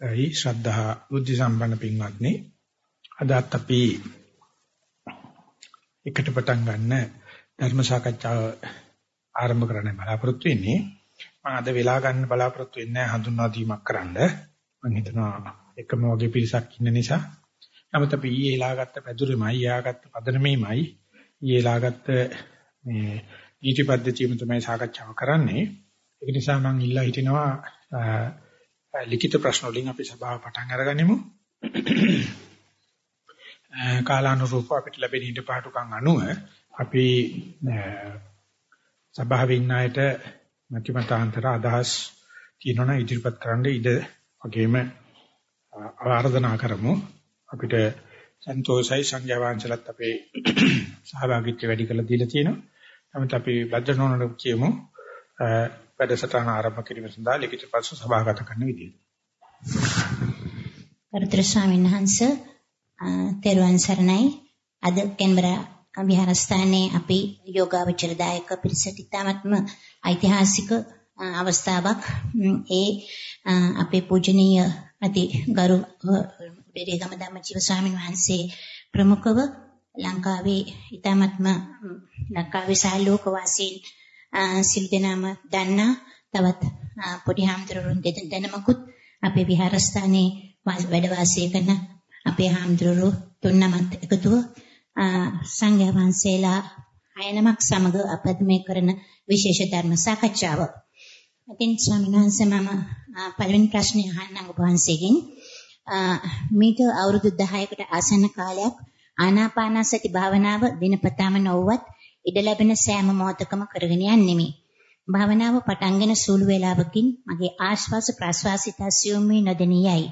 ඒ ශ්‍රද්ධා බුද්ධ සම්පන්න පින්වත්නි? අදත් අපි එකට පටන් ගන්න ධර්ම සාකච්ඡාව ආරම්භ කරන්න බලාපොරොත්තු වෙන්නේ. මම අද වෙලා ගන්න බලාපොරොත්තු වෙන්නේ හඳුන්වා දීමක් කරන්න. මම හිතනවා එකම වගේ පිරිසක් ඉන්න නිසා. නමුත් අපි ඊයේ ලාගත්ත පැදුරෙමයි යාගත්ත පදනමෙමයි ඊයේ ලාගත්ත මේ ඊටි පද්ධතියම තමයි සාකච්ඡාව කරන්නේ. ඒක නිසා මම ඉල්ලා හිටිනවා ලිඛිත ප්‍රශ්න වලින් අපි සභාව පටන් අරගනිමු. කාලානුරූප අපිට ලැබෙන ඊට පාටුකම් අනුව අපි සභාවේ ඉන්න අයට මතිමතාන්තර අදහස් කියනවා ඉදිරිපත් කරන්න ඉඩ වගේම ආරාධනා කරමු. අපිට සන්තෝෂයි සංඝයා වහන්සේලාත් අපේ සහභාගීත්වය වැඩි කරලා දීලා තියෙනවා. නමුත් අපි බද්දනෝනට කියමු වැඩසටහන ආරම්භ කිරීම සඳහා ලිඛිත ප්‍රශ්න සභාගත කරන විදියට. කරුතර ස්වාමීන් වහන්සේ තෙරුවන් සරණයි අද කැන්බරා විහාරස්ථානයේ අපි යෝගාවචර දායක පිරිසට ඉතාමත්ම ඓතිහාසික අවස්ථාවක් ඒ අපේ පූජනීය අති ගරු උඩරේගම ධම්මජීව ස්වාමීන් වහන්සේ ප්‍රමුඛව ලංකාවේ ඉතාමත්ම ලංකාවේ සාලෝක වාසීන් සිල් දෙනාම දන්නා තවත් පොඩි හාමුදුරුවෝ දෙනමකුත් අපේ විහාරස්ථානයේ වැඩ වාසය කරන අපේ හාමුදුරුවෝ තුන්නමත් එකතුව සංඝයා වහන්සේලා අයනමක් සමග අපද මේ කරන විශේෂ ධර්ම සාකච්ඡාව. ඉතින් ස්වාමීන් වහන්සේ මම පළවෙනි ප්‍රශ්නේ අහන්නම් ඔබ වහන්සේගෙන් මීට අවුරුදු 10කට ආසන්න කාලයක් ආනාපානසති භාවනාව දිනපතාම නොවුවත් ඉඩ ලැබෙන සෑම මොහොතකම කරගෙන යන්නෙමි. භාවනාව පටන්ගෙන සූළු වේලාවකින් මගේ ආශ්වාස ප්‍රශ්වාසිත assume නොදෙනියයි.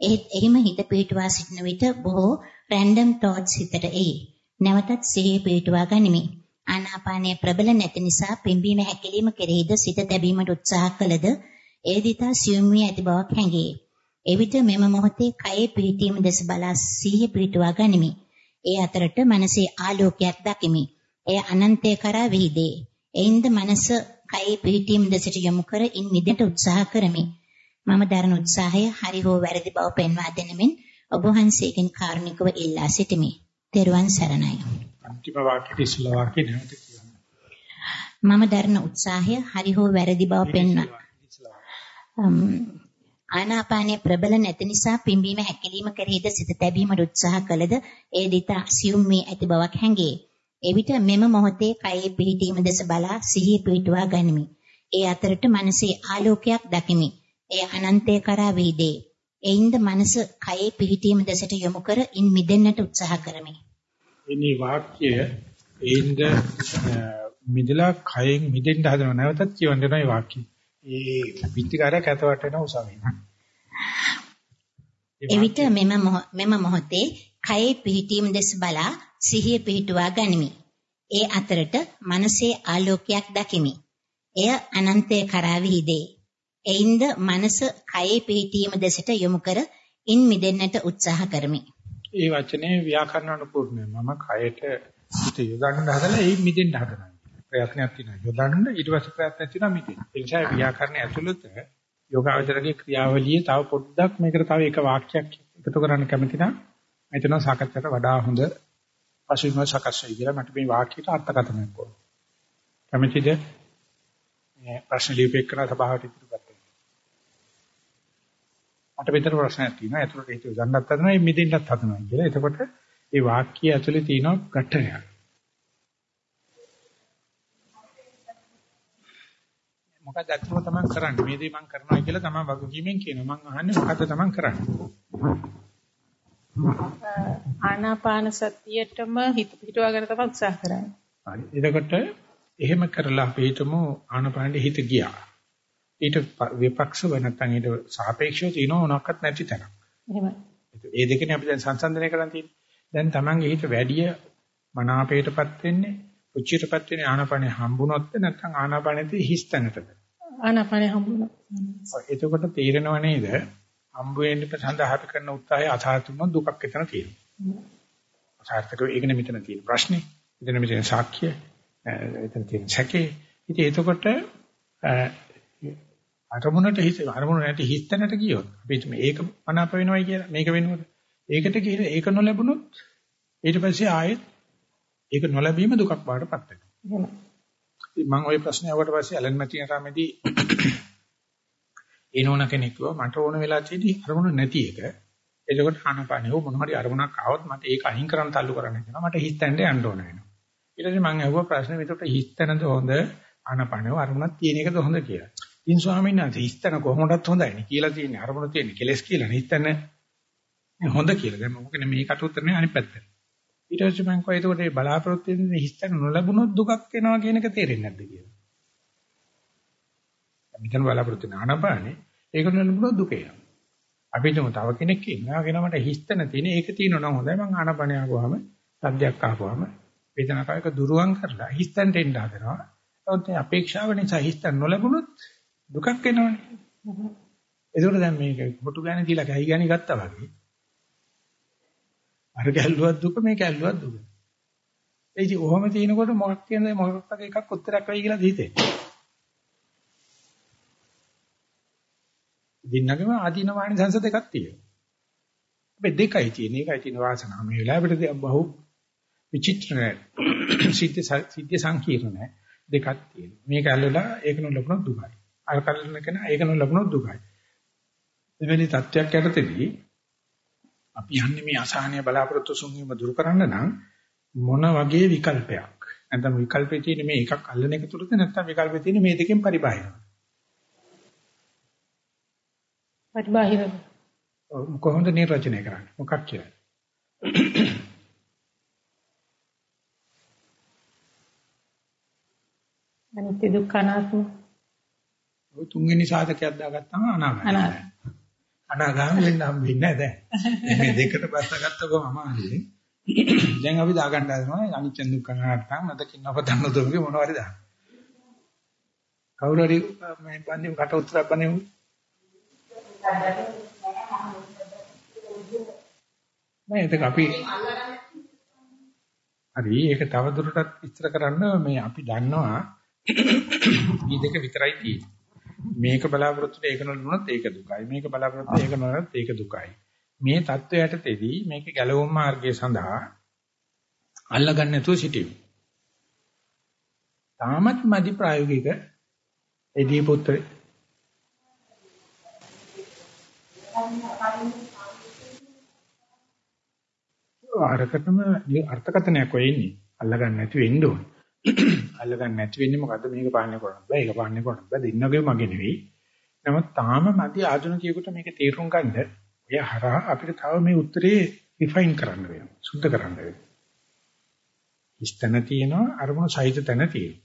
එහෙත් එහිම හිත පිටුවා සිටින විට බොහෝ random thoughts හිතට එයි. නැවතත් සිහිය පිටුවා ගනිමි. ආනාපානයේ ප්‍රබල නැති නිසා පිම්බීම හැකිලිම කෙරෙහිද සිත තැබීමට උත්සාහ කළද ඒ දිතා assume ඇති බවක් හැඟේ. එවිට මෙම මොහොතේ කයේ පිහිටීම දෙස බලා සිහිය පිටුවා ගනිමි. ඒ අතරට මනසේ ආලෝකයක් දකිමි. එය අනන්තය කරා විහිදේ. එයින්ද මනස කයේ පිහිටීම් දෙසට යොමු කර ඉන් මිදෙට උත්සාහ කරමි. මම දරන උත්සාහය හරි හෝ වැරදි බව පෙන්වා දෙනමින් ඔබ වහන්සේගෙන් කාරුණිකව ඉල්ලා සිටිමි. තෙරුවන් සරණයි. අන්තිම වාක්‍යයේ ඉස්සලා වාක්‍ය නැවත කියන්න. මම දරන උත්සාහය හරි හෝ වැරදි බව පෙන්වා. ආනාපානයේ ප්‍රබල නැති නිසා පිම්බීම හැකිලිම කෙරෙහිද සිත තැබීමට උත්සාහ කළද ඒ දිත සියුම් මේ ඇති බවක් හැඟේ. එවිට මෙම මොහොතේ කයේ පිහිටීම දෙස බලා සිහිය පිහිටුවා ගනිමි. ඒ අතරට මනසේ ආලෝකයක් දකිමි. එය අනන්තය කරා වේදේ. එයින්ද මනස කයේ පිහිටීම දෙසට යොමු කර ඉන් මිදෙන්නට උත්සාහ කරමි. මේ වාක්‍යය එයින්ද මිදලා කයෙන් මිදෙන්න හදනව නැවතත් කියවන්න වෙනවා මේ වාක්‍යය. ඒ පිටිකාරය කැතවට වෙන උසාවිය. එවිට මෙම මෙම මොහොතේ කයේ පිහිටීම දෙස බලා සිහිය පිහිටුවා ගනිමි. ඒ අතරට මනසේ ආලෝකයක් දකිමි. එය අනන්තය කරා විහිදේ. එයින්ද මනස කයේ පිහිටීම දෙසට යොමු කර ඉන් මිදෙන්නට උත්සාහ කරමි. ඒ වචනේ ව්‍යාකරණ අනුපූර්ණයි. මම කයට හිත යොදන්න හදලා ඒ මිදෙන්න හදනවා. ප්‍රයත්නයක් තියෙනවා. යොදන්න ඊට පස්සේ ප්‍රයත්නයක් තියෙනවා මිදෙන්න. ඒ නිසා ව්‍යාකරණ ඇතුළත යෝගාවචරගේ ක්‍රියාවලියේ තව පොඩ්ඩක් මේකට තව එක වාක්‍යයක් එකතු කරන්න කැමති නම් මෙතන සාකච්ඡාට වඩා හොඳ පසුබිම සකස් වෙයි කියලා මට මේ වාක්‍යයට අර්ථකථනයක් ඕන. කැමතිද? මේ ප්‍රශ්න ලියුපෙකන සභාවට ඉදිරිපත් වෙන්න. මට විතර ප්‍රශ්නයක් තියෙනවා. ඒතරට හිතුව ගන්නත් හදනවා, මිදෙන්නත් හදනවා කියලා. එතකොට මේ වාක්‍යය ඇතුලේ තියෙන ඝටනයක්. මොකක්ද අත්‍යවම තමන් කරන්නේ මේ දේ මම කරනවා කියලා තමන් වගකීමෙන් කියනවා මම අහන්නේ මොකද්ද තමන් කරන්නේ ආනාපාන සතියටම හිත පිටවා ගන්න තමයි උත්සාහ කරන්නේ. හරි. එතකොට එහෙම කරලා අපි හිතමු ආනාපානෙ හිත ගියා. ඊට විපක්ෂව නැත්නම් ඊට සාපේක්ෂව තියෙන මොනක්වත් නැති තැනක්. එහෙමයි. ඒ දෙකනේ අපි දැන් සංසන්දනය කරන් තියෙන්නේ. දැන් Tamange හිත වැඩිය මනාපයටපත් වෙන්නේ, උච්චයටපත් වෙන්නේ ආනාපානෙ හම්බුනොත්ද නැත්නම් ආනාපානෙදී හිස්තැනටද? ආනාපානෙ හම්බුනොත්. එතකොට තීරණව නේද? හම්බ වෙන්න සඳහා අපි කරන උත්සාහය අසාර්ථක දුකක් එතන තියෙනවා. අසාර්ථක ඒකනේ මෙතන තියෙන ප්‍රශ්නේ. මෙතන මෙතන සාක්ෂිය. එතන තියෙන සැකේ. ඉතින් එතකොට අරමුණට හිත අරමුණ නැති හිතනට ගියොත් අපි මේක මනාප වෙනවයි කියලා මේක වෙනවද? ඒකට ගිහින් ඒක නොලැබුණොත් ඊට පස්සේ ආයෙත් ඒක නොලැබීම දුකක් බාටපත් වෙනවා. මම ওই ප්‍රශ්නේ අහුවට පස්සේ ඇලන් මැටින රාමේදී එනෝන කෙනෙක් කිව්වා මට ඕන වෙලා තියෙදි අරමුණ නැති එක. එතකොට ආනපානෙ හෝ මොන හරි අරමුණක් ආවොත් මට ඒක අහිං කරන්න තල්ලු කරන්න කියනවා. මට හිතෙන්ද යන්න ඕන වෙනවා. ඊට පස්සේ මම අහුවා ප්‍රශ්නේ විතර හිතනද හොඳ ආනපානෙ අරමුණක් තියෙන එකද හොඳ කියලා. ඉතින් ස්වාමීන් වහන්සේ හිතන කොහොමදත් හොඳයි නේ කියලා තියෙන්නේ අරමුණ තියෙන්නේ කෙලස් කියලා නේ හිතන හොඳ කියලා. දැන් මොකද මේකට උත්තරනේ අනිත් පැත්තට. ඊට පස්සේ මම කිව්වා එතකොට මේ බලාපොරොත්තු වෙන හිතන නොලැබුණොත් දුකක් එනවා කියන එක තේරෙන්නේ නැද්ද කියලා. මෙතන බලාපොරොත්තු වෙන ආනපානේ ඒක නොලැබුණොත් දුක එනවා. අපි හිතමු තව කෙනෙක් ඉන්නවා කියන මට හිතන තියෙන ඒක තියෙනවා නම් හොඳයි මං ආනපානේ ආවම සද්දයක් ආවම වේදනාවක දුරුවන් කරලා හිතන්ට එන්න හදනවා. ඒත් අපේක්ෂාව නිසා හිතන නොලැබුණොත් දුකක් එනවනේ. ඒකෝට දැන් මේක කොටු ගෑණි දීලා කැහි ගෑණි ගත්තා වගේ. අර ගැල්ලුවක් දුක මේ ගැල්ලුවක් දුක. ඒ ඉතින් ඔහොම තිනකොට මොකක් කියන්නේ මොකක් වගේ එකක් උත්තරයක් වෙයි කියලා හිතේ. දින්නගම ආදීන වාණි සංස දෙකක් තියෙනවා. අපි දෙකයි තියෙන්නේ. ඒකයි තියෙන වාසනාව. මේ වෙලාවට බහු විචිත්‍ර නැහැ. සිද්ධ සිද්ධ සංකීර්ණ නැහැ. දෙකක් තියෙනවා. මේක ඇල්ලලා ඒක නොලබන දුකයි. අර කල්ලන කෙනා ඒක නොලබන දුකයි. එවැනි තත්වයක් යටතේදී අපි යන්නේ මේ අසහනය බලාපොරොත්තු සුන්වීම දුරු කරන්න නම් මොන වගේ විකල්පයක් නැත්නම් විකල්පේ තියෙන මේ එකක් අල්ලන එක තුලද නැත්නම් විකල්පේ තියෙන මේ දෙකෙන් පරිබාහිරද පරිබාහිරද කොහොමද නිර්වචනය කරන්නේ මොකක් කියලා අනිත්‍ය දුක්ඛ අනාත්ම ඔය තුන්වෙනි සාධකයක් දාගත්තාම අනාගතයි අනාගාමී වෙන්න හම්බෙන්නේ නැහැ දැන්. මේ දෙකට බස්සගත්තකොම අමාරුයි. දැන් අපි දාගන්න හදනවා අනිච්ච දුක්ඛ අනාත්ම නැදකින් අපදන්න දුකේ මොනවද දාන්න. කවුරු හරි මේ බන්නේ කට උත්තරයක් බන්නේ නෑ ඒක අපි හරි ඒක තව දුරටත් විස්තර කරන්න මේ අපි දන්නවා මේ දෙක විතරයි තියෙන්නේ. මේක බලාපොරොත්තු ඒක නොලුණොත් ඒක දුකයි. මේක බලාපොරොත්තු ඒක නොලුණොත් ඒක දුකයි. මේ தත්වයට තෙදී මේක ගැලවුම් මාර්ගය සඳහා අල්ලගන්න නැතුව සිටිමු. තාමත් මදි ප්‍රායෝගික එදී පුත්‍රේ අරකටම අර්ථකථනයක් වෙන්නේ අල්ලගන්න නැති වෙන්න ඕනේ. අල්ලගන්න නැති වෙන්නේ මොකද්ද? මේක පාලනය කරන්න බෑ ඒක පාලනය කරන්න බෑ දෙන්නගේ මගේ නෙවෙයි. නමුත් තාම මදි ආධුනිකයෙකුට මේක තේරුම් ගන්න ඔය හරහා අපිට තව මේ උත්තරේ රිෆයින් කරන්න වෙනවා. සුද්ධ කරන්න වෙනවා. ඉස්තන තියෙනවා අරමුණු සහිත තැන තියෙනවා.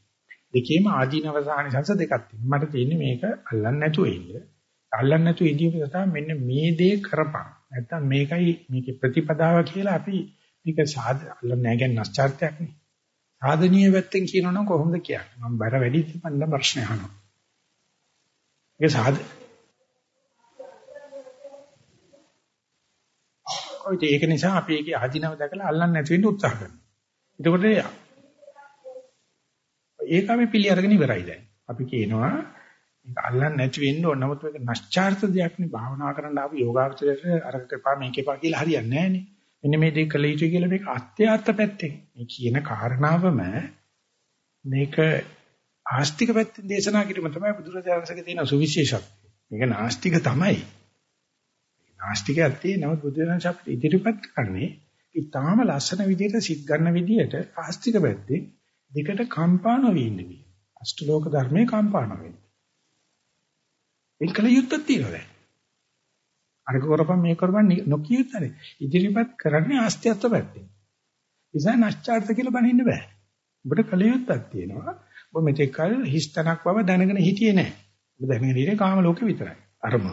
දෙකේම ආදීනව සානිසංශ දෙකක් තියෙනවා. මට තියෙන්නේ මේක අල්ලන්න නැතුව ඉන්න. අල්ලන්න නැතුව ඉඳීම තමයි මෙන්න මේ දේ කරපන් නැත්තම් මේකයි මේකේ ප්‍රතිපදාව කියලා අපි මේක සාද අල්ලන්නේ නැහැ කියන්නේ නැස්චාර්ත්‍යක් නේ සාධනීය පැත්තෙන් කියනවනම් කොහොමද කියන්නේ? මම බර වැඩි මම ප්‍රශ්න අහනවා. ඒක සාධ ඔය ඒක නිසා අපි ඒකේ ආධිනව දැකලා අල්ලන්න නැති වෙන්න උත්සාහ කරනවා. එතකොට ඒක අපි පිළි අරගෙන ඉවරයි දැන්. අපි කියනවා මේක අල්ලන්න නැති වෙන්න ඕන. නමුත් මේක නැස්චාර්ත දෙයක් නේ භාවනා කරන්න ආපු යෝගාවචරයට අරකට එපා මේක එපා කියලා හරියන්නේ නැහැ නේ. මෙන්න මේ දේ කළ යුතුයි කියලා මේක අත්‍යර්ථ පැත්තෙන් මේ කියන කාරණාවම මේක ආස්තික පැත්තෙන් දේශනා කිරීම තමයි බුදුරජාණන්සේගේ තියෙන සුවිශේෂත්වය. මේක නාස්තික තමයි. නාස්තිකයක් තියෙනවද බුදුරජාණන් අපිට ඉදිරිපත් කරන්නේ ඊටාම ලස්සන විදිහට සිත් ගන්න විදිහට ආස්තික පැත්තේ දෙකට කම්පා නොවී ඉන්නේ. අෂ්ටලෝක ධර්මයේ කම්පා නොවෙන්නේ. ඒකල යුද්ධයක් තියෙනවා. අරක කරපම් මේ කරපම් නොකිය යුතුනේ. ඉදිරිපත් කරන්නේ ආස්තියත්ව පැත්තේ. ඉතින් නැස්චාර්ත කියලා බනින්න බෑ. ඔබට කලියුත්තක් තියෙනවා. ඔබ මෙතෙක් කල හිස්තනක් බව දැනගෙන හිටියේ නෑ. ඔබ දැනගෙන ඉන්නේ කාම ලෝකේ විතරයි. අරම.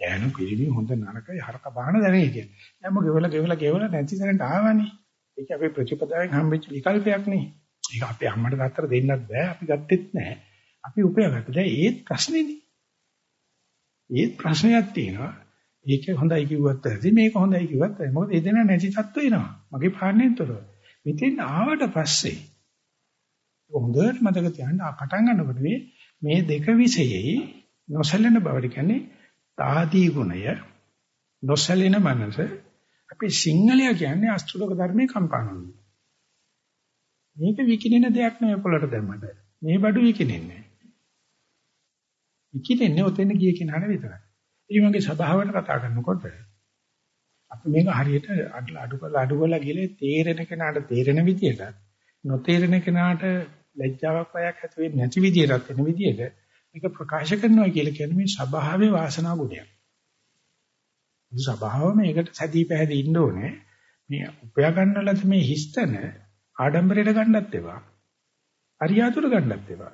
යෑනු පිළිවි හොඳ නරකයි හරක බාහන දැනේ කියන්නේ. දැන් මොකද ගෙවල ගෙවල ගෙවල නැති තැනට ආවනේ. ඒක අපේ ප්‍රතිපදාවෙන් හම්බෙච්ච විකල්පයක් නේ. ඒක අපේ අම්මට තාත්තට දෙන්නත් බෑ. අපි ගත්තෙත් නෑ. අපි උපයාගත්ත. දැන් ඒත් ප්‍රශ්නේනේ. ඒත් ප්‍රශ්නයක් තියෙනවා. ඒක හොඳයි කිව්වත් ඇති මේක හොඳයි කිව්වත් ඇති. මොකද එදෙන නැති තත්ත්ව එනවා. මගේ පාන්නේතරව. මෙතෙන් ආවට පස්සේ හොඳට මතක තියාගන්න පටන් ගන්නකොට මේ දෙක විශේෂයි නොසැලෙන බවට කියන්නේ තාදී ගුණය නොසැලෙන මනස අපි සිංහලයා කියන්නේ අෂ්ටලෝක ධර්මයේ කම්පාණුයි. මේක විකිනෙන දෙයක් නෙවෙයි පොළට දැම්මට. මේ බඩු විකිනෙන්නේ. විකිනෙන්නේ ඔතෙන් ගිය කෙනාට විතරයි. ඒ වගේ සබාවට කතා කරනකොට අපි මේක හරියට අඩු කරලා අඩු කරලා ගිහලා තේරෙන කෙනාට තේරෙන විදියට නොතේරෙන කෙනාට ලැජ්ජාවක් වයක් ඇති වෙන්නේ නැති විදියටත් වෙන විදියට මේක ප්‍රකාශ කරනවා කියලා කියන්නේ මේ සබාවේ වාසනා ගුණයක්. මේ සබාව මේකට සැදී පැහැදී ඉන්න ඕනේ. මේ උපයා ගන්නලද මේ හිස්තන ආඩම්බරයට ගන්නත් ඒවා. අරියාතුර ගන්නත් ඒවා.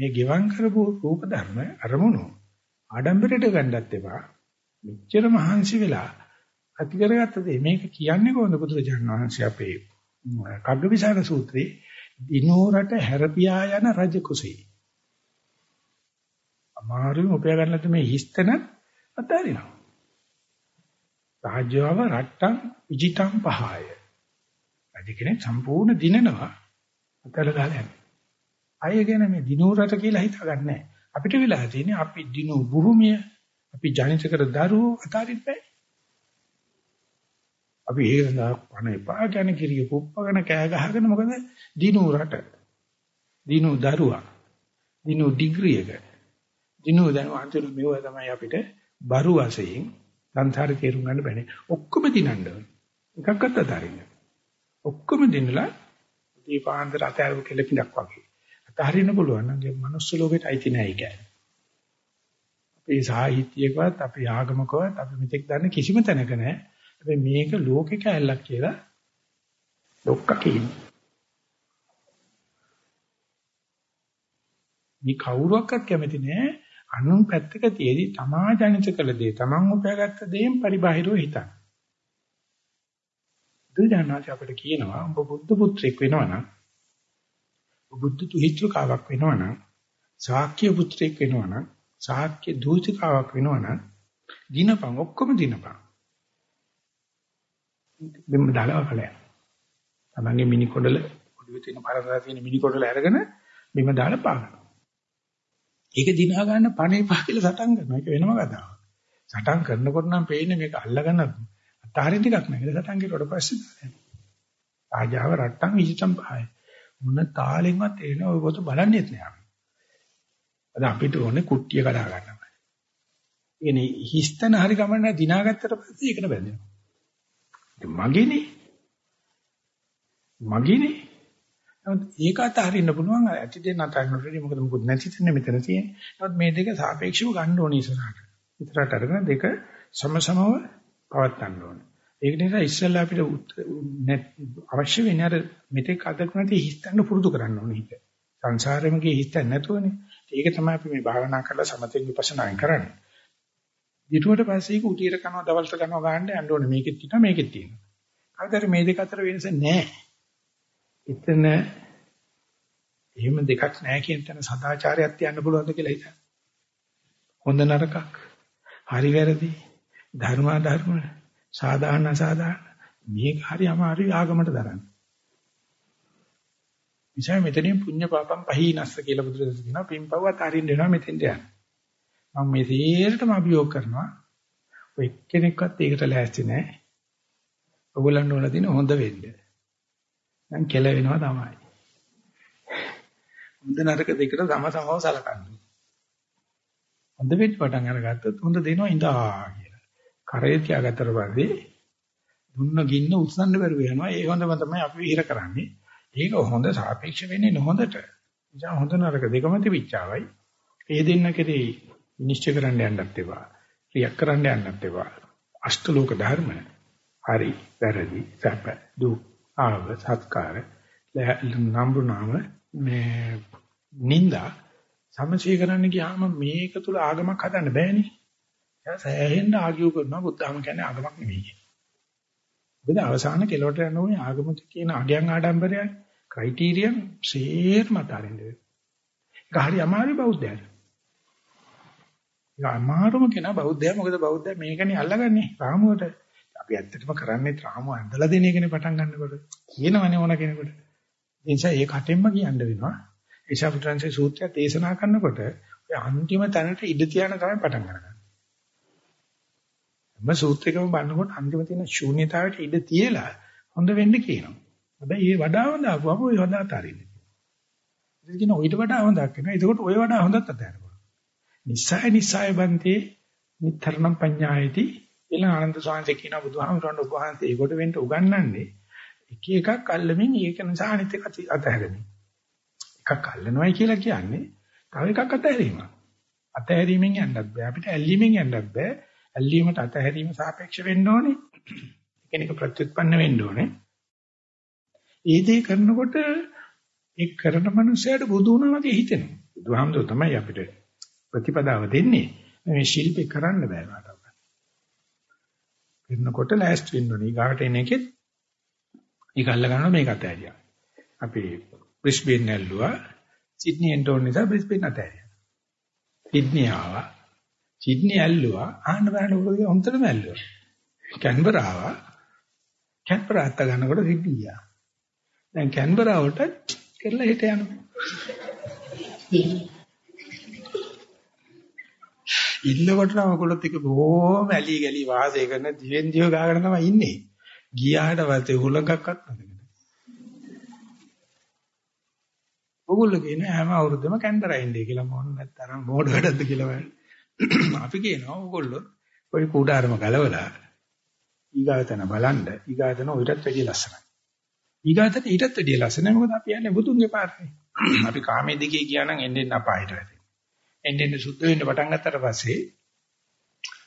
මේ ගෙවම් කරපු රූප ධර්ම අරමුණු ආඩම්බරයට ගන්නත් ඒවා. මෙච්චර මහන්සි වෙලා ඇති කරගත්ත දේ. මේක කියන්නේ කොහොමද බුදුරජාණන් වහන්සේ අපේ කග්ගවිසාර සූත්‍රයේ? දිනෝරට හැරපියා යන රජ කුසී. අමාරුවෙන් උපයා ගන්නත් මේ හිස්තන අතාරිනවා. රාජ්‍යව රට්ටම් විජිතම් පහය. රජ කෙනෙක් සම්පූර්ණ දිනනවා. අතල ගාලා යනවා. අය ගැන මේ දිනෝරට කියලා හිතාගන්නේ අපිට වෙලා තියෙන්නේ අපි දිනු භූමිය අපි ජනිත කර දරුවෝ අතාරින්න බෑ. අපි ඒක සඳහා පණ එපා කියන කිරිය කුප්පගෙන කෑ ගහගෙන මොකද? දිනු රට. දිනු දරුවා. දිනු ඩිග්‍රී එක දිනු දැන් අන්තිම මේව තමයි අපිට බරු වශයෙන් සංසාරේ තේරුම් ගන්න බැහැ ඔක්කොම දිනන්න ඕන. එකක්වත් අතාරින්න ඔක්කොම දිනලා දීපාන්තර අතෑරපු කෙලපිඩක් වගේ. අතහරින්න පුළුවන් නම් ඒ මනුස්ස ලෝකෙට අයිති නැහැ ඒක අපේ සාහිත්‍යයකවත් අපේ ආගමකවත් අපි මෙතෙක් දන්න කිසිම තැනක නැහැ හැබැයි මේක ලෝකේ කැලලක් කියලා ලොක්ක කියන්නේ. මේ කවුරුවක්වත් කැමති නෑ අනුන් පැත්තක තියේදී තමා ජනිත කළ දේ තමන් උපයාගත්ත දේෙන් පරිබාහිරව හිතන්න. දුජානනාච අපිට කියනවා ඔබ බුද්ධ පුත්‍රෙක් වෙනවනම් ඔබ බුද්ධ තුහිත්‍රකාවක් වෙනවනම් ශාක්‍ය පුත්‍රෙක් වෙනවනම් ශාක්‍ය දූතිකාවක් වෙනවනම් දිනපන් ඔක්කොම දිනපන් බිම් දාලා කලයක්. තමන්ගේ මිනි කොඩල ඔළුවේ තියෙන පරතරා තියෙන මිනි කොඩල අරගෙන බිම දාලා පාගනවා. ඒක දිනා ගන්න පණේ පහ කියලා සටන් කරනවා. ඒක වෙනම කතාවක්. සටන් කරනකොට නම් පේන්නේ මේක අල්ලගෙන අතහරින්න ටිකක් නෑ. ඒක සටන් කරුවට පස්සේ තමයි. ආජාව රට්ටම් විජිතම් පහයි. මොන තාලෙන්වත් එන ඔය පොත බලන්නේත් නෑ. අද අපිට ඕනේ කුට්ටිය කඩා ගන්නවා. එනේ හිස්තන හරි ගමන දිනාගත්තට පස්සේ ඒකට බැඳෙනවා. මගේනේ. මගේනේ. නමුත් ඒක අතහරින්න පුළුවන් ඇති දෙන්න අතහරින්නට මොකද මොකුත් නැති තැන මෙතන තියෙන්නේ. නමුත් මේ දෙක සාපේක්ෂව ගන්න ඕනේ ඉස්සරහට. ඉතරට අරගෙන දෙක සමසමව පවත්වන්න ඕනේ. ඒක නිසා ඉස්සෙල්ලා අපිට අවශ්‍ය වෙන්නේ අර මෙතෙක් අදක නැති හිතන්න පුරුදු කරන්න ඕනේ හිත. සංසාරෙම ගියේ හිතන්නේ නැතුවනේ. ඒක තමයි අපි මේ භාවනා කරලා සමතෙන් විපස්සනායෙන් කරන්නේ. ඊටුවට පස්සේ ඒක උටියට කරනවා දවල්ට කරනවා ගන්න යන්න ඕනේ මේකෙත් තියෙනවා මේකෙත් තියෙනවා. කවදාද මේ දෙක අතර වෙනස නැහැ. එතන එහෙම දෙකක් නැහැ කියන තැන සදාචාරයක් තියන්න පුළුවන්ද කියලා හිතන්න. හොඳ නරකක්. හරි වැරදි. ධර්මා ධර්ම. සාධාරණ අසාධාරණ. මේක හරි අමාරුයි ආගමට දරන්න. නිසා මෙතනින් පුඤ්ඤ පාපම් පහීනස්ස කියලා බුදුරජාණන් කියනවා පින්පව්වත් අරින්න වෙනවා මෙතෙන්ට යන්න. මම මේ සියරටම අභියෝග කරනවා. ඔය එක්කෙනෙක්වත් ඒකට ලෑස්ති නැහැ. ඔයගොල්ලන් වල දින හොඳ වෙන්න. දැන් කෙල වෙනවා තමයි. හොඳ නරක දෙකට සම සමව සලකන්න. හොඳ වෙන්න පටන් අරගත්තොත් හොඳ දෙනවා ඉඳා කියලා. කරේ තියාගත්තට පස්සේ දුන්න ගින්න උස්සන්න බැරුව යනවා. ඒ හොඳම තමයි අපි විහිර කරන්නේ. ඒක හොඳ සාපේක්ෂ වෙන්නේ නොහොඳට. නිසා හොඳ නරක දෙකම තිබිච්චාවයි. ඒ දෙන්න කෙරේ නිශ්චය කරන්න යන්නත් එපා. ක්‍රියා කරන්න යන්නත් එපා. අෂ්ටලෝක ධර්ම. හරි, වැරදි, සැප, දුක්, ආව, සත්කාර, නම්බු නාම මේ නින්දා සමචී කරන්න ගියාම මේක තුල ආගමක් හදන්න බෑනේ. එයා සෑහෙන්න ආගියු කරනවා බුද්ධාම කියන්නේ ආගමක් නෙවෙයි කියන්නේ. මොකද අවසාන කෙලවට යන ඕනේ ආගමක කියන අගයන් ආඩම්බරයයි ක්‍රයිටීරියන් සේරම අතාරින්න. ඒක හරි අමාරු බෞද්ධයන්ට. ඒක අමාරුම කෙනා බෞද්ධයා මොකද බෞද්ධයා මේකනේ අල්ලගන්නේ රාමුවට. අපි ඇත්තටම කරන්නේ රාමුව ඇඳලා දෙන එකනේ පටන් ගන්නකොට. කියනවනේ ඕන කෙනෙකුට. ඒ නිසා ඒක හටෙන්ම කියන්න වෙනවා. ඒසා පුත්‍රන්සේ සූත්‍රය දේශනා කරනකොට ඒ අන්තිම තැනට ඉඳ තියන තමයි පටන් ගන්න. හැම සූත්‍රයකම බලනකොට අන්තිම තියෙන ශූන්‍යතාවයට ඉඳ තියලා හොඳ වෙන්න කියනවා. හැබැයි ඒ වඩා හොඳ ආවම ඔය හොඳ අතාරින්න. ඒක කියන ඔయిత වඩා හොඳක් වෙනවා. ඒකට ඔය වඩා හොඳත් අතාරිනවා. නිස්සය නිස්සය බන්තේ නිතරනම් පඤ්ඤායති ඊළඟ ආනන්ද සාංශේ කියන බුදුහාමුදුරන් ඔබ වහන්සේ ඒකට වෙන්න උගන්වන්නේ එක එකක් අල්ලමින් ඒක නිසා අනිත් එක අතහැරෙමින්. එකක් අල්ලනවයි කියලා කියන්නේ තව එකක් අතහැරීමක්. අතහැරීමෙන් යන්නත් බෑ අපිට ඇල්ලීමෙන් යන්නත් බෑ. ඇල්ලීමට අතහැරීම සාපේක්ෂ වෙන්න ඕනේ. එකිනෙක ප්‍රත්‍යুৎපන්න වෙන්න ඕනේ. ඒ දේ කරනකොට ඒ කරන මනුස්සයාට බුදු වුණා වගේ හිතෙනවා. බුදුහාමුදුර තමයි අපිට ප්‍රතිපදාව දෙන්නේ. මේ ශිල්පේ කරන්න බෑ කාටවත්. කරනකොට ලෑස්ති වෙන්න ඕනේ. ඊගාට එන එකෙත් ඒක අල්ල ගන්නවා මේක අතහැරියා. අපි බ්‍රිස්බේන් ඇල්ලුවා. සිඩ්නි එන්න ඕන නිසා බ්‍රිස්බේන් අතහැරියා. සිඩ්නි ආවා. සිඩ්නි ඇල්ලුවා. ආන්න බලන්න උඩ හොන්තරම ඇල්ලුවා. කැන්බරා ආවා. කැන්බරා අත ගන්නකොට සිඩ්නි ගියා. දැන් කැන්බරා වලට කරලා හිට යනවා. ඉන්නකොට නම් ඔයගොල්ලොත් එක බොහොම ඇලි ගලි වාසය කරන දිවෙන් දිව ගාගෙන තමයි ඉන්නේ. ගියාට පස්සේ හුලඟක්වත් නැදගෙන. ඔයගොල්ලෝ කියන හැම අවුරුද්දම කැන්දරා ඉන්නේ කියලා මොන නැත්තරම් මොඩ වැඩද කියලා අපි කියනවා ඔයගොල්ලෝ ওই කුඩාරම ගලවලා ඊගාතන බලන්න ඊගාතන ඔයිටත් වැඩිය ලස්සනයි. ඊගාතන ඊටත් වැඩිය ලස්සනයි මොකද අපි යන්නේ බුදුන්ගේ පාරේ. අපි කාමයේ දිගේ කියනනම් එන්නේ අපායට වැටෙනවා. එන්නේ එන්නේ සුද්ධ වෙන්න පටන් ගත්තට පස්සේ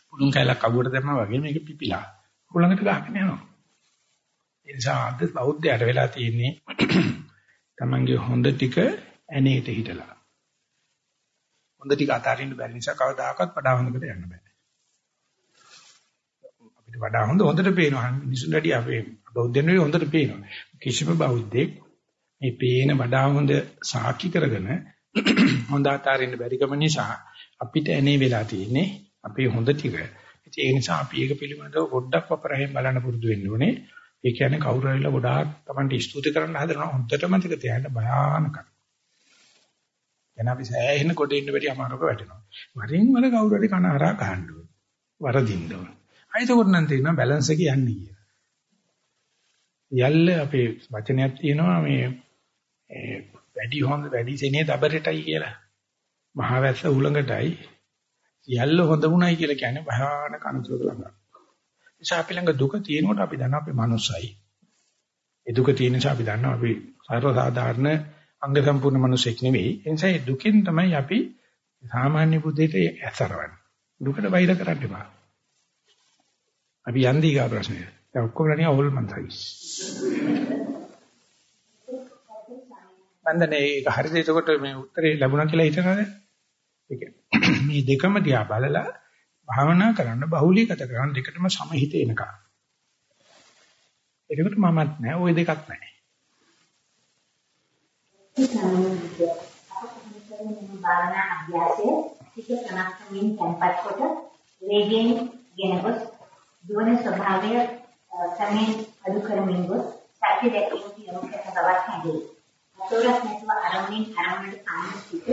පුදුන් කැලක් අගුවට දැම්මා වගේ මේක පිපිලා කුලඟට ගහගෙන යනවා. ඒ නිසා අද බෞද්ධයට වෙලා තියෙන්නේ තමන්ගේ හොඳ ටික ඇනේට හිටලා. හොඳ ටික අතාරින්න බැරි නිසා කවදාකවත් වඩා හොඳකට යන්න බෑ. අපිට වඩා හොඳ හොඳට පේනවා. මිනිසුන්ට වැඩි අපේ බෞද්ධයන් වෙයි හොඳට පේනවා. කිසිම බෞද්ධෙක් මේ පේන වඩා හොඳ සාක්ෂි කරගෙන හොඳ අතාරින්න බැරිකම නිසා අපිට එනේ වෙලා තියෙන්නේ අපේ හොඳ ටික. ඒ නිසා අපි ඒක පිළිබඳව පොඩ්ඩක් අපරහෙන් බලන්න පුරුදු වෙන්න ඕනේ. ඒ කියන්නේ කවුරු හරිලා ගොඩාක් Tamanට ස්තුති කරන්න හදනවා හොඳට මතක තියාගන්න භයානකයි. එන අපි සෑහෙන කොට ඉන්න බැරි අමාරුක වැටෙනවා. වරින් වර කවුරු හරි කන හරහා ගහන්න ඕනේ. වරදින්න ඕනේ. අයිතකොට නම් තේරෙනවා බැලන්ස් එක යන්නේ කියලා. යල්ල අපේ වචනයක් තියෙනවා මේ වැඩි හොඳ වැඩි සෙනේ දබරටයි කියලා. මහවැස්ස උලඟටයි යල්ල හොඳ වුණයි කියලා කියන්නේ භයානක අනුසලක ළඟ. නිසා අපි ළඟ දුක තියෙනකොට අපි දන්නවා අපි මනුස්සයි. ඒ දුක තියෙන නිසා අපි දන්නවා අපි සර්ව සාධාරණ අංග සම්පූර්ණ මිනිසෙක් නෙවෙයි. ඒ නිසා ඒ දුකෙන් තමයි අපි සාමාන්‍ය බුද්ධියට ඇසරවන්නේ. දුකට බයිර කරන්න එපා. අපි යන්නේ ඊගා ප්‍රශ්නය. දැන් ඔක්කොම නිකන් ඕල්මන්තයි. මන්දනේ ඒක හරිද එතකොට මේ උත්තරේ ලැබුණා කියලා හිතනවාද? ඒක මේ දෙකම දිහා බලලා භාවනා කරන්න බහුලීගත කරන්න දෙකටම සමහිත එනකම්. ඒකට මමත් නෑ ওই දෙකක් නෑ. භාවනා අභ්‍යාසයේ ටික කනක්මින් tempat කොට වේගයෙන් ගෙනගොස් දුවන ස්වභාවය සමෙන් අඩු කරමින් ගොස් සත්‍ය දැකීම යොමු කරන බවක් හැඟේ. අතොරක් නැතුව අරමුණින් අරමුණට කාම සිට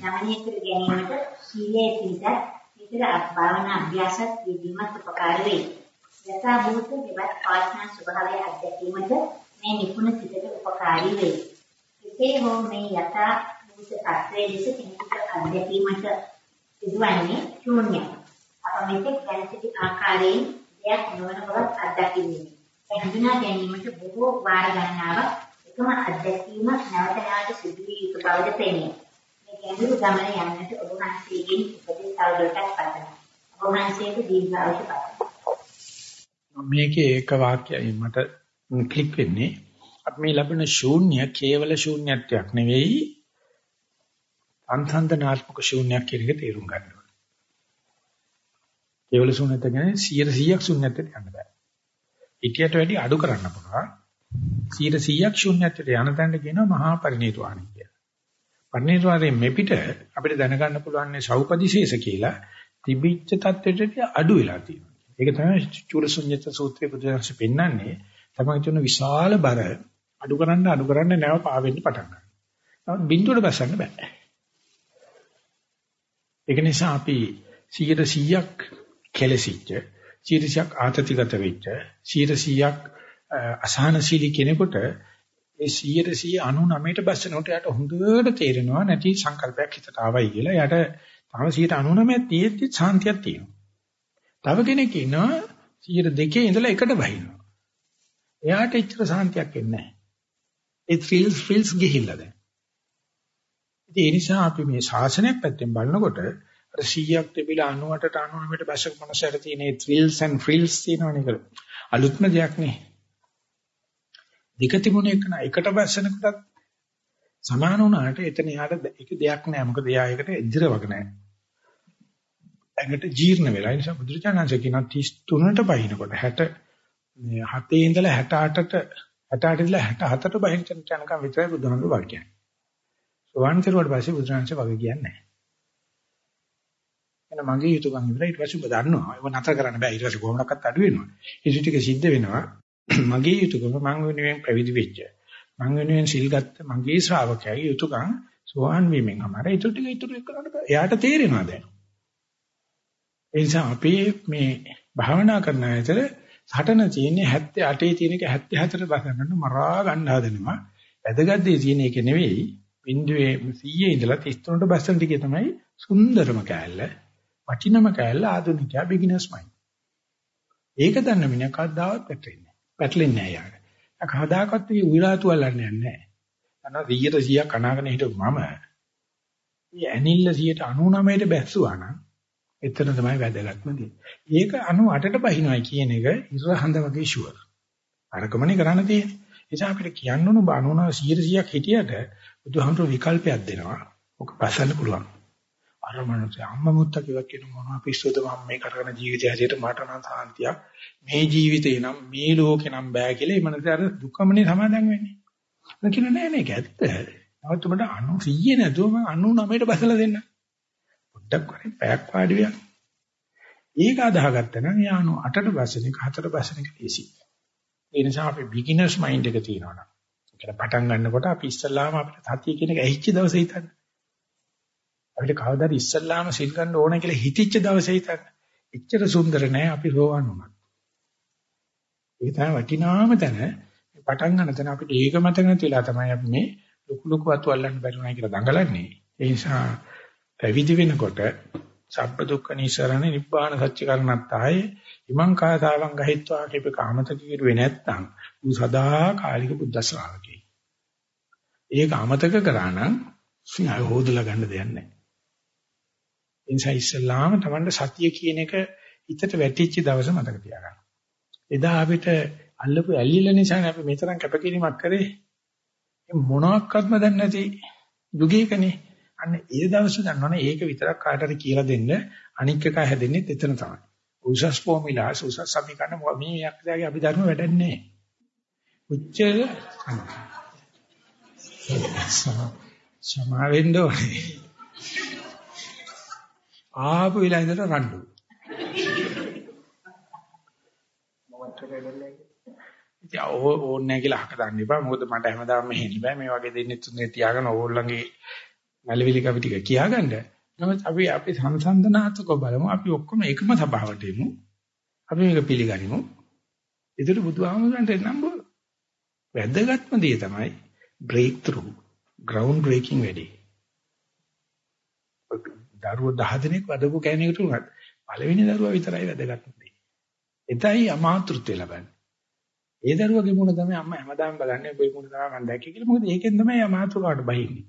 ගමනය කර ගැනීමට සීලයේ පිටත් විතර භාවනා අභ්‍යාසත් විදීමත් උපකාර වේ. යථා භූත දෙවත් පාස්නා ස්වභාවය අධ්‍යක්ීමට මේ නිපුණ සිතට උපකාරී වේ. එසේ හෝ මේ යථා භූත තත්ත්වයේ ලෙස කෙනෙකුට අධ්‍යක්ීමට සිදුවන්නේ ශූන්‍යයි. අප මෙතෙක් දැන සිටි ආකාරයෙන් දෙයක් නොවන බවත් අත්දකින්නේ. ඒ හඳුනා ගැනීමට බොහෝ වාර ගණනාවක් එකම අත්දැකීම නැවත නැවත සිදු වී යුතු බවද පෙනේ. මේ ගැඹුරු ගමන යන්නට ඔබ වහන්සේගෙන් උපදෙස් තවදුරටත් පතනවා. ඔබ වහන්සේට දීර්ඝායුෂ පතනවා. මේකේ එක වාක්‍යයයි මට ක්ලික් වෙන්නේ අපි මේ ලැබෙන ශූන්‍ය කේවල ශූන්‍යත්වයක් නෙවෙයි අන්තන්දනාත්මක ශූන්‍යයක් කියන එක තේරුම් ගන්න ඕනේ. කේවල ශූන්‍යත්වය කියන්නේ 100ක් ශූන්‍යත්වයට යන්න බෑ. ඊටියට වැඩි අඩු කරන්න පුළුවන්. 100ක් ශූන්‍යත්වයට යන තැනට කියනවා මහා පරිණිරවාණය කියලා. පරිණිරවාණයෙන් මෙපිට අපිට දැනගන්න පුළුවන් සෞපදිශේෂ කියලා තිබිච්ච தත්වෙට අඩු වෙලා තියෙනවා. ඒක තමයි චූලසුඤ්ඤත සූත්‍රයේ බුදුරජාණන් පෙන්නන්නේ තමයි තුන විශාල බර අඩු කරන්න අඩු කරන්න නැව පාවෙන්න පටන් ගන්නවා. නමුත් බිඳුවට බසන්න බෑ. ඒක නිසා අපි 100%ක් කෙලසිච්ච 100%ක් ආතතිගත වෙච්ච 100%ක් අසහනශීලී කෙනෙකුට ඒ 100% 99ට බස්සනකොට යාට හොඳට තේරෙනවා නැති සංකල්පයක් හිතට ආවයි කියලා. යාට තව 99ක් තියෙද්දි සාන්තියක් තියෙනවා. තව කෙනෙක් ඉන්නවා 102 ඉඳලා එකට බහිනවා. එයාට එච්චර සාන්තියක් එන්නේ නැහැ. ඒ thrills thrills ගිහිල්ලා දැන්. ඉතින් ඒ නිසා අපි මේ ශාසනයක් පැත්තෙන් බලනකොට අර 100ක් තිබිලා 98ට 99ට බැසක මනසට තියෙන ඒ thrills and frills තියෙනවනේ ඒක. අලුත්ම දෙයක් නේ. දෙක තිබුණ එක නා එකට බැසනකොටත් සමාන වුණාට එතන යාට ඒක දෙයක් නෑ. මොකද එයා ඒකට ඉදිර වගේ නෑ. ඇඟට ජීර්ණ වෙලා. ඒ නිසා බුදුරජාණන්සේ කියන 33ට බහිනකොට 60 මේ 7 ඉඳලා 68ට 68 ඉඳලා 64ට බහින යනකම් විතරයි බුදුහාමුදුරුවෝ වගේ කියන්නේ. සෝවාන් කෙරුවට පස්සේ බුදුරජාණන්සේ වගේ කියන්නේ නැහැ. එන මගේ යුතුයකම් ඉවරයි ඊට පස්සේ ඔබ දන්නවා. ඒක නතර කරන්න බෑ. ඊට පස්සේ කොහොමඩක්වත් අඩු වෙනවා. ඒ ටික සිද්ධ වෙනවා. මගේ යුතුයකම මං වෙනුවෙන් පැවිදි වෙච්ච. මං වෙනුවෙන් සිල් ගත්ත මගේ ශ්‍රාවකයයි යුතුයකම් සෝවාන් වීමෙන් අමාර. ඒ ටික ඉතුරු කරන්න බෑ. එයාට තේරෙනවා දැන්. ඒ නිසා අපි මේ භාවනා කරන අතර සටන තියෙන්නේ 78 තියෙන එක 74ට බසන්න මරා ගන්න හදනවා. වැදගත් දේ තියෙන එක නෙවෙයි. බිඳුවේ 100 ඉඳලා 33ට බස්සන ටිකේ තමයි සුන්දරම කෑල්ල. වටිනම කෑල්ල ආධුනිකයා බිග්ිනර්ස් මයින්ඩ්. ඒක දන්න මිනිහා කවදාවත් පැටලෙන්නේ නැහැ. පැටලෙන්නේ නැහැ යාර. ඒක හදාකත් මේ උවිලාතු වල්ලන්නේ නැහැ. අන්න 100ට 100ක් අනාගෙන හිටපු මම මේ ඇනිල්ල 99ට බැස්සුවා නම් එතන තමයි වැදගත්ම දේ. ඒක 98ට බහිනවයි කියන එක ඉර හඳ වගේ ෂුවර්. අරකමනේ කරන්න තියෙන්නේ. ඒ නිසා අපිට කියන්න ඕන 99 100ක් හිටියට බුදුහාමුදුරු විකල්පයක් දෙනවා. ඔක පසන්න පුළුවන්. අර මනුස්සය අම්මා මුත්තා කියලා කියන මොනවා පිස්සුද මම මේ කරගෙන ජීවිතය හැටියට මට නම් සාන්තියක් මේ ජීවිතේ නම් මේ ලෝකේ නම් බෑ කියලා ඒ මනුස්සය අර දුකමනේ සමාදන් වෙන්නේ. මම කියන නෑ නෑ ඒක ඇත්ත. නමුත් උඹට 90 නැතුව මම 99ට බසලා දෙන්න. පොඩ්ඩක් වරේ පැයක් වාඩි වෙන්න. ඒක අදාහගත්තා නම් යානු 8ට බසන එක 4ට බසන එක ලේසි. ඒ නිසා අපි බිග්ිනර්ස් මයින්ඩ් එක තියෙනවා නම්. ඒ කියන්නේ පටන් ගන්නකොට අපි ඉස්සල්ලාම අපිට සතිය කියන එක ඇහිච්ච දවසේ හිතන්න. අපිට කවදාද ඉස්සල්ලාම සිල් ගන්න ඕන කියලා හිතිච්ච දවසේ හිතන්න. එච්චර සුන්දර නෑ අපි රෝවන් වුණා. ඒක තමයි වටිනාම තැන. පටන් ගන්න තැන අපිට ඒක මතක නැතිලා තමයි අපි මේ ලොකු ලොකු අතු අල්ලන්න බැරි වුණා කියලා දඟලන්නේ. ඒ නිසා පැවිදි වෙනකොට සබ්බ දුක්ඛ නිසරණ නිබ්බාන සත්‍ය කරණත්තායේ ඉමං කාතාවං ගහිත්වා කියපේ කාමත කිරුවේ නැත්නම් ඌ සදා කාලික බුද්ධ ශ්‍රාවකේ. ඒක අමතක කරා නම් සිනාය හොදලා ගන්න දෙයක් නැහැ. ඒ නිසා ඉස්සල්ලාම Tamanda සතිය කියන එක හිතට වැටිච්ච දවස මතක තියාගන්න. එදා අපිට අල්ලපු ඇල්ලිල නිසා අපි මෙතරම් කැපකිරීමක් කරේ. මොනක්වත්ම දන්නේ නැති යුගයකනේ. අන්න ඒ දවසේ දන්නවනේ ඒක විතරක් කාට හරි කියලා දෙන්න අනික් එක හැදෙන්නේ එතන තමයි. උසස් ෆෝමියුලා උසස් සමීකරණ මේ යක්ෂයාගේ අපි ධර්ම වැඩන්නේ උච්චල සමා වෙන්න ඕනේ. ආපු වෙලා ඉඳලා රණ්ඩු. ඉතින් ඕන්නේ නැහැ කියලා අහක දාන්න එපා. මොකද මට හැමදාම මෙහෙන්න බෑ. මේ වගේ දෙන්නේ තුනේ තියාගෙන ඕගොල්ලන්ගේ මැලවිලි කවි ටික කියාගන්න. නමුත් අපි අපි සංසන්දනාත්මකව බලමු. අපි ඔක්කොම එකම සභාවට එමු. අපි මේක පිළිගනිමු. ඒතර බුදුහාමුදුරන්ට නම්බ වැදගත්ම දේ තමයි break through ground breaking වැඩි. දරුවෝ 10 දෙනෙක් වදපු කෑමකට උනත් පළවෙනි දරුවා විතරයි වැදගත්ම දේ. එතයි අමාතෘත්වය ලබන්නේ. ඒ දරුවගේ මුණ තමයි අම්මා හැමදාම බලන්නේ ඔබේ මුණ තමයි මම දැක්කේ කියලා. මොකද ඒකෙන් තමයි අමාතෘකාවට බහින්නේ.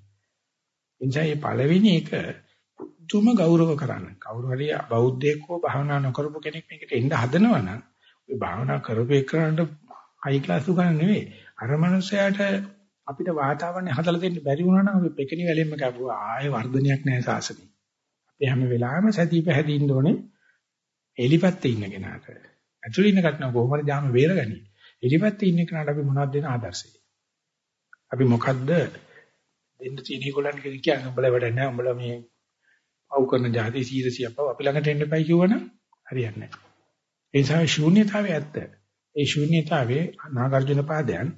එනිසා මේ පළවෙනි එක තුම ගෞරව කරන්න. කවුරු හරි බෞද්ධයෙක් හෝ භාවනා නොකරපු කෙනෙක් මේකට එන්න හදනවා නම් ඔය භාවනා කරපු එකනට හයි ක්ලාස් උගන්න නෙවෙයි. අර මනුස්සයාට අපිට වාතාවරණය හදලා දෙන්න බැරි වුණා නම් අපි පෙකිනි වැලෙන්න කැපුවා ආයේ වර්ධනයක් නැහැ සාසනෙ. අපි හැම වෙලාවෙම සතිය පැහැදින්න ඕනේ එලිපැත්තේ ඉන්න කෙනාට. ඇතුළේ ඉන්න කටන කොහොමද ජාම වේරගන්නේ? එලිපැත්තේ ඉන්න කෙනාට අපි මොනවද දෙන ආදර්ශය? අපි මොකද්ද දෙන්න තියෙන ඒගොල්ලන් කියන්නේ උඹලා වැඩ නැහැ උඹලා මේ පව් කරන જાති 100 පව් අපි ළඟට එන්න එපයි කිව්වනම් හරියන්නේ නැහැ. ඒ නිසා ශූන්‍යතාවය ඇත්ත. ඒ ශූන්‍යතාවයේ නාගර්ජුන පාදයන්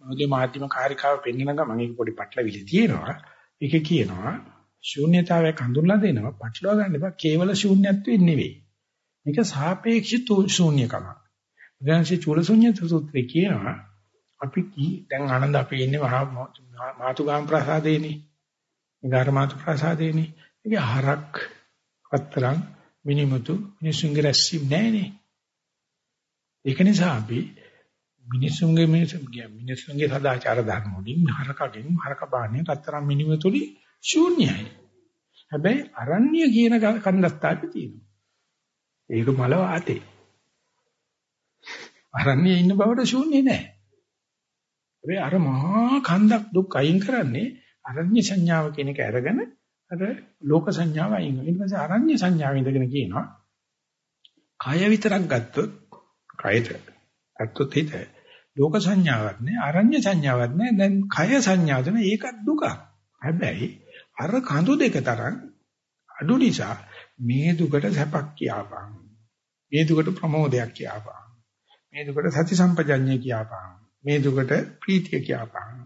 මොකද මාධ්‍යම කාර්යකාව පෙන්වන ගමන් ඒක පොඩි පටලවිලි තියෙනවා. ඒක කියනවා ශූන්‍යතාවයක් හඳුන්ලා දෙනවා. පටලවා ගන්න එපා. කේවල ශූන්‍යත්වෙ නෙවෙයි. මේක සාපේක්ෂ ශූන්‍යකම. බුදුන්සේ චූලශූන්‍ය සූත්‍රයේ කියනවා අපි දැන් ආනන්ද අපි ඉන්නේ මහා මාතුගාම ප්‍රසාදේනේ. ඊගාර මාතු ප්‍රසාදේනේ. ඒක හරක් වත්තරන් මිනිමුතු මිනිසුන්ගේ රැස්වීම නැහැනේ. ඒක නිසා අපි මිනිසුන්ගේ මිනිසුන්ගේ සදාචාර ධර්ම වලින් හරකගෙන් හරක බාන්නේ රත්තරන් මිනිමුතුලි ශූන්‍යයි. හැබැයි අරණ්‍ය කියන කන්දස්ථාපේ තියෙනවා. ඒක මල වාතේ. අරණ්‍යයේ ඉන්න බවට ශූන්‍ය නෑ. හැබැයි අර මහා කන්දක් දුක් අයින් කරන්නේ අරණ්‍ය සංඥාව කියන එක අරගෙන අර ලෝක සංඥාව අයින් වෙනවා. ඊට පස්සේ අරණ්‍ය සංඥාව ඉඳගෙන කියනවා කය විතරක් ගත්තොත් කයද ගත්තොත් හිත ලෝක සංඥාවක් නෑ අරණ්‍ය සංඥාවක් නෑ දැන් කය සංඥාව දෙන ඒකත් දුක. හැබැයි අර කඳු දෙක තරම් අඩු නිසා මේ දුකට සැපක් කියාපන්. මේ දුකට ප්‍රමෝදයක් කියාපන්. මේ දුකට සති සම්පජඤ්ඤය කියාපන්. මේ දුකට ප්‍රීතිය කියාපන්.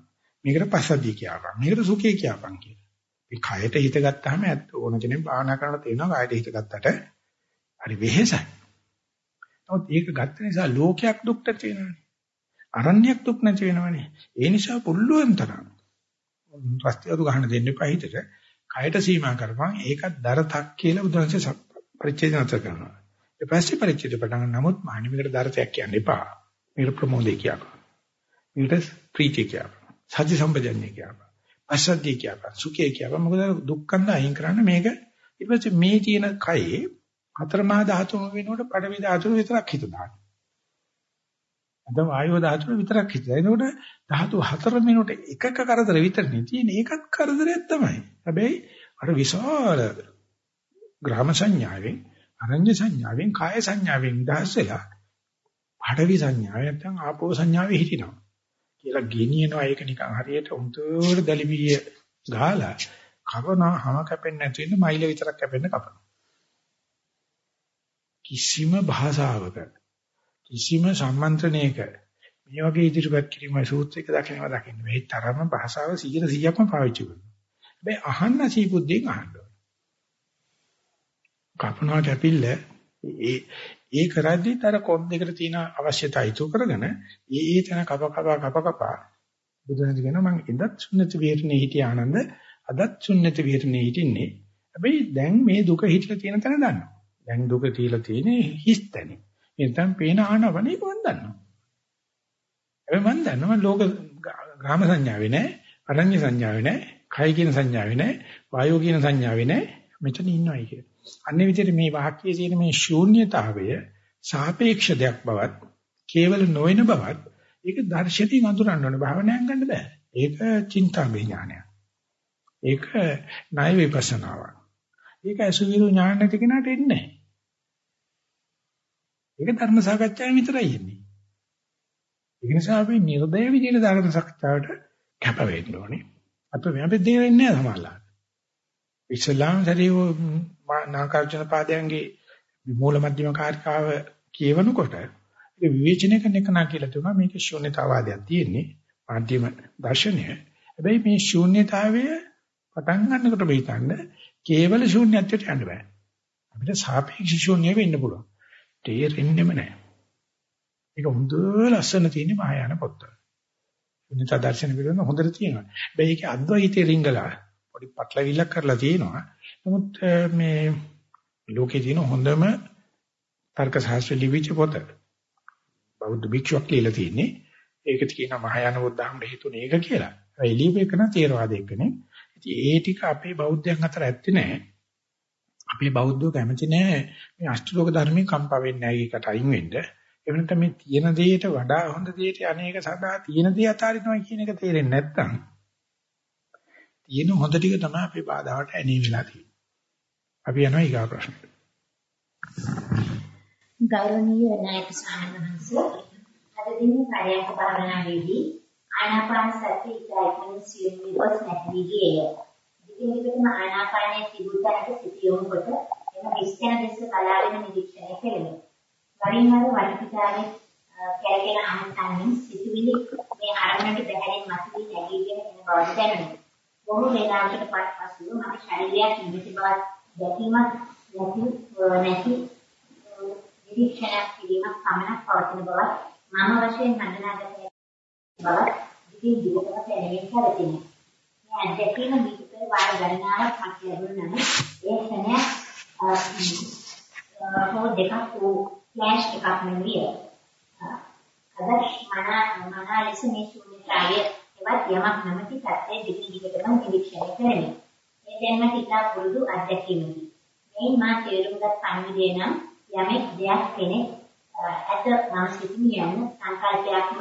මේකට පස්සද්ධිය කියාපන්. මේකට සුඛය කියාපන් කියලා. මේ කයට හිත ගත්තාම ඇත්ත ඕන කෙනෙක් භාවනා කරන්න තේනවා කයට හිත ගත්තට හරි වෙහෙසයි. නමුත් ඒක ගත්ත නිසා ලෝකයක් දුක් නැති වෙනවනේ. අරණ්‍යයක් දුක් නැති වෙනවනේ. ඒ නිසා පුළුවන් තරම් රස්තියතු ගහන්න දෙන්න එපා හිතට. කයට සීමා කරපන් ඒකත් දරතක් කියලා බුදුන්සේ පරිච්ඡේද නැතර කරනවා. ඊට පස්සේ පරිච්ඡේද පටන් නමුත් මානිමකට දරතයක් කියන්න එපා. මේකට ප්‍රමෝදේ කියපන්. මේකට ප්‍රීතිය කියපන්. සති සම්පජන්‍ය කියපන්. අසද්ධිය කියපන්. සුඛය කියපන්. මොකද දුක්ඛන්ද අයින් කරන්න මේක ඊට පස්සේ මේ තියෙන කයේ හතරමහා ධාතුම වෙනකොට පඩවි ධාතුව විතරක් හිත දාන්න. අද වායෝ ධාතුව විතරක් හිත. එතකොට ධාතු හතර වෙනකොට එකක කරදර විතරනේ තියෙන. ඒකත් කරදරයක් තමයි. හැබැයි අර විශාල ග්‍රාම සංඥාවෙන් අරඤ්‍ය සංඥාවෙන් කාය සංඥාවෙන් නිදහස් වෙලා පඩවි සංඥාව නැත්නම් ආපෝ සංඥාවේ හිටිනවා. කියලා ගෙනියනවා ඒක නිකන් හරියට උන්තෝර දලිපිය ගහලා කවනා හැම කැපෙන්නේ නැති වෙන්න මයිල විතරක් කැපෙන්න කපනවා. කිසිම භාෂාවක කිසිම සම්මන්ත්‍රණයක මේ වගේ ඉදිරිපත් කිරීමයි සූත්‍රයක දකිනවා දකින්න. මේ තරම භාෂාව 100%ක්ම පාවිච්චි කරනවා. හැබැයි අහන්න සීබුද්ධියෙන් අහන්න ඕනේ. කපනවා කැපිල්ල ඒ ඒ කරද්දී තර කොන් දෙකට තියෙන අවශ්‍යතාවය ඉතු කරගෙන ඒ ඒ තන කප කප කප කප බුදුන් කියනවා මම ඉදත් සුන්නත විහෙරණේ හිටිය ආනන්ද අදත් සුන්නත විහෙරණේ හිටින්නේ. හැබැයි දැන් මේ දුක හිටලා තියෙන තැන දන්නවා. දැන් දුක තියලා තියෙන්නේ හිස් තැනේ. එතෙන් පේන ආනවනේ මම දන්නවා. හැබැයි මම දන්නවා ලෝක ග්‍රාම සංඥාවේ නැහැ, අරඤ්‍ය සංඥාවේ නැහැ, කය කියන සංඥාවේ නැහැ, වායෝ කියන සංඥාවේ නැහැ. මෙතන ඉන්නවයි කියලා. අන්නේ විදිහට මේ වාක්‍යයේ තියෙන මේ ශූන්‍යතාවය සාපේක්ෂ දෙයක් බවත්, කේවල නොවන බවත්, ඒක දර්ශනයෙන් අඳුරන්න ඕනේ. භාවනාවෙන් ගන්න බෑ. ඒක චින්තාමය ඥානයක්. ඒක ණය විපස්සනාවක්. ඒක අසුවිරු ඥාන නැති කෙනාට එන්නේ නැහැ. ඒක ධර්ම සාකච්ඡාවේ විතරයි එන්නේ. ඒ නිසා අපි නිර්දය විදිහට ධර්ම සාකච්ඡාවට කැප වෙන්න ඕනේ. අපි මේ අපි දෙන්නේ නැහැ සමහරවිට. ඉස්ලාම් සරියෝ නාකාර්ජුන පාදයන්ගේ මූල මධ්‍යම කාර්කාව කියවනකොට ඒක විවේචනය කරන එක නා කියලා තුනා මේක ශූන්‍යතාවාදයක් තියෙන්නේ මධ්‍යම දර්ශනය. හැබැයි මේ ශූන්‍යතාවය පටන් ගන්නකොට මේ හිතන්න කේවල ශූන්‍යත්වයට යන්න බෑ. අපිට සාපේක්ෂ ශූන්‍ය වෙන්න පුළුවන්. තේරෙන්නෙම නැහැ. ඒක හොඳ ලස්සන තියෙන මහායාන පොත්වල. ශූන්‍යතා දර්ශන පිළිබඳ හොඳට තියෙනවා. හැබැයි ඒකේ අද්වෛතේ රිංගලා පොඩි පටලවිල්ලක් කරලා තියෙනවා. නමුත් මේ ලෝකේ තියෙන හොඳම තර්ක ශාස්ත්‍ර ලිවිච්ච පොත. බෞද්ධ භික්ෂුවක් කියලා තියෙන්නේ. ඒකට කියනවා මහායාන බුද්ධහමර හේතුනේ ඒක කියලා. ඒ ලියුපේකන තේරවාදයකනේ. ඉතින් ඒ ටික අපේ බෞද්ධයන් අතර ඇත්තේ නැහැ. අපේ බෞද්ධෝ කැමති නැහැ මේ අෂ්ටලෝක ධර්මයේ කම්පා වෙන්නේ නැහැ ඒකට අයින් වෙන්න. ඒ වෙනත මේ තියෙන දෙයට වඩා හොඳ දෙයට අනේක සදා තියෙන දේ අතාරිනවා කියන එක තේරෙන්නේ නැත්නම් තියෙන හොඳ ටික තමයි අපේ බාධාවට ඇණී වෙලා තියෙන්නේ. අපි යනවා ඊගා ප්‍රශ්නට. ගෞරවනීය නායක සාමණේරයන්ස අද දින කාර්යයක භාවනාවේදී ආනාපාන සති ඉතාලෙන් සියුම් විපස් නැති ගියේ. දිගින් දිගටම ආනාපානයේ තිබුණාට සිත යොමු කොට එම විස්තර දෙස කලාවෙන නිරීක්ෂණය කෙරෙමි. වරින් වර වටිකාවේ කැරකෙන ආනතනින් සිතුවිලි මේ අරමුණට බැහැරෙන් මතුවී නැගීගෙන එන බව දැනුනි. බොහෝ වේලාවකට පසුව මට ශරීරයක් නිමිති බවක් දැකීමක් නැති නැති නිරීක්ෂණයක් කිරීමක් පමණක් පවතින බවත් මම වශයෙන් හඳුනාගත බවත් ඉතින් දිගටම දැනෙමින් පවතින. මේ අධ්‍යක්ෂණ විතර වාර ගණනාවක් මට ලැබුණ නම් ඒ ක්ෂණයක් හෝ දෙකක් වූ ෆ්ලෑෂ් එකක් නෙවිය. අද මන මන ලෙස මේ ශූන්‍යතාවය එවත් යමක් නැමැති සත්‍යය දිගින් දිගටම නිරීක්ෂණය කරමි. මේ දැනට ඉතා පුරුදු අත්දැකීමකි. මේ මා තේරුම්ගත් පණිවිඩය නම් යමෙක් දෙයක් කෙනෙක් ඇත නම් සිටින යන සංකල්පයක්ම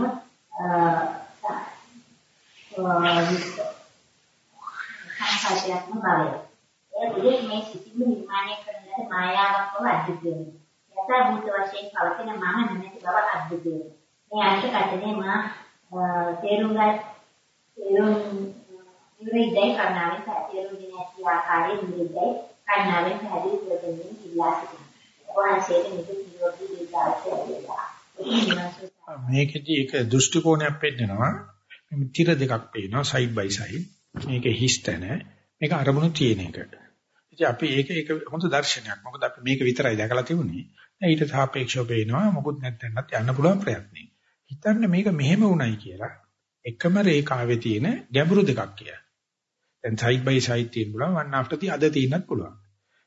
සංකල්පයක්ම බවය. ඒ උදේ මේ සිටින නිර්මාණය කරන ලද මායාවක් බව අද්භූතය. යථා භූත වශයෙන් පවතින මම නැමැති බව අද්භූතය. මේ අර්ථකථනය මා තේරුම්ගත් තේරුම් නිරේදයි කරනාවෙන් තේරුම් ගෙන ඇති ආකාරයේ නිරේදයි කරනාවෙන් පැහැදිලි කර දෙමින් ඉල්ලා සිටිනවා. වහන්සේට නිදුක් නිරෝගී දීර්ඝායුෂ ලැබේවා. මේකෙදි එක දෘෂ්ටි කෝණයක් පෙන්නනවා. මේ තිර දෙකක් පේනවා සයිඩ් බයි සයිඩ්. මේක හිස්තන මේක අරමුණු තියෙන එක. ඉතින් අපි ඒක ඒක හොඳ දර්ශනයක්. මොකද අපි මේක විතරයි දැකලා තිබුණේ. ඊට සාපේක්ෂව පේනවා මොකුත් නැත්නම් යන්න පුළුවන් ප්‍රයත්නයක්. හිතන්න මේක මෙහෙම වුණයි කියලා එකම රේඛාවේ තියෙන ගැඹුරු දෙකක් කියලා. දැන් side by side තියෙන්න පුළුවන් one after the other තියෙන්නත් පුළුවන්.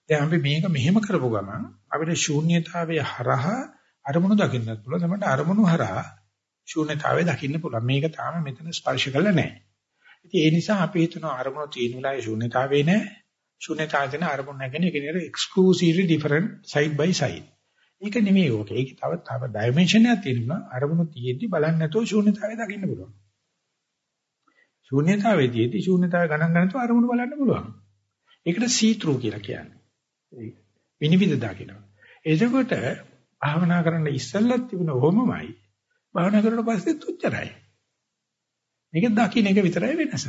දැන් අපි මේක මෙහෙම කරපුව ගමන් අපිට ශූන්‍යතාවයේ හරහා අරමුණු දකින්නත් පුළුවන්. තමයි අරමුණු හරහා ශූන්‍යතාවය දකින්න පුළුවන්. මේක තාම මෙතන ස්පර්ශ කරලා නැහැ. ඉතින් ඒ නිසා අපි හිතනවා අරමුණු තියෙන වෙලාවේ ශූන්‍යතාවේ නැහැ. ශූන්‍යතාවය දෙන අරමුණ නැගෙන එක නේද exclusively different side by side. ඒක නෙමෙයි ඕක. ඒක තව තව ඩයිමන්ෂන් එකක් තියෙනවා. අරමුණු තියෙද්දි බලන්නේ නැතුව ශූන්‍යතාවය දකින්න පුළුවන්. ශූන්‍යතාවයේදී ශූන්‍යතාවය ගණන් ගන්න නැතුව අරමුණු බලන්න පුළුවන්. ඒකට see through කියලා කියන්නේ. විනිවිද දකිනවා. එතකොට භාවනා කරන්න ඉස්සෙල්ලත් තිබුණ ඕමමයි. භාවනා කරලා පස්සෙත් උච්චරයි. මේක දකින්න එක විතරයි වෙනස.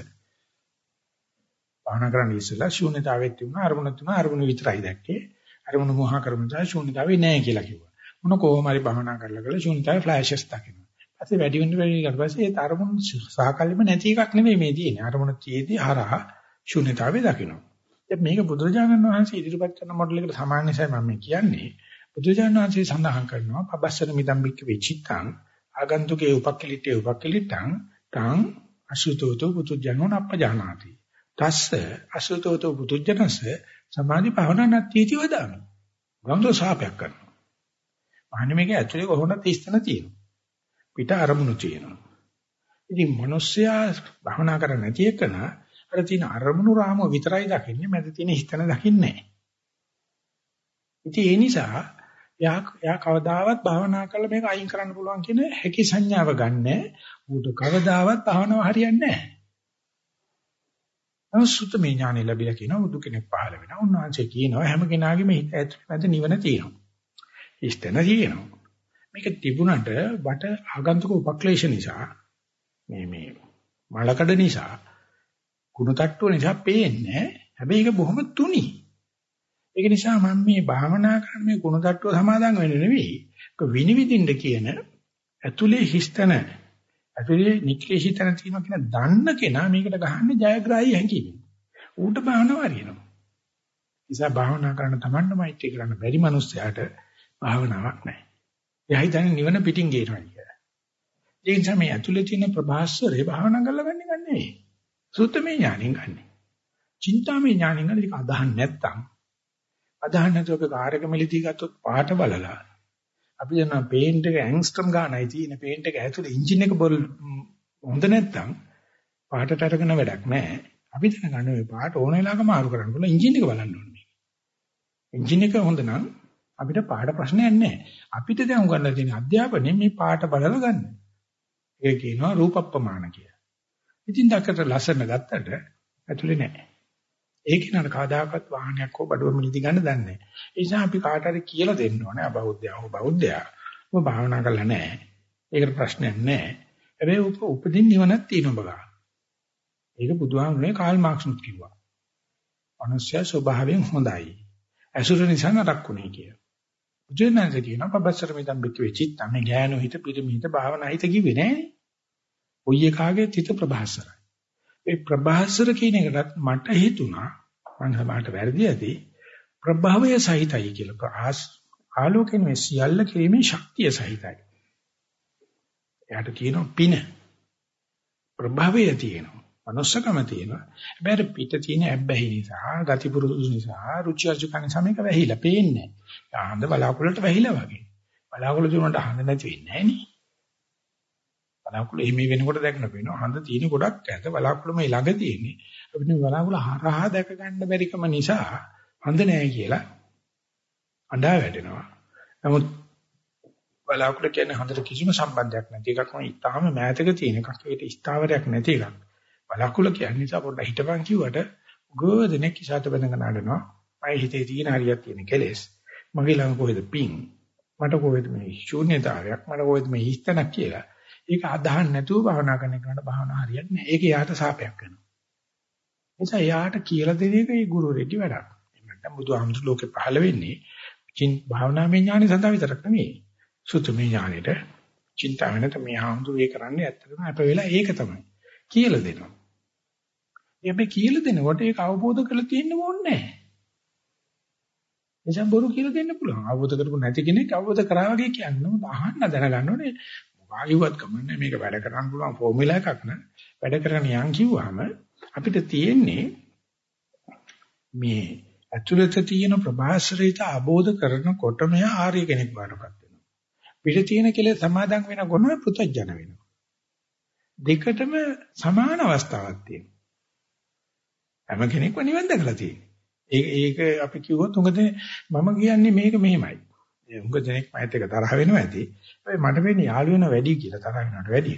භාවනා කරන්න ඉස්සෙල්ලා ශූන්‍යතාවයේ තිබුණ අරමුණ තුන අරමුණ විතරයි දැක්කේ. අරමුණ මොහ කරමුද ශූන්‍යතාවේ නැහැ කියලා කිව්වා. මොන කොහොම හරි භාවනා කරලා කරලා ශූන්‍යතාවේ ෆ්ලෑෂස් දකිනවා. ඊපස්සේ වැඩි වෙන වැඩි ඊට පස්සේ ඒ අරමුණ සහකල්ලිම නැති එකක් නෙමෙයි මේ තියෙන්නේ. අරමුණ තියේදී හරහා ශූන්‍යතාවේ දකිනවා. දැන් මේක බුදුරජාණන් වහන්සේ ඉදිරිපත් කරන මොඩල් එකට සමාන නිසා මම කියන්නේ. බුදුරජාණන් වහන්සේ සඳහන් කරනවා පබස්සන මිදම් බික්ක වෙචිත්තං ආගන්තුකේ උපක්කලිටේ උපක්කලිටං තං අසුතෝතෝ පුතුජනෝ නප්පජානාති. තස්ස අසුතෝතෝ පුතුජනස සමාධි භාවනා නැතිති වදාමි. ගම්දෝ සාපයක් කරනවා. අහන්නේ මේක ඇතුලේ කොහොමද තිස්තන තියෙනවා. පිට අරමුණු තියෙනවා. ඉතින් මිනිස්සයා භවනා කරන්නේ නැති එකන අර තියෙන අරමුණු රාමුව විතරයි දකින්නේ මැද තියෙන හිතන දකින්නේ නැහැ. ඉතින් ඒ නිසා යා යා කවදාවත් භවනා කරලා මේක අයින් කරන්න පුළුවන් කියන හැකි සංඥාව ගන්න ඌට කවදාවත් භවනාව හරියන්නේ නැහැ. අනුසුතමේ ඥානෙ ලැබිලා කියනවා බුදු කෙනෙක් පහළ වෙනවා. උන්වහන්සේ කියනවා හැම කෙනාගේම හිත ඇතුළේ මැද නිවන තියෙනවා. ඉස්තන තියෙනවා. මේක තිබුණට වට ආගන්තුක උපක්ලේශ නිසා මේ මේ මලකඩ නිසා කුණටට්ටුව නිසා පේන්නේ හැබැයි ඒක බොහොම තුනි. ඒක නිසා මම මේ භාවනා කරන මේ කුණටට්ටුව සමාදන් වෙන්නේ නෙවෙයි. ඒක විනිවිදින්න කියන ඇතුලේ හිස්තන ඇතුලේ නික්ලේශිතන තියෙනවා කියන දන්න කෙනා මේකට ගහන්නේ ජයග්‍රාහී හැකියි ඌට භාවනාව හරියනවා නිසා භාවනා කරන තමන්ම මෛත්‍රී කරන්න බැරි මනුස්සයාට භාවනාවක් නැහැ. එයා හිතන්නේ නිවන පිටින් ගේනවා කියලා. ඒ නිසා මේ ඇතුලේ තියෙන ප්‍රභාස්වරේ භාවනා කරලා ගන්න එක නෙවෙයි. සුත්තමේ ඥාණයෙන් ගන්න. චින්තාමේ ඥාණයෙන් ගන්න එක අදහන් නැත්තම් අදහන් නැතුව අපි කාර් එක මෙලිදී ගත්තොත් පාට බලලා අපි දන්නා පේන්ට් එක ඇන්ග්ස්ට්‍රම් ගන්නයි තියෙන පේන්ට් එක ඇතුලේ එන්ජින් එක බොල් හොඳ නැත්තම් පාටට අරගෙන වැඩක් නැහැ. අපි දැනගන්න මේ පාට ඕන වෙලාවක මාරු කරන්න පුළුවන් එන්ජින් එක බලන්න ඕනේ. එන්ජින් එක හොඳ නම් අපිට පාඩ ප්‍රශ්නයක් නැහැ. අපිට දැන් උගන්වලා තියෙන අධ්‍යාපනයේ මේ පාඩ බලලා ගන්න. ඒක කියනවා රූපප්‍රමාණ කියලා. ඉතින් දැක්කට ලස්සන ගත්තට ඇතුලේ නැහැ. ඒක නේද කාදාකත් වාහනයක් හෝ බඩුව මිලදී ගන්න දන්නේ නැහැ. ඒ නිසා අපි කාට හරි කියලා දෙන්න ඕනේ අබෞද්ධයා හෝ බෞද්ධයා. ඔබ භාවනා කරලා නැහැ. ඒකට ප්‍රශ්නයක් නැහැ. හැබැයි උප උපදින් නිවනක් තියෙනවා බගා. ඒක බුදුහාමුදුරනේ කාල් මාක්ස්නුත් කිව්වා. මනුෂ්‍ය ස්වභාවයෙන් හොඳයි. අසුර නිසා නරක්ුණේ කියලා. බුදුනාංශ කියනවා පබස්සර මිදම් බික්ක වෙචිත්ත මේ ගෑනු හිත පිරිමි හිත භාවනා හිත කිව්වේ නෑනේ. ඔය එකාගේ තිත ප්‍රභාසරයි. ඒ ප්‍රභාස්වර කියන එකටත් මට හිතුණා මම සමහරට වැරදි ඇති ප්‍රභවය සහිතයි කියලා. ප්‍රහස් ආලෝකයෙන් මේ සියල්ල කිරීමේ ශක්තිය සහිතයි. එයාට කියනවා පින. ප්‍රභවය තියෙනවා. මනුස්සකම තියෙනවා. හැබැයි පිට තියෙන ඇබ්බැහි නිසා, ගති පුරුදු නිසා, රුචි අරුචිකන සමයක වැහිලා පේන්නේ නැහැ. ආන්ද බලාකුළට වැහිලා වගේ. බලාකුළු දුන්නට හඳ නැති වෙන්නේ නැහැ නේ. බලාකුළු එහි මේ වෙනකොට දැක්න පේනවා. හඳ තියෙන ගොඩක් ඈත බලාකුළු මේ ළඟ තියෙන්නේ. අපිට මේ බලාකුළු හරහා දැක ගන්න බැරිකම නිසා හඳ නැහැ කියලා අඬා වැටෙනවා. නමුත් බලාකුළු කියන්නේ හඳට කිසිම සම්බන්ධයක් නැති එකක් නෙවෙයි. ඊටාම මෑතක තියෙන එකක්. ඒකට ස්ථාවරයක් නැති එකක්. බලාකුළු කියන්නේ නිසා පොඩ්ඩක් හිටපන් කිව්වට ගොඩනෙක් ඉසాత බඳගෙන අඬනවා. මගේ හිතේ තියෙන හරියක් තියෙන කෙලෙස්. මගේ ළඟ කොහෙද පිං? මට කොහෙද මේ ශූන්‍යතාවයක්? මට කොහෙද මේ හිස්තනක් කියලා. ඒක අදහන් නැතුව භාවනා කරන එකට භාවනා හරියන්නේ නැහැ. ඒක යාට සාපයක් වෙනවා. නිසා යාට කියලා දෙන එක ඒ ගුරුවරයෙක්ගේ වැඩක්. එහෙනම් බුදුහාමුදුරු ලෝකේ පහළ වෙන්නේ චින් භාවනාමය ඥානෙ සඳහා විතරක් නෙමෙයි. සුතමේ ඥානෙට චින්තාවෙනත මේ හාමුදුරු ඒ කරන්නේ ඇත්තටම අප වෙලා ඒක තමයි. කියලා දෙනවා. එබැ කියලා දෙනකොට ඒක අවබෝධ කරලා තියෙන්න ඕනේ නැහැ. එසම් බොරු කියලා දෙන්න පුළුවන්. අවබෝධ කරපු නැති කෙනෙක් අවබෝධ කරා වගේ කියන්නම අහන්න දැනගන්න ඕනේ. වායුවත් කමන්නේ මේක වැඩ කරන්න පුළුවන් ෆෝමියුලා එකක් න ะ වැඩ කරගෙන යන් කිව්වහම අපිට තියෙන්නේ මේ ඇතුළත තියෙන ප්‍රභාස්වරිත ආબોධ කරනකොට මෙහා ආර්ය කෙනෙක් වඩපත් වෙනවා. පිට තියෙන කෙලෙස් සමාදන් වෙන ගොන පුතඥ වෙනවා. දෙකටම සමාන අවස්ථාවක් තියෙනවා. හැම කෙනෙක්ම නිවන් දැකලා තියෙනවා. ඒක ඒක අපි කිව්වොත් උඟද මම කියන්නේ මේක මෙහෙමයි. ඒ උඟ දෙනෙක් මයිත් එක තරහ වෙනවා ඇති. හැබැයි මට වෙන්නේ යාළු වෙන වැඩි කියලා තරහ වෙනවට වැඩි.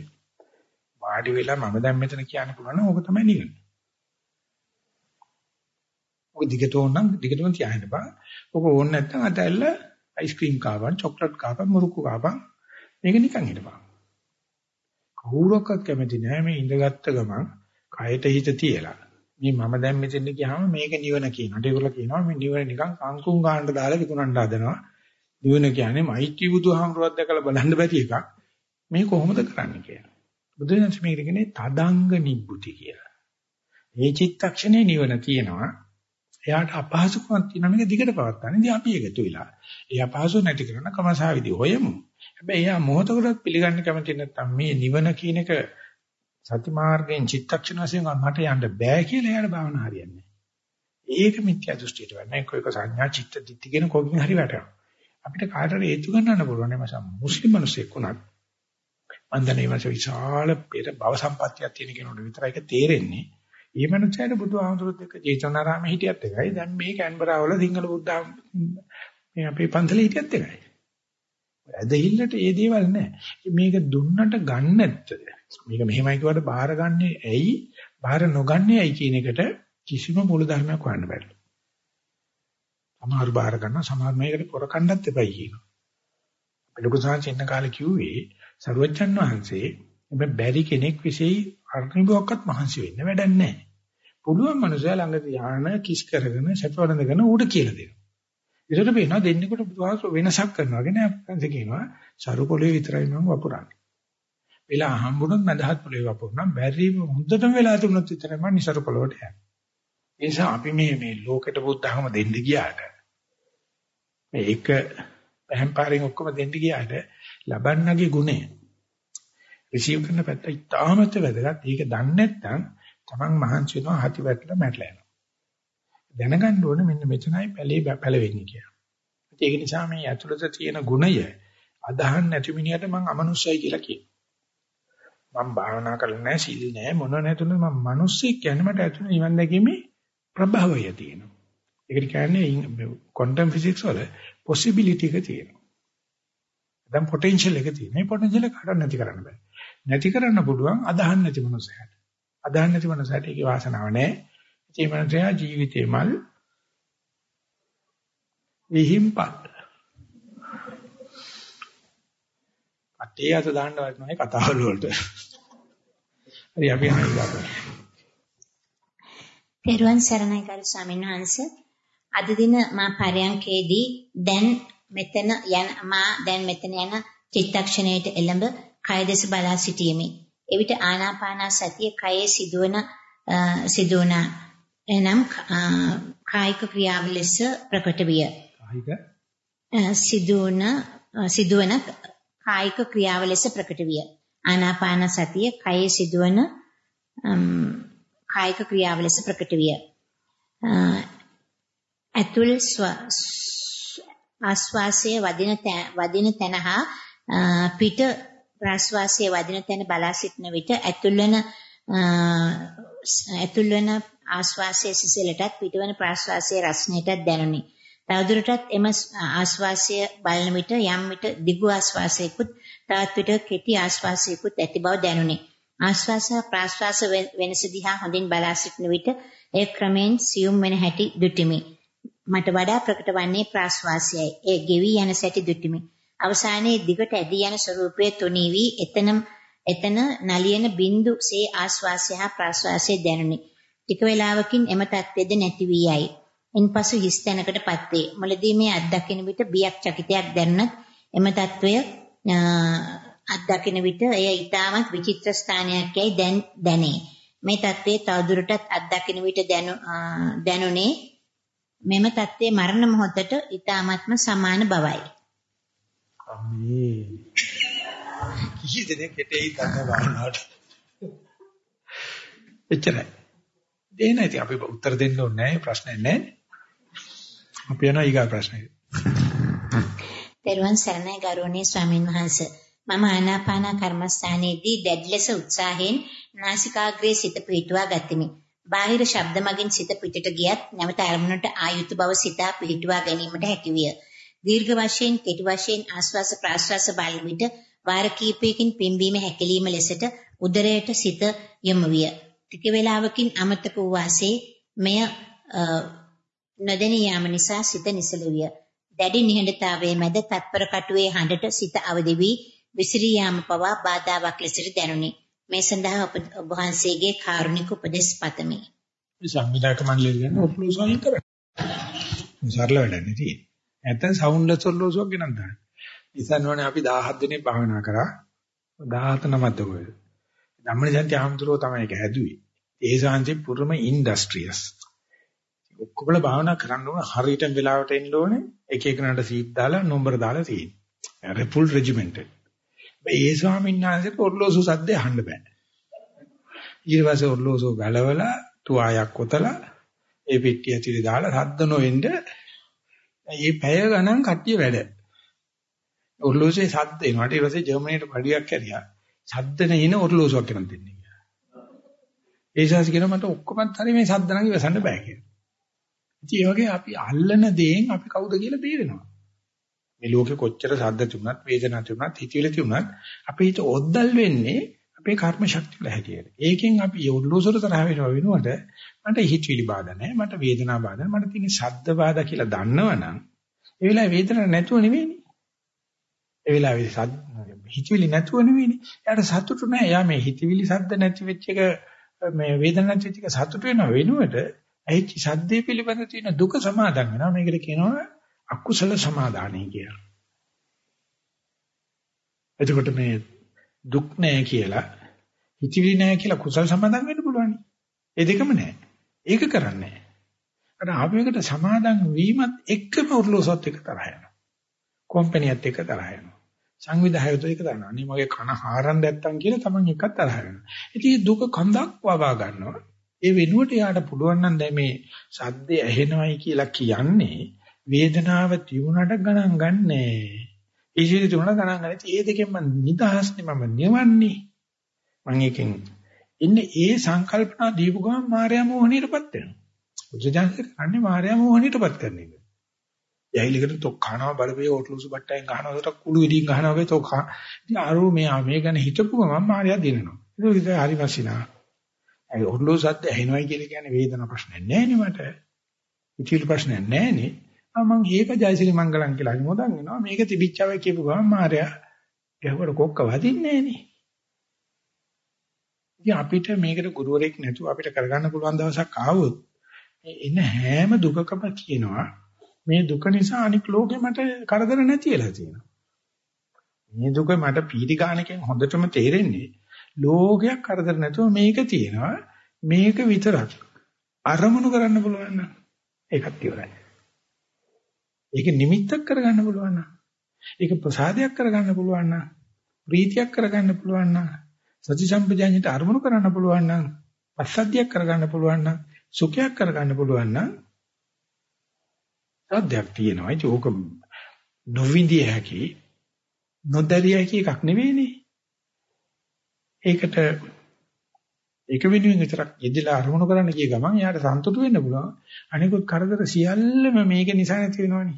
වාඩි වෙලා මම දැන් මෙතන කියන්න පුළුවන් නම් ඕක තමයි නිවන. ඔක දිගට ඕනනම් දිගටම තියාගෙන බා. ඔක ඕනේ නැත්නම් අතැල්ල අයිස්ක්‍රීම් කාපන්, චොක්ලට් කාපන්, මුරුක්කු කාපන්. මේක නිකන් හිටපන්. කවුරක්වත් කැමති නැහැ මේ ඉඳගත්ත ගමන් කයට හිත තියලා. මේ මම දැන් මෙතෙන් ගියාම මේක නිවන කියනවා. ඒගොල්ලෝ කියනවා මේ නිවන නිකන් කංකුම් ගාන්න දාලා විකුණන්න හදනවා. නිවන කියන්නේ මෛත්‍රී බුදුහාමුදුරුවක් දැකලා බලන්න බැරි එකක්. මේ කොහොමද කරන්නේ කියලා. බුදුන් මේක කියන්නේ තදංග නිබ්බුති කියලා. මේ චිත්තක්ෂණේ නිවන තියෙනවා. එයාට අපහසුකමක් තියෙනවා මේක දිගට පවත්වන්න. ඉතින් අපි එකතු වෙලා. ඒ අපහසු නැති කරන කමසාවිදි හොයමු. හැබැයි එයා මොහොතකටත් පිළිගන්න කැමති නැත්නම් මේ නිවන කියන එක සති මාර්ගයෙන් චිත්තක්ෂණ වශයෙන් මට යන්න බෑ කියලා එයාට භාවනා හරියන්නේ නැහැ. ඒක මිත්‍යා දෘෂ්ටියට වෙන්නේ. කොයික සංඥා චිත්ත දිට්ඨි කියන කොකින් හරි වැටෙනවා. අපිට කාටට හේතු ගන්නන්න පුළුවන් නේ මසම් මුස්ලිම් මිනිසෙක් වුණත් මන්දනේ මාස විශාල පෙර භව සම්පත්තියක් තියෙන කෙනෙකුට විතරයි ඒක තේරෙන්නේ. ඒ මනුස්සයාට බුදුහාමුදුරුත් එක්ක ජේතවනාරාමේ හිටියත් එකයි. දැන් මේ කැන්බරා වල සිංහල බුද්ධ මේ අපේ පන්සලේ හිටියත් එකයි. ඇදහිල්ලට ඒ දේවල් නැහැ. මේක දුන්නට ගන්න නැත්තද? මේක මෙහෙමයි කියවට බාහිර ගන්නේ ඇයි? බාහිර නොගන්නේ ඇයි කියන එකට කිසිම මූල ධර්මයක් හොයන්න බෑ. සමහර බාහිර ගන්න සමහර මේකට පොරකණ්ඩත් එපයි කියනවා. අපි ලොකු සාංශින්න කාලේ කිව්වේ සරුවච්චන් වහන්සේ මේ බැරි කෙනෙක් විශේෂ අර්ණිබුවක්වත් මහන්සි වෙන්න වැඩක් නැහැ. පුළුවන් මනුස්සයා ළඟ ධාන කිස් කරගෙන සැපවලඳගෙන ඌට කියලා දෙනවා. ඒකට පේනවා දෙන්නෙකුට බුදුහාස වෙනසක් කරනවා. ගෙන අපන්ස කියනවා සරු පොළවේ විතරයි මම වපුරන්නේ. වෙලා හම්බුනොත් මදහත් පොළවේ වපුරනම් බැරි හොඳටම වෙලා තිබුණොත් විතරයි මම නිසරු පොළවට යන්නේ. ඒ නිසා අපි මේ මේ ලෝකෙට බුද්ධහම දෙන්න ගියාට මේ එක පහන් පාරෙන් ඔක්කොම දෙන්න ගියාට ලබන්නගේ ගුණය රිසීව් කරන පැත්ත ඉතාමත් වැදගත්. ඒක දන්නේ නැත්නම් Taman මහන්සි වෙනවා හති වැටලා මැරලා යනවා. දැනගන්න ඕනේ මෙන්න මෙතනයි පැලේ පැලවෙන්නේ කියලා. ඒක නිසා මේ ඇතුළත තියෙන ගුණය අදහන් නැති මිනිහට මම අමනුෂ්‍යයි කියලා කියනවා. මම භාවනා කරලා නැහැ, සිල් නැහැ, මොන නැතුණු මම මිනිස්සෙක් කියන්නේ මට ඇතුළේ නිවන් දැකීමේ ප්‍රභවය තියෙනවා. ඒකට කියන්නේ ක්වොන්ටම් ෆිසික්ස් වල possibility එක තියෙනවා. දැන් potential එක තියෙනවා. මේ potential එක කාටවත් නැති කරන්න බෑ. නැති කරන්න පුළුවන් අදහන් නැති මනුස්සයට. අදහන් නැති මනුස්සයට ඒකේ වාසනාව නැහැ. ඒ මනුස්සයා ජීවිතේ මල් විහිම්පත්. අටේ අත දාන්න වටනයි කතාවල වලට. හරි අපි අනිවාර්ය. පෙරුවන් සරණයි කරු ස්වාමීන් වහන්සේ අද දින මා පරයන්කේදී දැන් මෙතන යන මා දැන් මෙතන යන චිත්තක්ෂණයට එළඹ කය දෙස බලා සිටීමේ එවිට ආනාපාන සතිය කයේ සිදුවන සිදුවන එනම් කායික ක්‍රියාව ලෙස ප්‍රකට විය. කායික සිදුවන සිදුවන කායික ක්‍රියාව ලෙස ප්‍රකට විය. ආනාපාන සතිය කයේ සිදුවන කායික ක්‍රියාව ලෙස ප්‍රකට විය. ඇතුල් ආස්වාසයේ වදින වදින තැන හා පිට ප්‍රාශ්වාසයේ වදින තැන බලා සිටන විට ඇතුල් වෙන ඇතුල් වෙන ආශ්වාසයේ සිසිලටත් පිටවන ප්‍රාශ්වාසයේ රසණයටත් දැනුනි. තවදුරටත් එම ආශ්වාසය බලන විට යම් විට දිගු ආශ්වාසයකුත් තවත් විට කෙටි ආශ්වාසයකුත් ඇති බව දැනුනි. ආශ්වාස ප්‍රාශ්වාස වෙනස දිහා හොඳින් බලා සිටන විට ඒ ක්‍රමෙන් සියුම් වෙන හැටි දුටිමි. මට වඩා ප්‍රකට වන්නේ ප්‍රාශ්වාසයයි. ඒ ගෙවි යන සැටි දුටිමි. අවසානයේ දිගට ඇදී යන ස්වરૂපයේ තුනී වී එතනම එතන නලියන බින්දු සේ ආශ්වාසය හා ප්‍රාශ්වාසය දැනුනි. ටික වේලාවකින් එම තත්ත්වෙද නැති වී යයි. ඉන්පසු හිස් තැනකට පත්වේ. මුලදී මේ අත්දකින විට බියක් චකිතයක් දැනුණත් එම తত্ত্বය අත්දකින විට එය ඊටමත් විචිත්‍ර ස්ථානයක් යයි දැන් දැනේ. මේ தત્ත්වයේ තවදුරටත් අත්දකින විට දැනුනේ මෙම தત્ත්වයේ මරණ මොහොතට ඊටාත්ම සමාන බවයි. අමේ. කී දෙනෙක් හිටේ ඉඳන් බලනවාට. එච්චරයි. දෙන්නේ නැති අපි උත්තර දෙන්න ඕනේ නැහැ ප්‍රශ්නේ නැහැ. අපි යනවා ඊගා ප්‍රශ්නෙට පෙරවන් සරණයි ගෞරවනීය ස්වාමින් වහන්සේ මම ආනාපාන කර්මස්ථානයේදී දැඩි ලෙස උත්සාහයෙන් නාසිකාග්‍රේ සිත පිහිටුවා ගතිමි. බාහිර ශබ්ද මගින් සිත පිටට ගියත් නැවත අරමුණට ආයුතු බව සිතා පිහිටුවා ගැනීමට හැකියිය. දීර්ඝ වශයෙන් කෙටි වශයෙන් ආස්වාස ප්‍රාස්වාස බලන විට වාර කිහිපයකින් පිම්බීම හැකිලිම ලෙසට උදරයට සිත යොමු විය. ටික වේලාවකින් අමතක වූ වාසේ මෙය නොදැනී යාම නිසා සිත නිසල විය. දැඩි නිහඬතාවයේ මැද තත්පර කටුවේ හඬට සිත අවදි වී විසිරී යාම පවා බාධාවක් ලෙසට දැනුනි. මේ සඳහා ඔබ වහන්සේගේ කාරුණික උපදෙස් පතමි. සංවිධායක මණ්ඩලය කියන්නේ ඔප්ලෝසෝයින් කරන්නේ. සරල වැඩක් නෙති. නැත්නම් සවුන්ඩ්ලස් ඔප්ලෝසෝක් ගෙනත් දාන්න. ඉතින් අපි 17 දිනේ භාවනා කරා 17 නමද්ද කොහෙද? ධම්මනිසන්ති ආමතුරෝ තමයි ඒක හැදුවේ. ඒ ශාන්ති පුරම ඉන්ඩස්ට්‍රියස්. ඔක්කොම භාවනා කරන්න ඕන හරියට වෙලාවට එන්න ඕනේ. එක එකනට සීට් දාලා නම්බර දාලා තියෙන්නේ. අර ෆුල් රෙජිමෙන්ටල්. ඒ ස්වාමීන් වහන්සේට ඔර්ලෝසු සද්ද අහන්න බෑ. ඊට පස්සේ ඔර්ලෝසු ගලවලා තුවායක් කොතලා ඒ පෙට්ටිය ඇතුලේ දාලා සද්ද නොවෙන්න මේ පැය ගණන් කට්ටිය වැඩ. ඔර්ලෝසුවේ සද්ද එනවා. ඊට පස්සේ ජර්මනියට පඩියක් කැරියා. සද්ද නැින ඔර්ලෝසුවක් කරන් දෙන්නේ කියලා. ඒ ශාසි කියනවා මට ඔක්කොමත් හරි මේ සද්ද නම් ඉවසන්න බෑ කියලා. ඉතින් ඒ වගේ අපි අල්ලන දේෙන් අපි කවුද කියලා බේරෙනවා. මේ ලෝකෙ කොච්චර සද්ද තිබුණත් වේදනා තිබුණත් හිතවිලි තිබුණත් අපේ හිත ඔද්දල් වෙන්නේ අපේ කර්ම ශක්තිය වල හැටියට. ඒකෙන් අපි යොල්ලෝසර තරහ වෙනව වෙනුවට මට හිතවිලි බාධා නැහැ, මට වේදනා බාධා නැහැ, මට තියෙන ශබ්ද බාධා කියලා දන්නවනම් ඒ වෙලාවේ වේදනාවක් නැතුව නෙවෙයිනේ. ඒ වෙලාවේ සද්ද හිතවිලි නැතුව නෙවෙයිනේ. එයාට සතුටු නැහැ. එයා මේ හිතවිලි සද්ද නැති වෙච්ච එක මේ වේදනාවක් නැති වෙච්ච එක සතුටු වෙනව වෙනුවට ඇහිච්ච සද්දේ පිළිබඳ තියෙන දුක සමාදන් වෙනවා. මේකට කියනවා අකුසල සමාදානයි කියලා. එතකොට මේ දුක් නැහැ කියලා හිතවිලි නැහැ කියලා කුසල සමාදන් වෙන්න පුළුවන්. ඒ දෙකම නැහැ. ඒක කරන්නේ නැහැ. අර ආවේගකට සමාදන් වීමත් එක්කම උර්ලෝසත් එක තරහ යනවා. කම්පැනියත් එක තරහ යනවා. සංවිධායකත් එක තරහ යනවා. අනේ මගේ කන හාරන් නැත්තම් කියලා තමන් එකක් තරහ වෙනවා. ඉතින් දුක කඳක් වවා ගන්නවා. ඒ වෙනුවට යාට පුළුවන් නම් දැන් මේ සද්දේ ඇහෙනවයි කියලා කියන්නේ වේදනාව තියුණට ගණන් ගන්නෑ. ඉසිරි තියුණට ගණන් ගන්න. ඒ දෙකෙන් මම නිදහස්නේ මම නිවන්නේ. මම එකෙන් ඉන්නේ ඒ සංකල්පනා දීපු ගමන් මායя මොහොනීටපත් වෙනවා. බුදුජානක කරන්නේ මායя මොහොනීටපත් කරන එක. යයිලකට තොක් කනවා බලපේ ඕට්ලුසු බට්ටයෙන් ගහනවා විතර කුළු ඉදින් ගහනවා වගේ තොක්. ඉතින් අරෝ මේ මේ ගැන හිතපුවම මායя දිනනවා. ඒක විතර හරි වසිනා. ඒ ඔර්ලෝසත් ඇහෙනවයි කියලා කියන්නේ වේදනා ප්‍රශ්නයක් නෑ නේ මට. ඉතිරි ප්‍රශ්නයක් නෑ නේ. මම ඒක ජයසිරි මංගලම් කියලා හිමොදන් වෙනවා. මේක තිබිච්චවයි කියපු ගමන් මාර්යා ගැහුවට කොක්ක වදින්නේ නෑනේ. ඉතින් අපිට මේකට ගුරුවරයෙක් නැතුව අපිට කරගන්න පුළුවන් දවසක් ආවොත් එන හැම දුකකම කියනවා මේ දුක නිසා අනික් ලෝකෙ මට කරදර නැතිලා තියෙනවා. මේ දුක මට පීඩි ගන්නකෙන් හොඳටම තේරෙන්නේ ලෝකයක් කරදර නැතුව මේක තියෙනවා. මේක විතරක් අරමුණු කරන්න පුළුවන් නම් ඒකත් ඉවරයි. ඒක නිමිත්තක් කරගන්න පුළුවන් නම් ඒක ප්‍රසාදයක් කරගන්න පුළුවන් නම් ප්‍රීතියක් කරගන්න පුළුවන් නම් සති සම්පජාඤ්ඤයට අරමුණු කරන්න පුළුවන් නම් පස්සද්ධියක් කරගන්න පුළුවන් නම් සුඛයක් කරගන්න පුළුවන් නම් සාධ්‍යයක් තියෙනවා. ඒක ඕක නොවිඳිය හැකි නොදැරිය හැකි එකක් නෙවෙයිනේ. ඒකට ඒක වෙනුවෙන් විතරක් යෙදලා අරමුණු කරන්න ගිය ගමන් එයාට සන්තුටු වෙන්න පුළුවන්. අනිකුත් කරදර සියල්ලම මේක නිසා නැති වෙනවනේ.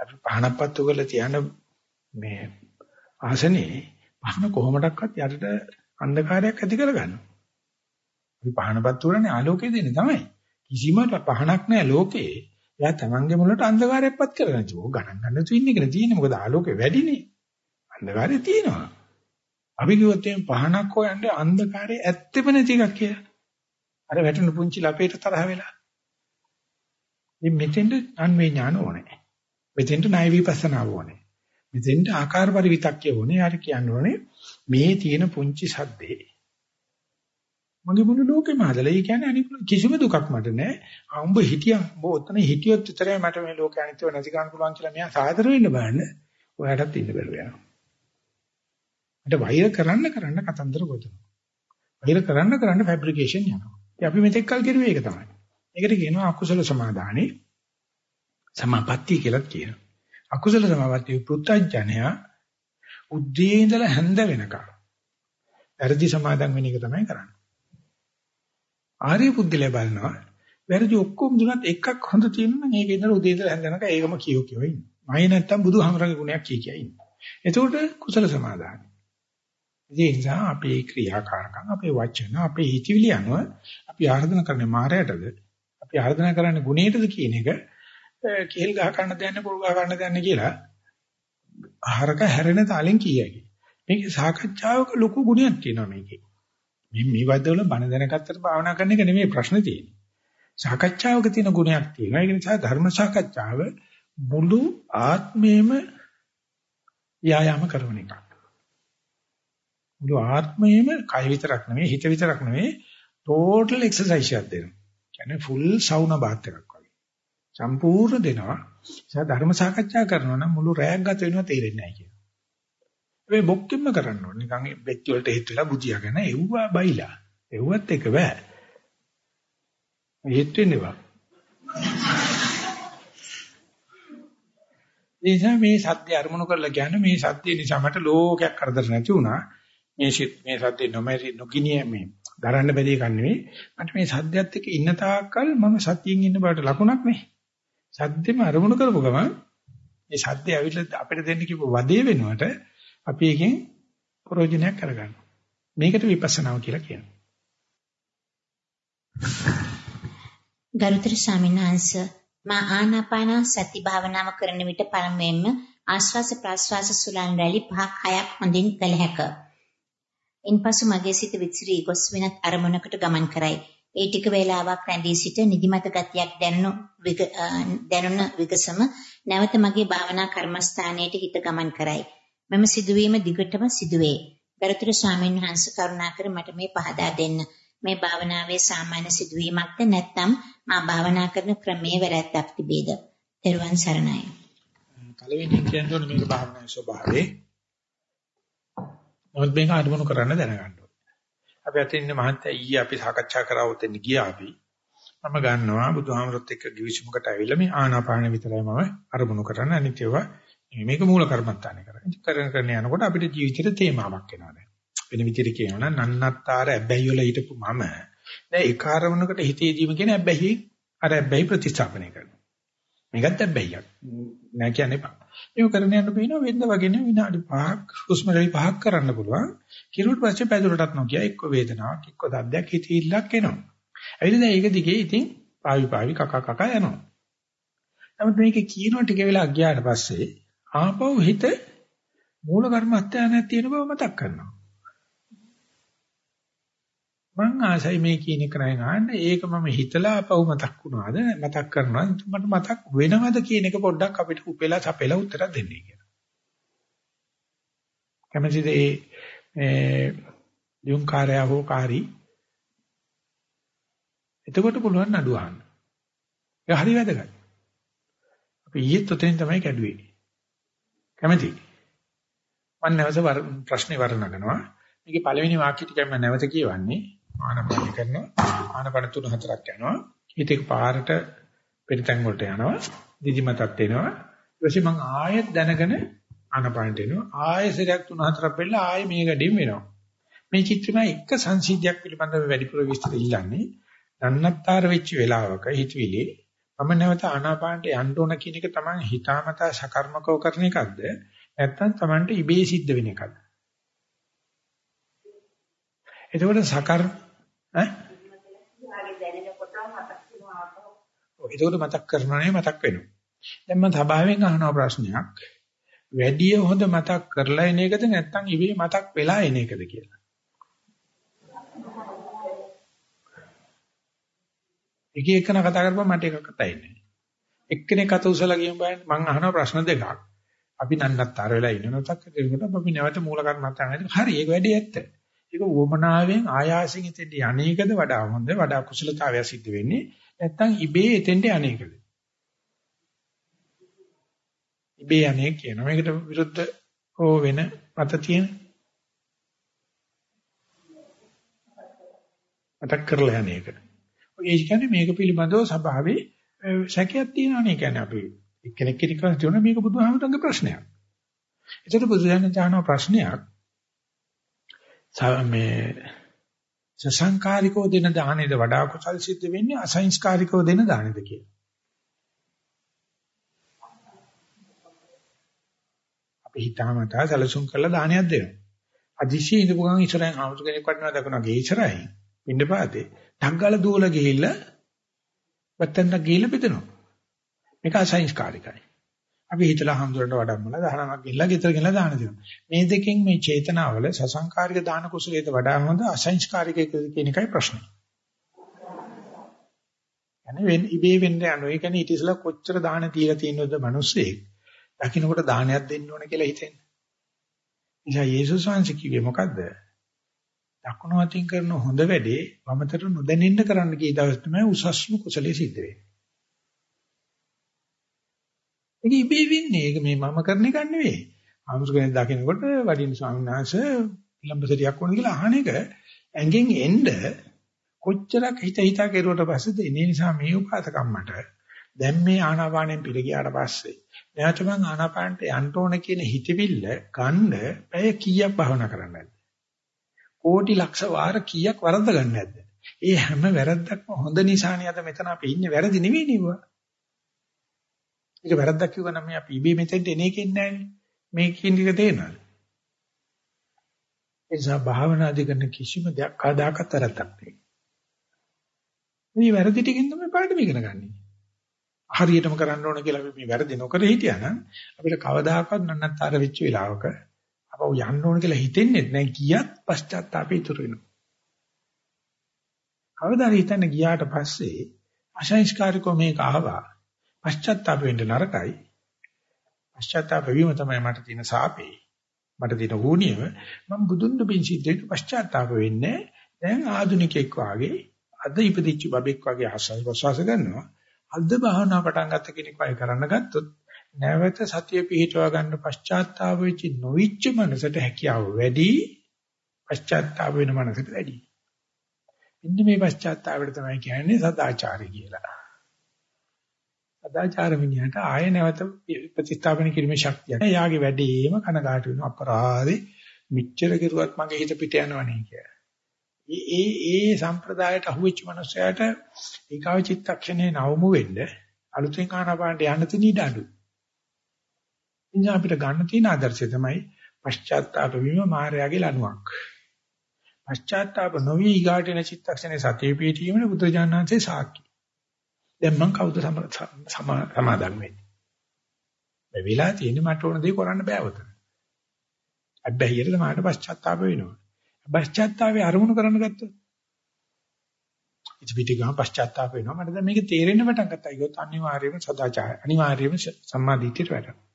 අපි පහනපත්තු කරලා තියන මේ ආසනේ පහන කොහොමඩක්වත් යටට අන්ධකාරයක් ඇති කරගන්නවා. අපි පහනපත්තු කරන්නේ ආලෝකය දෙන්නේ තමයි. කිසිම පහනක් නැහැ ලෝකේ. එයා තමන්ගේ මුලට අන්ධකාරයක්පත් කරගන්න. ඒක ගණන් ගන්න තු ඉන්නේ කියලා තියෙන්නේ. මොකද ආලෝකය වැඩිනේ. අන්ධකාරය තියෙනවා. අපි කිව්වොත් එම් පහනක් හොයන්නේ අන්ධකාරයේ ඇත්තෙම නැති එකක් කියලා. අර වැටෙන පුංචි ලපේට තරහ වෙලා. ඉතින් මෙතෙන්ද අන්වේ ඥාන ඕනේ. මෙතෙන්ට ණය විපස්සනාව ඕනේ. මෙතෙන්ට ආකාර පරිවිතක්ය ඕනේ. යාර කියන්න ඕනේ මේ තියෙන පුංචි සද්දේ මගේ මුළු ලෝකෙම හදලා. ඒ කියන්නේ අනික කිසිම දුකක් මට නැහැ. ආ උඹ හිටියා. උඹ ඔතන හිටියොත් විතරයි මට මේ ලෝකෙ අනිත්‍යව නැති කරන්න පුළුවන් කියලා මෙයා සාදර වෙන්න බලන්න. ඔයාටත් ඉන්න බැරුව යනවා. මට වෛර කරන්න කරන්න කතන්දර ගොතනවා. වෛර කරන්න කරන්න ෆැබ්‍රිකේෂන් යනවා. ඉතින් අපි මෙතෙක් කල් කරුවේ ඒක තමයි. ඒකට කියනවා අකුසල සමාදානේ සමාපatti කියලා කියනවා. අකුසල සමාපatti පුත්තජනයා උද්දී ඉඳලා හැඳ වෙනකම්. වැඩි සමාදන් වෙන එක තමයි කරන්නේ. ආර්ය පුද්ගලයා බලනවා වැරදි ඔක්කොම දුනත් එකක් හොඳ තියෙනවා නම් ඒක ඉඳලා උදේ ඉඳලා හැන්දනක ඒකම කියෝ කියෝ ඉන්න. මයි නැත්තම් බුදුහාමරගේ ගුණයක් කිය කිය ඉන්න. එතකොට කුසල සමාදානයි. ඒ නිසා අපේ ක්‍රියාකාරකම් අපේ වචන අපේ හිතවිලි අනුව අපි ආර්ධන කරන්නේ මායයටද අපි ආර්ධන කරන්නේ ගුණයටද කියන එක කෙල් ගහ ගන්න දෙන්නේ පොල් ගහ ගන්න දෙන්නේ කියලා ආහාරක හැරෙන තාලෙන් කියයි. මේක සාකච්ඡාවක ලොකු ගුණයක් තියෙනවා මේකේ. මේ මේ වදවල බණ දැනගත්තට භාවනා කරන එක නෙමෙයි ප්‍රශ්නේ තියෙන්නේ. සාකච්ඡාවක තියෙන ගුණයක් තියෙනවා. ඒක නිසා ධර්ම සාකච්ඡාව මුළු ආත්මයේම යායාම කරන එකක්. මුළු ආත්මයේම කය විතරක් නෙමෙයි හිත විතරක් නෙමෙයි ටෝටල් එක්සර්සයිස් එකක් දෙනවා. කියන්නේ ෆුල් සවුනා බාත් එකක් වගේ. සම්පූර්ණ දෙනවා. ඒ ධර්ම සාකච්ඡා කරනවා නම් මුළු රැයක් ගත වෙනවා තේරෙන්නේ නැහැ කියන. මේ බොක්කෙම්ම කරන්න ඕනේ. නිකන් බෙච්ච වලට හිට වෙලා බුදියාගෙන එව්වා බයිලා. එව්වත් එක බෑ. හිට වෙන්නේ බා. නිසා මේ සත්‍ය අරමුණු කරලා කියන්නේ මේ සත්‍ය නිසා මට ලෝකයක් කරදර නැති වුණා. මේ මේ සත්‍ය නොමැරි නොගිනිය මේ දරන්න බැරි එකක් නෙවෙයි. මට මේ සත්‍යයත් එක්ක ඉන්න තාක්කල් මම සත්‍යයෙන් ඉන්න බවට ලකුණක් නේ. සත්‍යෙම අරමුණු කරපු ගමන් මේ සත්‍ය ඇවිල්ලා අපිට දෙන්න කිව්ව වදේ වෙනුවට අපි එකෙන් ප්‍රයෝජනයක් කරගන්නවා. මේකට විපස්සනාව කියලා කියනවා. ගරුතර ස්වාමීන් වහන්සේ මා ආනාපාන සති භාවනාව කරන විට පළමුවෙන්ම ආශ්වාස ප්‍රාශ්වාස සුලන් රැලි පහක් හයක් හොඳින් කළ හැක. ඉන්පසු මගේ සිත විසිරී ගොස් වෙනත් අරමුණකට ගමන් කරයි. ඒ ටික වේලාවක් රැඳී සිට නිදිමත ගතියක් දැනුණු දැනුණ විගසම නැවත මගේ භාවනා කර්මස්ථානයට හිත ගමන් කරයි. මෙම සිදුවීම දිගටම සිදුවේ. ගරුතර ස්වාමීන් වහන්සේ කරුණාකර මට මේ පහදා දෙන්න. මේ භාවනාවේ සාමාන්‍ය සිදුවීමක්ද නැත්නම් මා භාවනා කරන ක්‍රමයේ වැරැද්දක් තිබේද? ත්වන් සරණයි. පළවෙනි කියන්නේ මේක භාවනාවේ ස්වභාවය. නමුත් මේක අනුමත කරන්න දැනගන්න ඕනේ. අපි අතින් ඉන්න මහත්තයා ඊයේ අපි සාකච්ඡා කරා උතෙන් ගියා අපි. මම ගන්නවා බුදුහාමරොත් එක්ක givisumuකට ඇවිල්ලා මේ ආනාපාන විතරයි මම අරමුණු කරන්න අනිත් ඒවා මේක මූල කර්මත්තානේ කරන්නේ. කරන කරන යනකොට අපිට ජීවිතේට තේමාවක් එනවා දැන්. වෙන විදිහට කියනවා නම් නන්නත්තර ඇබ්බැහි වල හිටපු මම දැන් ඒ කාර්යවනකට හිතේදීම කියන ඇබ්බැහි අර ඇබ්බැහි ප්‍රතිස්ථාපනය කරනවා. මේකත් ඇබ්බැහියක්. නෑ කියන්න එපා. ඒක කරන යන බිනව වෙන්න වගේ නේ විනාඩි 5ක් හුස්ම රැලි 5ක් කරන්න පුළුවන්. කිරුවට පස්සේ පැදුරටත් නොකිය එක්ක වේදනාවක් එක්ක දද්දයක් හිතීල්ලක් එනවා. ඇවිල්ලා ඒක දිගේ ඉතින් පාවි පාවි කක කක යනවා. නමුත් මේක කියනවා ටික වෙලා ගියාට පස්සේ ආපහු හිත මූල කර්මස්ථානයක් තියෙන බව මතක් කරනවා. මං ආසයි මේ කියන එක නයි නහන්න ඒක මම හිතලා ආපහු මතක් වුණාද මතක් කරනවා මට මතක් වෙනවද කියන එක පොඩ්ඩක් අපිට උපෙලා සපෙලා උත්තර දෙන්නේ කියලා. කැමතිද ඒ මේ යොන්කාරය හෝ කාරි එතකොට පුළුවන් නඩු අහන්න. ඒක හරි වැදගත්. අපි ඊයේත් උතෙන් තමයි කැඩුවේ. කැමති? මම නැවත ප්‍රශ්නේ වර්ණනනවා. මේකේ පළවෙනි වාක්‍ය ටිකයි මම නැවත කියවන්නේ. ආනපන කරනවා. ආනපන තුන හතරක් යනවා. ඊට එක පාරට පිටතෙන් වලට යනවා. දිදිමතත් එනවා. ඊට පස්සේ මම ආයෙත් දැනගෙන ආනපනට එනවා. ආයෙසරයක් තුන හතරක් වෙලා ආයෙ මේ ගැඩෙම් වෙනවා. මේ චිත්‍රමය එක සංසිද්ධියක් පිළිබඳව වැඩිපුර විස්තර ඉල්ලන්නේ. නන්නත්තර වෙච්ච වෙලාවක හිතවිලි මම නැවත ආනාපානට යන්න ඕන කියන එක තමයි හිතාමතා සකර්මකව කරන එකක්ද නැත්නම් Tamanට ඉබේ සිද්ධ වෙන එකක්ද එතකොට සකර් ඈ එතකොට මතක් කරනනේ මතක් වෙනවා දැන් මම සභාවෙන් අහන ප්‍රශ්නයක් වැඩි හොඳ මතක් කරලා එන එකද නැත්නම් ඉබේ මතක් වෙලා එන එකද කියලා එක එකන කතා කරපුවා මට එකක් කතා ඉන්නේ. එක්කෙනෙක් අත උසලා ගියම බලන්න මම අහන ප්‍රශ්න දෙකක්. අපි නන්නත්තර වෙලා ඉන්න නැතක් ඒකට අපි නැවත මූල කර්මත්තාන හරි ඒක වැඩි ඇත්ත. ඒක වොමනාවෙන් ආයාසයෙන් එතෙන්ට යන්නේකද වඩා හොඳ වඩා කුසලතාවය සිද්ධ වෙන්නේ නැත්නම් ඉබේ එතෙන්ට යන්නේකද? ඉබේ යන්නේ කියන මේකට විරුද්ධ හෝ වෙන මත තියෙන මතක් කරලා යන්නේක. ඒ කියන්නේ මේක පිළිබඳව සභාවේ සැකයක් තියෙනවානේ. කියන්නේ අපි එක්කෙනෙක් කෙනෙක් කියන මේක බුදුහාමුදුරන්ගේ ප්‍රශ්නයක්. ඒකට බුදුරජාණන් අහන ප්‍රශ්නයක් මේ සසංකාරිකව දෙන දාණයද වඩා කුසල් සිද්ධ වෙන්නේ අසංස්කාරිකව දෙන දාණයද කියලා. අපි හිතාමතා සැලසුම් කරලා දානයක් දෙනවා. අදිශී ඉඳපු ගමන් ඉස්සරහින් ආමුතු කෙනෙක් වටනවා දකුණා ගේ ඉස්සරහින් පින්නපාතේ ඩග්ගල දුවල ගිහිල්ලා වැත්තෙන්ට ගිහිල්ලා බෙදෙනවා. මේක අසංස්කාරිකයි. අපි හිතලා හඳුරට වඩම්මලා දහනමක් ගිහිල්ලා ගෙදර ගෙනලා දාන දෙනවා. මේ දෙකෙන් මේ චේතනාවල සසංකාරික දාන කුසලයට වඩා හොඳ අසංස්කාරික කියන එකයි ප්‍රශ්නේ. يعني වෙන ඉබේ වෙන්න යනවා. ඒ කියන්නේ ඊට ඉස්සලා කොච්චර දාන තියලා තියෙනවද මිනිස්සෙක්. දකින්නකොට දානයක් දෙන්න ඕන කියලා හිතෙන්නේ. ඉතින් යේසුස් වහන්සේ කිව්වේ මොකද්ද? දකුණු අතින් කරන හොඳ වැඩේ වමතර නොදැනෙන්න කරන්න කී දවස් තමයි උසස්ම කුසලයේ සිද්ධ වෙන්නේ. ඒක ඉබේ වෙන්නේ. ඒක මේ මම කරන එකක් නෙවෙයි. ආමුසු කෙනෙක් දකිනකොට වඩින් ස්වාමීන් වහන්සේ ළඹසරියක් වුණ කියලා අහන එක ඇඟෙන් එන්න කොච්චරක් හිත හිතා කෙරුවට පස්සේද ඒ නිසා මේ උපාතකම්මට දැන් මේ ආනාපානෙන් පිළ ගියාට පස්සේ නැවත මං ආනාපානට යන්න ඕන කියන හිතවිල්ල ගන්න පැය කීයක් භවනා කරන්නද කෝටි ලක්ෂ වාර කීයක් වරද්ද ගන්න නැද්ද? ඒ හැම වැරද්දක්ම හොඳ නිසානේ අද මෙතන අපි ඉන්නේ වැරදි නෙවෙයි නේ ඒක වැරද්දක් කිව්වනම් මේ අපි ඉබේ මෙතෙන්ට එන එකෙන් නෑනේ. මේ කියන එක තේරෙනවද? ඒ නිසා භාවනාදි කරන කිසිම දෙයක් කවදාකවත් වැරද්දක් නෙවෙයි. මේ වැරදි ටිකෙන් තමයි පාඩම ඉගෙන ගන්න. හරියටම කරන්න ඕන කියලා අපි මේ වැරදි නොකර හිටියානම් අපිට කවදාකවත් නන්නත්තර වෙච්ච වෙලාවක අපව යන්න ඕන කියලා හිතෙන්නේ නැහැ කියත් පශ්චාත්තාපය ඉතුරු වෙනවා. කවදා හිතන්න ගියාට පස්සේ අසංස්කාරිකව මේක ආවා. පශ්චාත්තාප වෙන්න නරකයි. පශ්චාත්තාප වීම තමයි මට තියෙන සාපේ. මට තියෙන වුණියම මම බුදුන් දුපින් සිද්ධෙට පශ්චාත්තාප වෙන්නේ දැන් ආධුනිකෙක් වාගේ අද ඉපදිච්ච බබෙක් වගේ ආශාස ප්‍රසවාස කරනවා. අද භාවනා පටන් ගත්ත කෙනෙක් වගේ කරන්න ගත්තොත් නැවත සතිය පිහිටවා ගන්න පශ්චාත්තාප වෙච්ච නොවිච්ච මනසට හැකියාව වැඩි පශ්චාත්තාප වෙන මනසට වැඩි. ඉන්න මේ පශ්චාත්තාපයට තමයි කියන්නේ සදාචාරය කියලා. සදාචාර මිනිහට ආය නැවත ප්‍රතිස්ථාපන කිරීමේ ශක්තිය නැහැ. යාගේ වැඩේම කනගාටු වෙන අපරාධේ මිච්ඡර කෙරුවත් මගේ හිත පිට යනවනේ කියලා. ඒ ඒ ඒ සම්ප්‍රදායට අහුවෙච්ච මනුස්සයාට ඒකාව චිත්තක්ෂණේ නවමු වෙන්න අලුතෙන් ආනාපානට යන්න තියෙන ඉඩ අඩුයි. ඉතින් අපිට ගන්න තියෙන ආදර්ශය තමයි පශ්චාත්තාප වීම මායාවේ ලණුවක්. පශ්චාත්තාප නොවි ඊගාටෙන චිත්තක්ෂණේ සතිය පිටීමේ බුදුජානනාංශේ සාක්ෂි. දැන් මං කවුද සමාදන් වෙන්නේ? මේ වෙලා තියෙන්නේ මට ඕන දේ කරන්න බෑ උතන. අබ්බැහියට තමයි පශ්චාත්තාප වෙනවා. පශ්චාත්තාපේ අරමුණු කරන්න ගත්තොත් ඉති පිටි ගම පශ්චාත්තාප වෙනවා. මට දැන් මේක තේරෙන්න පටන් ගත්තා. ඒකත් අනිවාර්යයෙන්ම සදාචාර අනිවාර්යයෙන්ම සම්මාදිටියට වැටෙනවා.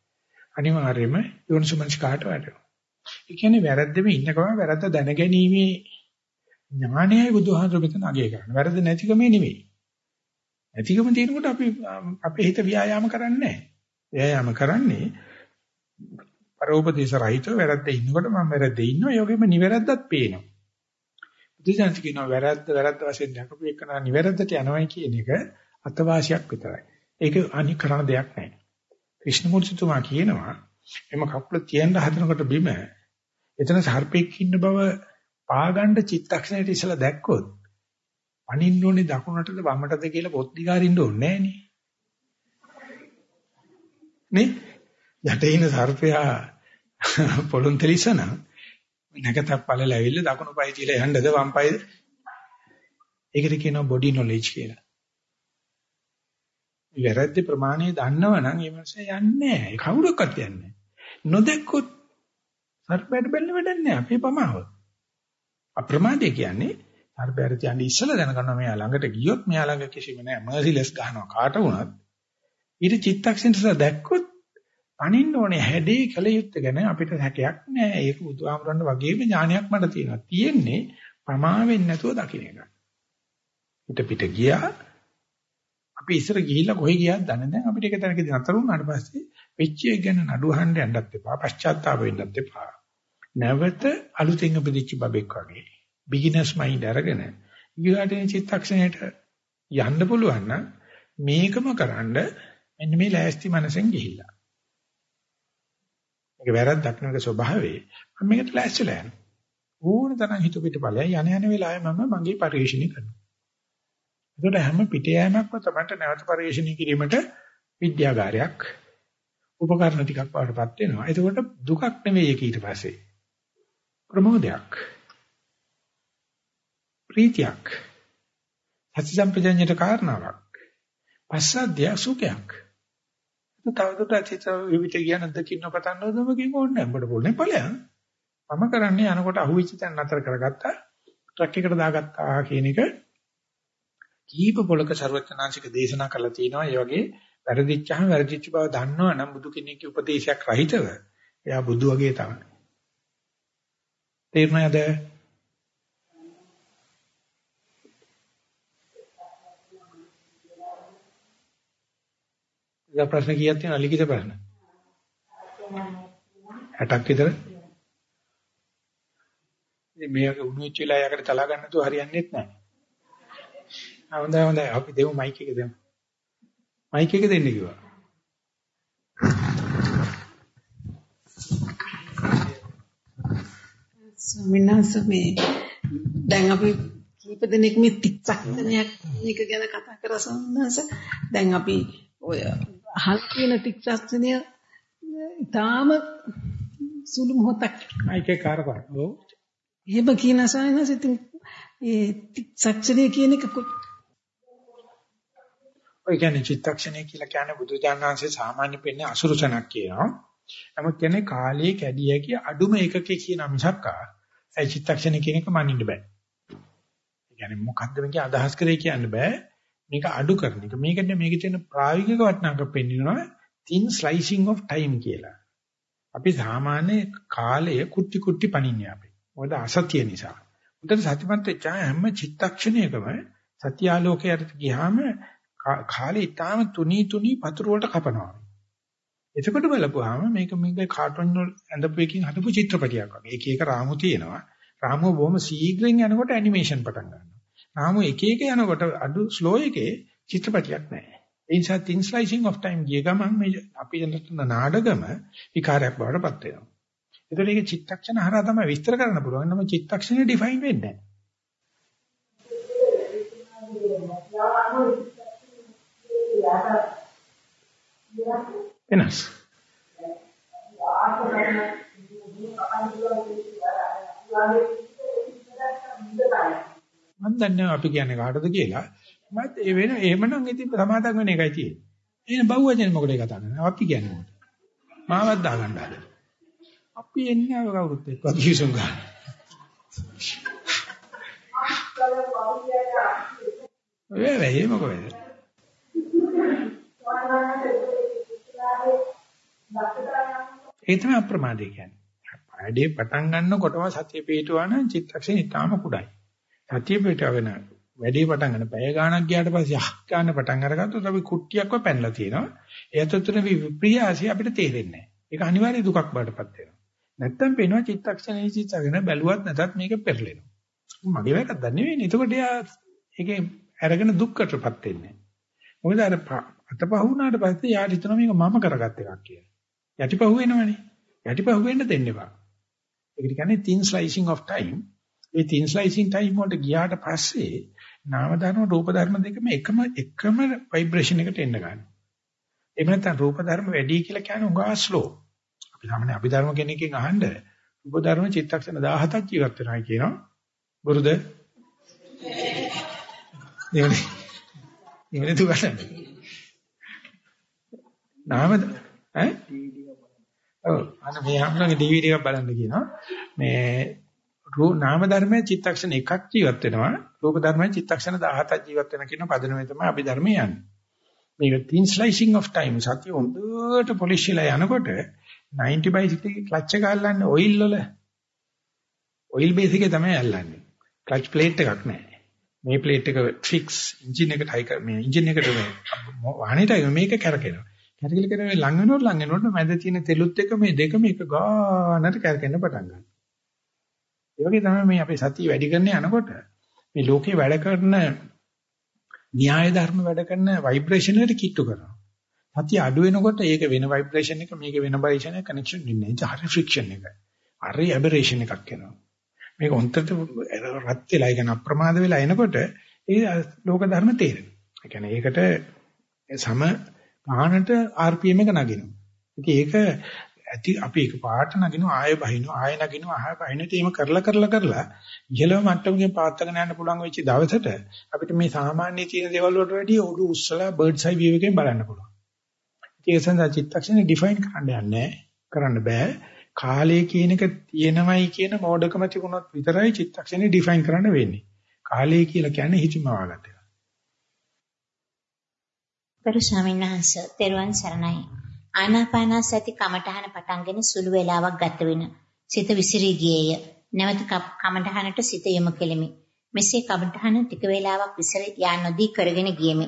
ඥානයයි බුදුහාමර මෙතන අගය කරන්නේ. වැරද්ද නැතිකමේ නෙවෙයි. නැතිකම තියෙනකොට අපි අපේ හිත ව්‍යායාම කරන්නේ නැහැ. ව්‍යායාම කරන්නේ පරෝපදේශ රහිතව වැරද්ද ඉන්නකොට මම වැරද්ද ඉන්නවා. ඒ වගේම නිවැරද්දත් පේනවා. බුදුසසුන කියනවා වැරද්ද වැරද්ද වශයෙන් දැකපු එක නා නිවැරද්දට යනවයි කියන එක අතවාසියක් විතරයි. ඒක අනික් කරන දෙයක් නැහැ. ක්‍රිෂ්ණමූර්තිතුමා කියනවා එම කකුල තියන්න හදනකොට බිම එතන සර්පෙක් ඉන්න බව පාගන්න චිත්තක්ෂණයට ඉස්සලා දැක්කොත් අනින්න ඕනේ දකුණටද වමටද කියලා පොත් දිගාරින්න ඕනේ නෑනේ. නේ? යටේ ඉන්න සර්පයා පොළොන් තෙලිසන නැගතක් පළල ඇවිල්ලා දකුණු පය තියලා යන්නද වම් පය ඒකට කියනවා බොඩි නොලෙජ් කියලා. වැරද්ද ප්‍රමාණය දන්නවනම් ඒ මනුස්සයා යන්නේ නැහැ. කවුරක්වත් යන්නේ නැහැ. නොදැක්කොත් සර්පයට බැලන වැඩක් නැහැ. අපේ පමාව. අප්‍රමාදය කියන්නේ සර්පයට කියන්නේ ඉස්සලා දැනගන්නවා මෙයා ළඟට ගියොත් මෙයා ළඟ කිසිම නැහැ. මර්සිලස් ගහනවා කාට වුණත්. ඊට චිත්තක්ෂණයට දැක්කොත් අනින්න ඕනේ හැඩේ කල යුත්තේ ගැන අපිට හැකයක් නැහැ. ඒක බුදුහාමරන්න වගේම ඥානයක් මට තියෙනවා. තියෙන්නේ ප්‍රමාවෙන් නැතුව දකින්න එක. පිට පිට ගියා අපි ඉස්සර ගිහිල්ලා කොහෙ ගියාද දන්නේ නැහැ. අපිට ඒක තැනකදී නතර වුණාට පස්සේ වෙච්ච එක ගැන නඩු අහන්න යන්නත් එපා. පශ්චාත්තාප වෙන්නත් එපා. නැවත අලුතෙන් උපදිච්ච බබෙක් වගේ බිග්ිනර්ස් මයින්ඩ් අරගෙන ඊගාටේ චිත්තක්ෂණයට යන්න පුළුවන් නම් මේකම කරන්න මෙන්න මේ ලෑස්ති මනසෙන් ගිහිල්ලා. මේක වැරද්දක් නෙවෙයි ස්වභාවයේ. මම මේකට ලෑස්තිලා යනවා. ඕන තරම් හිත පිට ඵලයන් යන යන වෙලාවේ මම මගේ පරිශ්‍රණය කරනවා. ඒකට හැම පිට යෑමක්ම තමයි නැවත පරිශ්‍රණය කිරීමට විද්‍යාගාරයක් උපකරණ ටිකක් වඩපත් වෙනවා. එතකොට දුකක් නෙවෙයි ඒක ඊට පස්සේ. ප්‍රමෝදයක්. ප්‍රීතියක්. සති සම්පජඤ්ඤයට කාරණාවක්. පස්සද්ධිය සුඛයක්. තවදුරටත් හිත විවිධ කියන දකින්න පතන්න ඕනමකින් ඕනේ නැහැ. උඹට පොල්නේ ඵලයන්. මම කරන්නේ යනකොට අහුවෙච්ච තැන නතර කරගත්තා. ට්‍රක් එකට දාගත්තා කියන එක කීප පොලක ਸਰවඥාන්සික දේශනා කරලා තිනවා. ඒ වගේ වැරදිච්චාම වැරදිච්ච බව දන්නවා නම් බුදු කෙනෙක්ගේ උපදේශයක් රහිතව එයා බුදු වගේ තමයි. තේරුණාද? ඉතින් ප්‍රශ්න කීයක් තියෙනවද ලිඛිත ප්‍රශ්න? 60ක් විතර. ඉතින් මේක උණු වෙච්ච වෙලාව යකට තලා ගන්න තු හරියන්නේ නැහැ. හොඳයි හොඳයි අපි දෙමු මයික් එක දෙමු. මයික් එක දෙන්න කිව්වා. ස්වාමීන් වහන්සේ මේ දැන් අපි කීප දෙනෙක් මේ තික්සක්තනයක් මේක ගැන කතා කරා ස්වාමීන් වහන්සේ. දැන් අපි ඔය අහල් කියන තික්සක්තනය ඊටාම සුළු මොහොතක් එක කාරපන්. ඔව්. එහෙම කියන වහන්සේ ඉතින් ඒ තික්සක්තනය කියන එක ඔය කියන්නේ චිත්තක්ෂණය කියලා කියන්නේ බුදුජානනාංශයේ සාමාන්‍ය පෙන්නේ අසුරුසනක් කියනවා. නමුත් කියන්නේ කාලයේ කැඩිය හැකි අඩුම එකකේ කියන මිසක්කා ඒ චිත්තක්ෂණය කියන එක මනින්න බෑ. ඒ කියන්නේ මොකද්ද මේකේ අදහස් කරේ කියන්න බෑ. මේක අඩු කරන එක. මේකට මේකේ තියෙන ප්‍රායෝගික වටිනාකම පෙන්වනවා thin slicing of time කියලා. අපි සාමාන්‍ය කාලය කුටි කුටි පනින්නේ අපි. මොකද අසතිය නිසා. උන්ට සතිමත් වෙච්ච හැම චිත්තක්ෂණයකම සත්‍ය ආලෝකයට ගියාම කාලේ ඊටාම තුනී තුනී පතුරු වලට කපනවා. එතකොට බලපුවාම මේක මේක කාටුන් වල ඇඳපු එකකින් හදපු චිත්‍රපටයක් වගේ. එක එක රාමු තියෙනවා. රාමුව බොහොම ශීඝ්‍රයෙන් යනකොට ඇනිමේෂන් පටන් ගන්නවා. රාමුව එක එක යනකොට අඩු ස්ලෝ එකේ චිත්‍රපටයක් නැහැ. ඒ නිසා thin slicing of time ගිය ගමන් මේ අපි යන නාඩගම විකාරයක් බවට පත් වෙනවා. ඒතකොට ඒක චිත්තක්ෂණ හරහා තමයි විස්තර කරන්න පුළුවන්. නම චිත්තක්ෂණය ඩිෆයින් වෙන්නේ නැහැ. වෙනස්. මම දන්නේ අපි කියන්නේ කාටද කියලා. මත් ඒ වෙන එහෙමනම් ඉතින් සමාදම් වෙන එකයි තියෙන්නේ. එහෙනම් බහුවචන මොකටද කතා කරන්නේ? අපි කියන්නේ මොකටද? මාවත් දාගන්න හදලා. අපි එන්නේ ආව කවුරුත් එක්ක කිවිසුම් ගන්න. වේ වේ මොකද? ඒ තමයි අප්‍රමාදේ කියන්නේ. වැඩේ පටන් ගන්නකොටම සතිය පිටුවා නම් චිත්තක්ෂණ ඉතාම කුඩායි. සතිය පිටවගෙන වැඩේ පටන් ගන්න පැය ගාණක් ගියාට පස්සේ අහ ගන්න පටන් අරගත්තොත් අපි කුට්ටියක්ව පැනලා තියෙනවා. එයත් උතර විප්‍රියාසය අපිට තේරෙන්නේ නැහැ. ඒක අනිවාර්ය දුකක් බාටපත් වෙනවා. නැත්තම් පේනවා චිත්තක්ෂණේ චිත්තගෙන බැලුවත් නැතත් මේක පෙරලෙනවා. මගේ වැරද්දක් නෙවෙයි. එතකොට එයා ඒකේ අරගෙන දුක්කටපත් වෙන්නේ. මොකද අර අතපහ වුණාට පස්සේ යාට හිතනවා මේක මම කරගත් එකක් කියලා. යටිපහ වෙනවනේ. යටිපහ වෙන්න දෙන්න එපා. ඒකට කියන්නේ thin slicing of time. A thin slicing time වලට ගියාට පස්සේ නාම ධර්ම රූප ධර්ම දෙකම එකම එකම ভাইබ්‍රේෂන් එකට එන්න ගන්නවා. එහෙම නැත්නම් රූප ධර්ම වැඩි කියලා කියන්නේ උගා ස්ලෝ. අපි සාමාන්‍ය අභිධර්ම කෙනකින් අහන්න රූප ධර්ම චිත්තක්ෂණ 17ක් ජීවත් වෙනවා කියනවා. බුරුද? නෙවෙයි. නෙවෙයි දුකසන්නේ. නාම ඈ? ඔව් අන්න මේ හැමෝගේ DVD එකක් බලන්න කියනවා. මේ නාම ධර්මයේ චිත්තක්ෂණ එකක් ජීවත් වෙනවා. රූප ධර්මයේ චිත්තක්ෂණ 17ක් ජීවත් වෙන කියන පදනමේ තමයි අපි ධර්මයේ යන්නේ. මේක thin slicing of time සතිය හොඳට polish වෙලා යනකොට 90 by 60 ක්ලච් එක අල්ලන්නේ oil වල oil base එකේ තමයි අල්ලන්නේ. ක්ලච් ප්ලේට් එකක් නැහැ. මේ ප්ලේට් එක ෆික්ස් එන්ජින් එකට හයි කර මේ එන්ජින් එකට මේ වාහනේට මේක කැරකෙනවා. කැරකිලි කරේ ලඟ වෙනකොට ලඟ වෙනකොට මැද තියෙන තෙලුත් එක මේ දෙකම එක ගානට කැරකෙන්න පටන් ගන්නවා. ඒ වගේ තමයි මේ අපේ සතිය වැඩි කරන යනකොට මේ ලෝකේ වැඩ කරන න්‍යාය ධර්ම වැඩ කරන ভাইබ්‍රේෂන් එකට කිට්ටු කරනවා. සතිය අඩු වෙනකොට ඒක වෙන ভাইබ්‍රේෂන් එක මේක වෙන ভাইබ්‍රේෂන් එක කනෙක්ෂන් වෙන්නේ. ඒක හරි ෆ්‍රික්ෂන් එක. හරි ඇබරේෂන් එකක් වෙනවා. මේක උන්ටට රත් වෙලා ඉගෙන අප්‍රමාද වෙලා එනකොට ඒ ලෝක ධර්ම තේරෙනවා. ඒ කියන්නේ ඒකට සම ගානට RPM එක නගිනවා. ඉතින් ඒක ඇති අපි එක පාට නගිනවා ආය බහිනවා ආය නගිනවා ආය බහිනවා ඉතින් කරලා කරලා කරලා ඉහළම මට්ටමකින් පාත්තගෙන යන්න පුළුවන් වෙච්ච දවසට අපිට මේ සාමාන්‍ය තියෙන දේවල් වලට වැඩිය උඩු උස්සලා බර්ඩ්ස් අයි view එකෙන් බලන්න පුළුවන්. ඒක සඳහා චිත්තක්ෂණේ ඩිෆයින් කරන්න යන්නේ කරන්න බෑ. කාලය කියන එක තියෙනමයි කියන මෝඩකම තිබුණොත් විතරයි චිත්තක්ෂණේ ඩිෆයින් කරන්න වෙන්නේ. කාලය කියලා කියන්නේ හිතමවාගත එක. පෙර ස්වාමීන් වහන්සේ තෙරුවන් සරණයි. ආනාපානසති කමඨහන පටන්ගෙන සුළු වේලාවක් ගත වෙන සිත විසිරී ගියේය. නැවත කමඨහනට සිත යොමු කෙලිමි. මෙසේ කමඨහන ටික වේලාවක් විසිර යා නොදී කරගෙන ගියෙමි.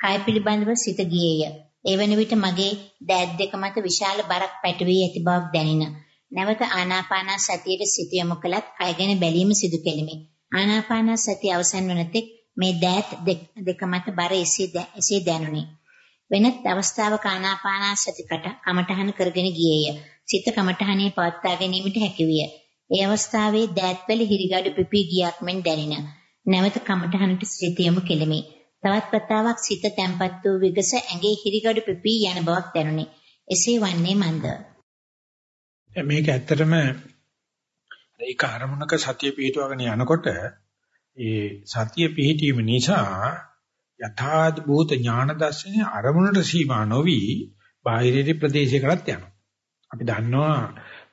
කය පිළිබඳව සිත ගියේය. ඒ වෙන විට මගේ දෑත් දෙක මත විශාල බරක් පැටවී ඇති බවක් දැනින. නැවත ආනාපාන සතියේ සිත යොමු කළත් කයගෙන බැලීම සිදු කෙලිමි. ආනාපාන සතිය අවසන් වන තෙක් මේ දෑත් දෙක මත බර එසේ දැනුනි. වෙනත් අවස්ථාවක ආනාපාන සතිකට කමඨහන කරගෙන ගියේය. සිත කමඨහනේ පවත්වා ගැනීමට හැකියිය. ඒ අවස්ථාවේ දෑත්වල හිරිගඩු පිපී ගියක් මෙන් දැනින. නැවත කමඨහනට සිත යොමු කෙලිමි. තවත් වතාවක් සිත තැම්පත් වූ විගස ඇඟේ හිරිගඩු පිපී යන බවක් දැනුනි. එසේ වන්නේ මන්ද. මේක ඇත්තටම ඒක අරමුණක සතිය පිහිටවගෙන යනකොට ඒ සතිය පිහිටීම නිසා යථාත් භූත ඥාන දර්ශනේ අරමුණට සීමා නොවි බාහිර ප්‍රදේශයකටත් යනවා. අපි දන්නවා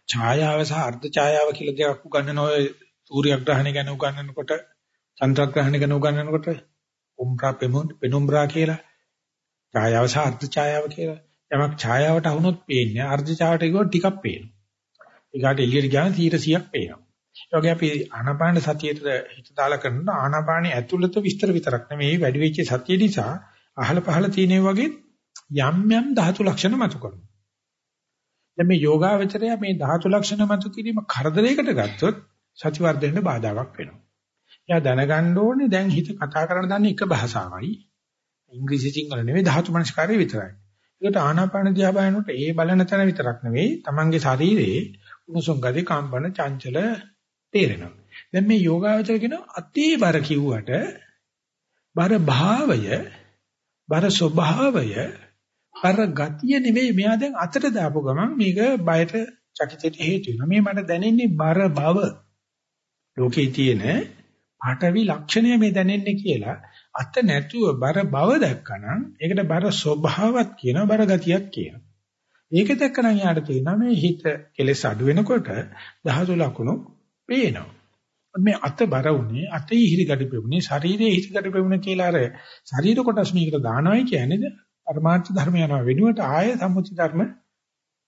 ඡායාව සහ අර්ධ ඡායාව කියලා දෙකක් උගන්වන ඔය සූර්යග්‍රහණය ගැන උගන්වනකොට චන්ද්‍රග්‍රහණය ගැන උගන්වනකොට උම්රා පෙනුම්රා කියලා ඡායාව සහ අර්ධ ඡායාව කියලා. යමක් ඡායාවට අහුනොත් පේන්නේ අර්ධ ඡායාවට ගියොත් ටිකක් පේනවා. ඊගාට එළියට ගියාම 100ක් පේනවා. ඒ වගේ අපි ආනාපාන සතියේට හිත දාලා කරන ආනාපානයේ ඇතුළත විස්තර විතරක් නෙමෙයි වැඩි වෙච්ච සතිය නිසා අහල පහල තියෙනේ වගේ යම් යම් ධාතු ලක්ෂණ මතු කරනවා. දැන් මේ යෝගාවචරය මේ ධාතු ලක්ෂණ මතු කිරීම කරදරයකට ගත්තොත් සති වර්ධනයට බාධාවක් වෙනවා. එයා දැනගන්න ඕනේ දැන් හිත කතා කරන දන්නේ එක භාෂාවයි. ඉංග්‍රීසි සිංහල නෙවෙයි ධාතු මනස්කාරය විතරයි. ඒකට ආනාපාන දිහා බලනකොට ඒ බලන තැන විතරක් නෙවෙයි තමන්ගේ ශරීරයේ උණුසුම් ගති කම්පන චංචල තේරෙනවා. දැන් මේ යෝගාවචර කියන අතේ බර කිව්වට බර භාවය බර ස්වභාවය බර ගතිය නෙවෙයි මෙයා දැන් අතට දාපු ගමන් මේක බයට චකිතයට හේතු වෙනවා. මේ මට දැනෙන්නේ බර බව. ලෝකේ තියෙන පාඨවි ලක්ෂණය මේ දැනෙන්නේ කියලා අත නැතුව බර බව දැක්කනම් ඒකට බර ස්වභාවත් කියනවා බර ගතියක් කියනවා. ඒක දැක්කනම් යාට තේරෙනවා මේ හිත කෙලස් අඩු වෙනකොට දහතු ලකුණු පේනවා. මේ අත බර උනේ අතේ හිරි gadu පෙවුනේ ශරීරයේ හිරි gadu පෙවුනේ කියලා අර ශරීර කොටස් මේකට දානවයි කියන්නේ පරමාර්ථ ධර්ම යනවා වෙනුවට ආය සම්මුති ධර්ම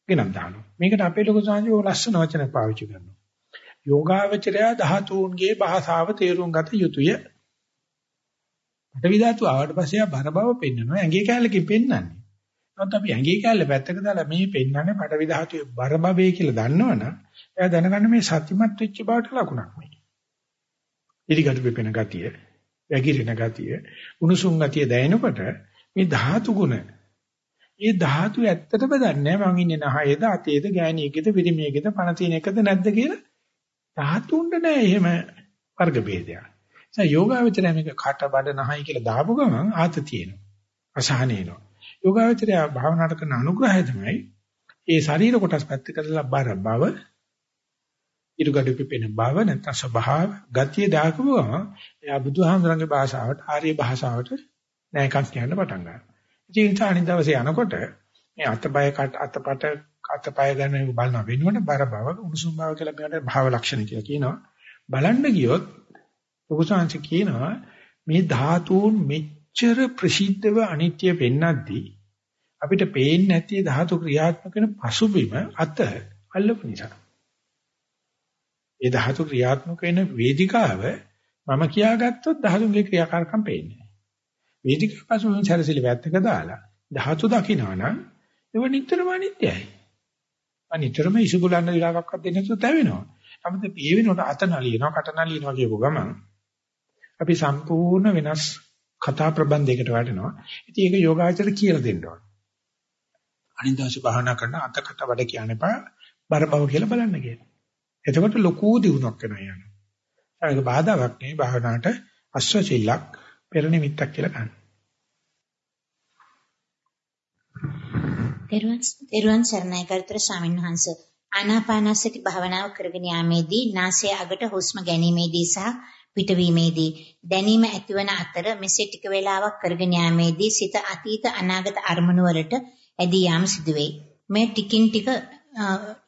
ගෙනත් දානවා. මේකට අපේ ලොකු සංජෝ ලස්සන වචන පාවිච්චි කරනවා. යෝගාවචරය ධාතුන්ගේ භාෂාව තේරුම් ගත යුතුය. පටවි ධාතු ආවට පස්සේ ආ බර බව පෙන්වනවා ඇඟේ කැලලකින් පෙන්වන්නේ. නමුත් අපි ඇඟේ කැලල පැත්තක දාලා මේ පෙන්වන්නේ පටවි ධාතුවේ බර බබේ කියලා දන්නවනම් එයා දැනගන්න මේ සත්‍යමත් වෙච්ච බවට ලකුණක් මේ. ඉරිගඩු පිපෙන ගතිය, වැగిරෙන ගතිය, උණුසුම් ගතිය දැනෙනකොට මේ ධාතු ගුණ ඒ ධාතු ඇත්තටම දන්නේ නැහැ මං ඉන්නේ නහයේද අතේද ගෑණියෙක්ද පිරිමියෙක්ද පණ තියෙන එකද නැද්ද කියලා ධාතුන්ට නෑ එහෙම වර්ග ભેදයක්. ඒ යෝගාවචරය මේක කට බඩ නහයි කියලා දාපු ගමන් ආත තියෙනවා. අසහන එනවා. යෝගාවචරය භාවනාට කරන අනුග්‍රහය තමයි ඒ ශරීර කොටස් පැත්ත කරලා බර බව ඉරුගඩු පිපෙන බව නැත්නම් ස්වභාව ගතිය දාකවම එයා බුදුහාමරංගේ භාෂාවට ආර්ය භාෂාවට නෑකක් කියන්න පටන් ගන්නවා. ඉතින් අනිත් දවසේ යනකොට මේ අතපය අතපට අතපය ගන්න බලන වෙනුවට බර බව උණුසුම් බව කියලා මේකට භාව ලක්ෂණ කියලා කියනවා. බලන්න ගියොත් ලොකුසාංශ කියනවා මේ ධාතුන් මෙච්චර ප්‍රසිද්ධව අනිත්‍ය වෙන්නද්දී අපිට පේන්නේ නැති ධාතු ක්‍රියාත්මක වෙන පසුබිම අත අල්ලපු නිසා. ඒ ධාතු ක්‍රියාත්මක වෙන වේදිකාව මම කියාගත්තොත් ධාතුන්ගේ ක්‍රියාකාරකම් පේන්නේ නැහැ. වේදිකාව පසුබිම සැරසිලි වැත්තක දාලා ධාතු දකිනවා නම් ඒව නිතරම අනිත්‍යයි. අනිතරම ඉසුගලන්න විලාකක්වත් දෙන්නේ නැතුව තැවෙනවා. නමුත් මේ වෙනකොට අත නලියනවා කට නලියනවා කියපු ගමන් අපි සම්පූර්ණ වෙනස් කතා ප්‍රබන්ධයකට වැටෙනවා. ඉතින් ඒක යෝගාචර කියලා දෙන්න ඕන. අනිදාසි භාවනා කරන අතකට වැඩ කියන්න එපා බර බව කියලා බලන්න කියලා. එතකොට ලොකු දියුණුවක් වෙනවා යනවා. ඒක බාධාවක් නෙවෙයි භාවනාවට අස්වචිල්ලක් පෙර නිමිත්තක් කියලා ගන්න. තෙරුවන් සරණයි කරුතර ස්වාමීන් වහන්සේ ආනාපානසති භාවනාව කරගෙන යාමේදී නාසය අගට හුස්ම ගැනීමේදී සහ පිටවීමේදී දැනීම ඇතිවන අතර මෙසේ ටික වේලාවක් කරගෙන යාමේදී සිත අතීත අනාගත අරමුණු වලට ඇදී යාම සිදුවේ. මේ ටිකින් ටික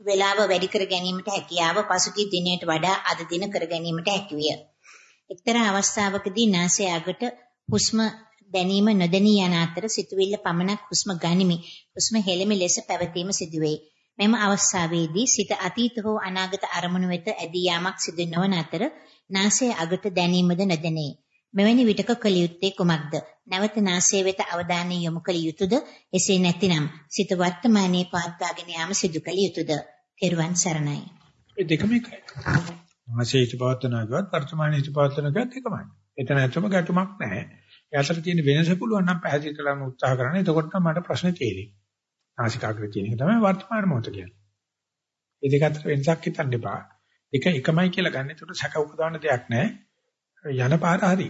වේලාව වැඩි කර ගැනීමට හැකියාව පසුගිය දිනයට වඩා අද දින කර ගැනීමට හැකියිය. එක්තරා අවස්ථාවකදී නාසය අගට හුස්ම දැනීම නොදැනී යන අතර සිතුවිල්ල පමණක් හුස්ම ගනිමි. හුස්ම හෙළෙමි ලෙස පැවතීම සිදුවේ. මෙම අවස්ථාවේදී සිත අතීත හෝ අනාගත අරමුණු වෙත ඇදී යාමක් සිදු නොවන අතර නාසයේ අගට දැනීමද නොදැනේ. මෙවැනි විටක කළ යුත්තේ කුමක්ද? නැවත නාසයේ වෙත අවධානය යොමු කළ යුතුයද? එසේ නැතිනම් සිත වර්තමානයේ පවත්වාගෙන යාම සිදු කළ යුතුයද? කෙරුවන් සරණයි. ඒ දෙකම එකයි. නාසයේ හිත පවත්වනකවත් වර්තමානයේ හිත පවත්වනකවත් එකමයි. එතන ඇත්තම ගැටුමක් නැහැ. ඒ අතර තියෙන වෙනස පුළුවන් නම් පැහැදිලි කරන්න උත්සාහ කරන්න. එතකොට තමයි මට ප්‍රශ්නේ තේරෙන්නේ. නාසිකාග්‍රේ කියන එක තමයි වර්තමාන මොහොත කියන්නේ. මේ දෙක අතර වෙනසක් හිතන්න එපා. එක එකමයි කියලා ගන්න. ඒකට සැක උපදවන්න දෙයක් නැහැ. යන පාර හරි.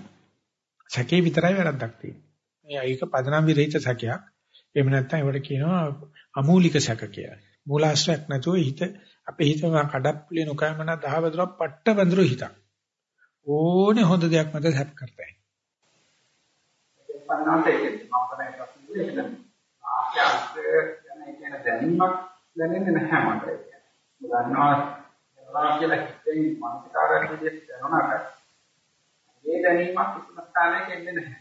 සැකේ විතරයි වැරද්දක් තියෙන්නේ. මේ ඒක පදනම් විරහිත සැකයක්. එහෙම නැත්නම් ඒවට කියනවා අමූලික සැක කියලා. මූලාශ්‍රයක් නැතුව හිත අපේ හිතම කඩප්පුලිය නොකෑමන දහවදර පට්ට බඳුරු හිතක්. ඕනේ හොඳ දෙයක් මත සැප කරතයි. පන්නාතේ මම තමයි ප්‍රශ්නේ ඉන්නේ. ආශ්‍ය අර්ථය ගැන කියන දැනීමක් දැනෙන්නේ නැහැ මට. දන්නවා දන්නවා කියලා හිතෙන් මානසිකාරයක් විදිහට දැනුණාට මේ දැනීමක් කිසිම ස්ථානයක එන්නේ නැහැ.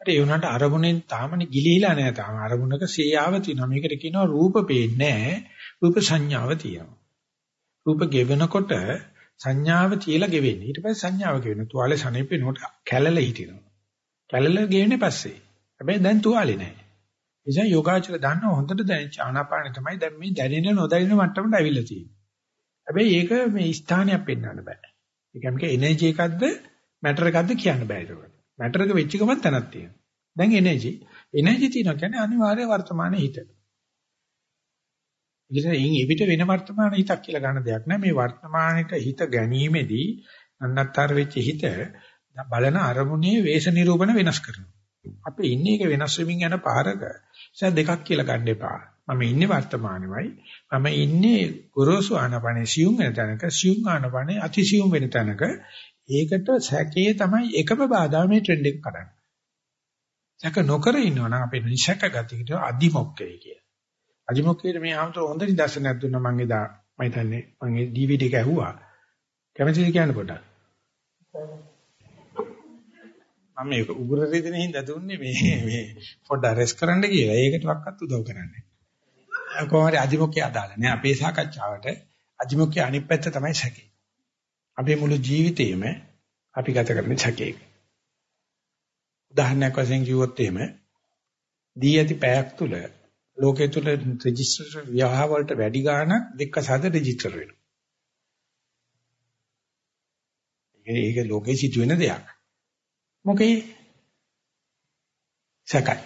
ඒ වුණාට අරමුණෙන් තාමනේ ගිලිහිලා නැහැ තාම. අරමුණක සේයාව තියෙනවා. මේකට කියනවා රූප පේන්නේ නැහැ. රූප සංඥාව තියෙනවා. රූප ගෙවෙනකොට සංඥාව තියලා ගෙවෙන්නේ. ඊට පස්සේ සංඥාව ගෙවෙනවා. තුවාලේ සනීපේනකොට කැළල හිටිනවා. කැළල ගෙවෙන්නේ පස්සේ. හැබැයි දැන් තුවාලේ නැහැ. එනිසා යෝගාචර දන්නව හොඳට දැනෙච්ච ආනාපානෙ තමයි දැන් මේ දැනෙන නොදැනෙන මට්ටමට අවිල්ලා තියෙන්නේ. හැබැයි ඒක මේ ස්ථානයක් පෙන්වන්න බෑ. ඒ කියන්නේ එනර්ජි එකක්ද මැටර් එකක්ද කියන්න බෑ ඒක. මැටර් එක වෙච්ච ගමන් තැනක් තියෙනවා. දැන් එනර්ජි. එනර්ජි තියෙනවා කියන්නේ අනිවාර්ය වර්තමානයේ හිත. ඉතින් එවිට වෙන වර්තමාන හිතක් කියලා ගන්න දෙයක් නෑ. මේ වර්තමානෙට හිත ගැනීමේදී අන්නත්තර වෙච්ච හිත බලන අරමුණේ වේශ නිරූපණ වෙනස් කරනවා. අපි ඉන්නේ එක වෙනස් වෙමින් යන පාරක. ඒක දෙකක් කියලා ගන්න එපා. මම ඉන්නේ වර්තමානෙමයි. මම ඉන්නේ ගොරෝසු ආනපනේ සියුම් වෙන තැනක, සියුම් ආනපනේ අතිසියුම් වෙන තැනක. ඒකට සැකේ තමයි එකම බාධා මේ ට්‍රෙන්ඩ් එක කරන්නේ. සැක නොකර ඉන්නවනම් අපේ නිසක ගතියට අදිමොක්කේ කිය. අදිමොක්කේට මේ ආමතර හොඳ නිදර්ශනයක් දුන්නා මම එදා මම හිතන්නේ මම ඒ DVD එක ඇහුවා. කැමතිද කියන්න පොඩ්ඩක්? මම මේක උගුර රිදෙන හින්දා දුන්නේ මේ මේ පොඩ්ඩක් රෙස් කරන්න කියලා. ඒකට වක්වත් උදව් කරන්නේ. කොහොමද අදිමොක්කේ අදාළ නෑ අපේ සාකච්ඡාවට අදිමොක්කේ අනිත් පැත්ත තමයි සැකේ. අපේ මුළු ජීවිතේම අපි ගත කරන සැකේක. උදාහරණයක් වශයෙන් කිව්වොත් එහෙම දී ඇති පැයක් තුල ලෝකයේ තුල රෙජිස්ටර් ව්‍යවහාර වලට වැඩි ගාණක් දෙකසද රෙජිස්ටර් වෙනවා. ඒක ලෝකේ සිදුවෙන දෙයක්. මොකේ සැකයි.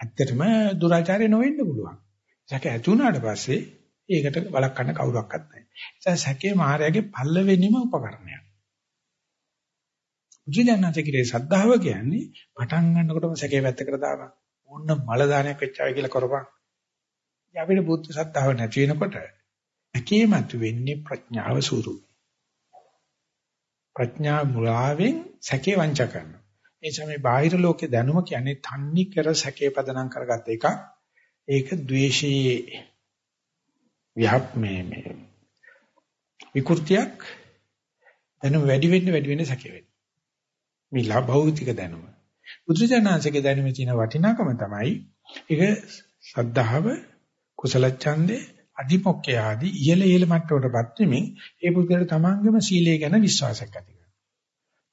ඇත්තටම දුරාචාරය නොවෙන්න පුළුවන්. සැක ඇති වුණාට පස්සේ ඒකට වළක්වන්න කවුරක්වත් නැහැ. ඒ නිසා සැකේ මායාවේ පල්ලවෙන්නම උපකරණයක්. උජිනන්නතේ සද්ධාව කියන්නේ පටන් ගන්නකොටම සැකේ වැත්තකට දානවා. ඕන්න මල දානයක් වෙච්චායි කියලා කරපන්. අපිට බුද්ධ සද්ධාව නැති වෙනකොට ඇකේමතු වෙන්නේ ප්‍රඥාව ස්වරූපය. ප්‍රඥා මුලාවෙන් සැකේ වංචා කරනවා. ඒ තමයි බාහිර ලෝකේ දැනුම කියන්නේ තන්නි කර සැකේ පදනම් කරගත් එකක්. ඒක ද්වේෂයේ විහප් මේ මේ විකෘතියක් දැනුම වැඩි වෙන්න වැඩි වෙන්න සැකේ වෙන්නේ. මේ ලබෞතික දැනුම. බුදුජානනාංශගේ දැනුමේ තියෙන වටිනාකම තමයි ඒක සද්ධාව කුසල ඡන්දේ අධිමොක්ඛය ආදී ඉහළ ඉහළ මට්ටමටපත් වෙමින් ඒ පුද්ගලයා තමන්ගේම සීලය ගැන විශ්වාසයක් ඇති කරනවා.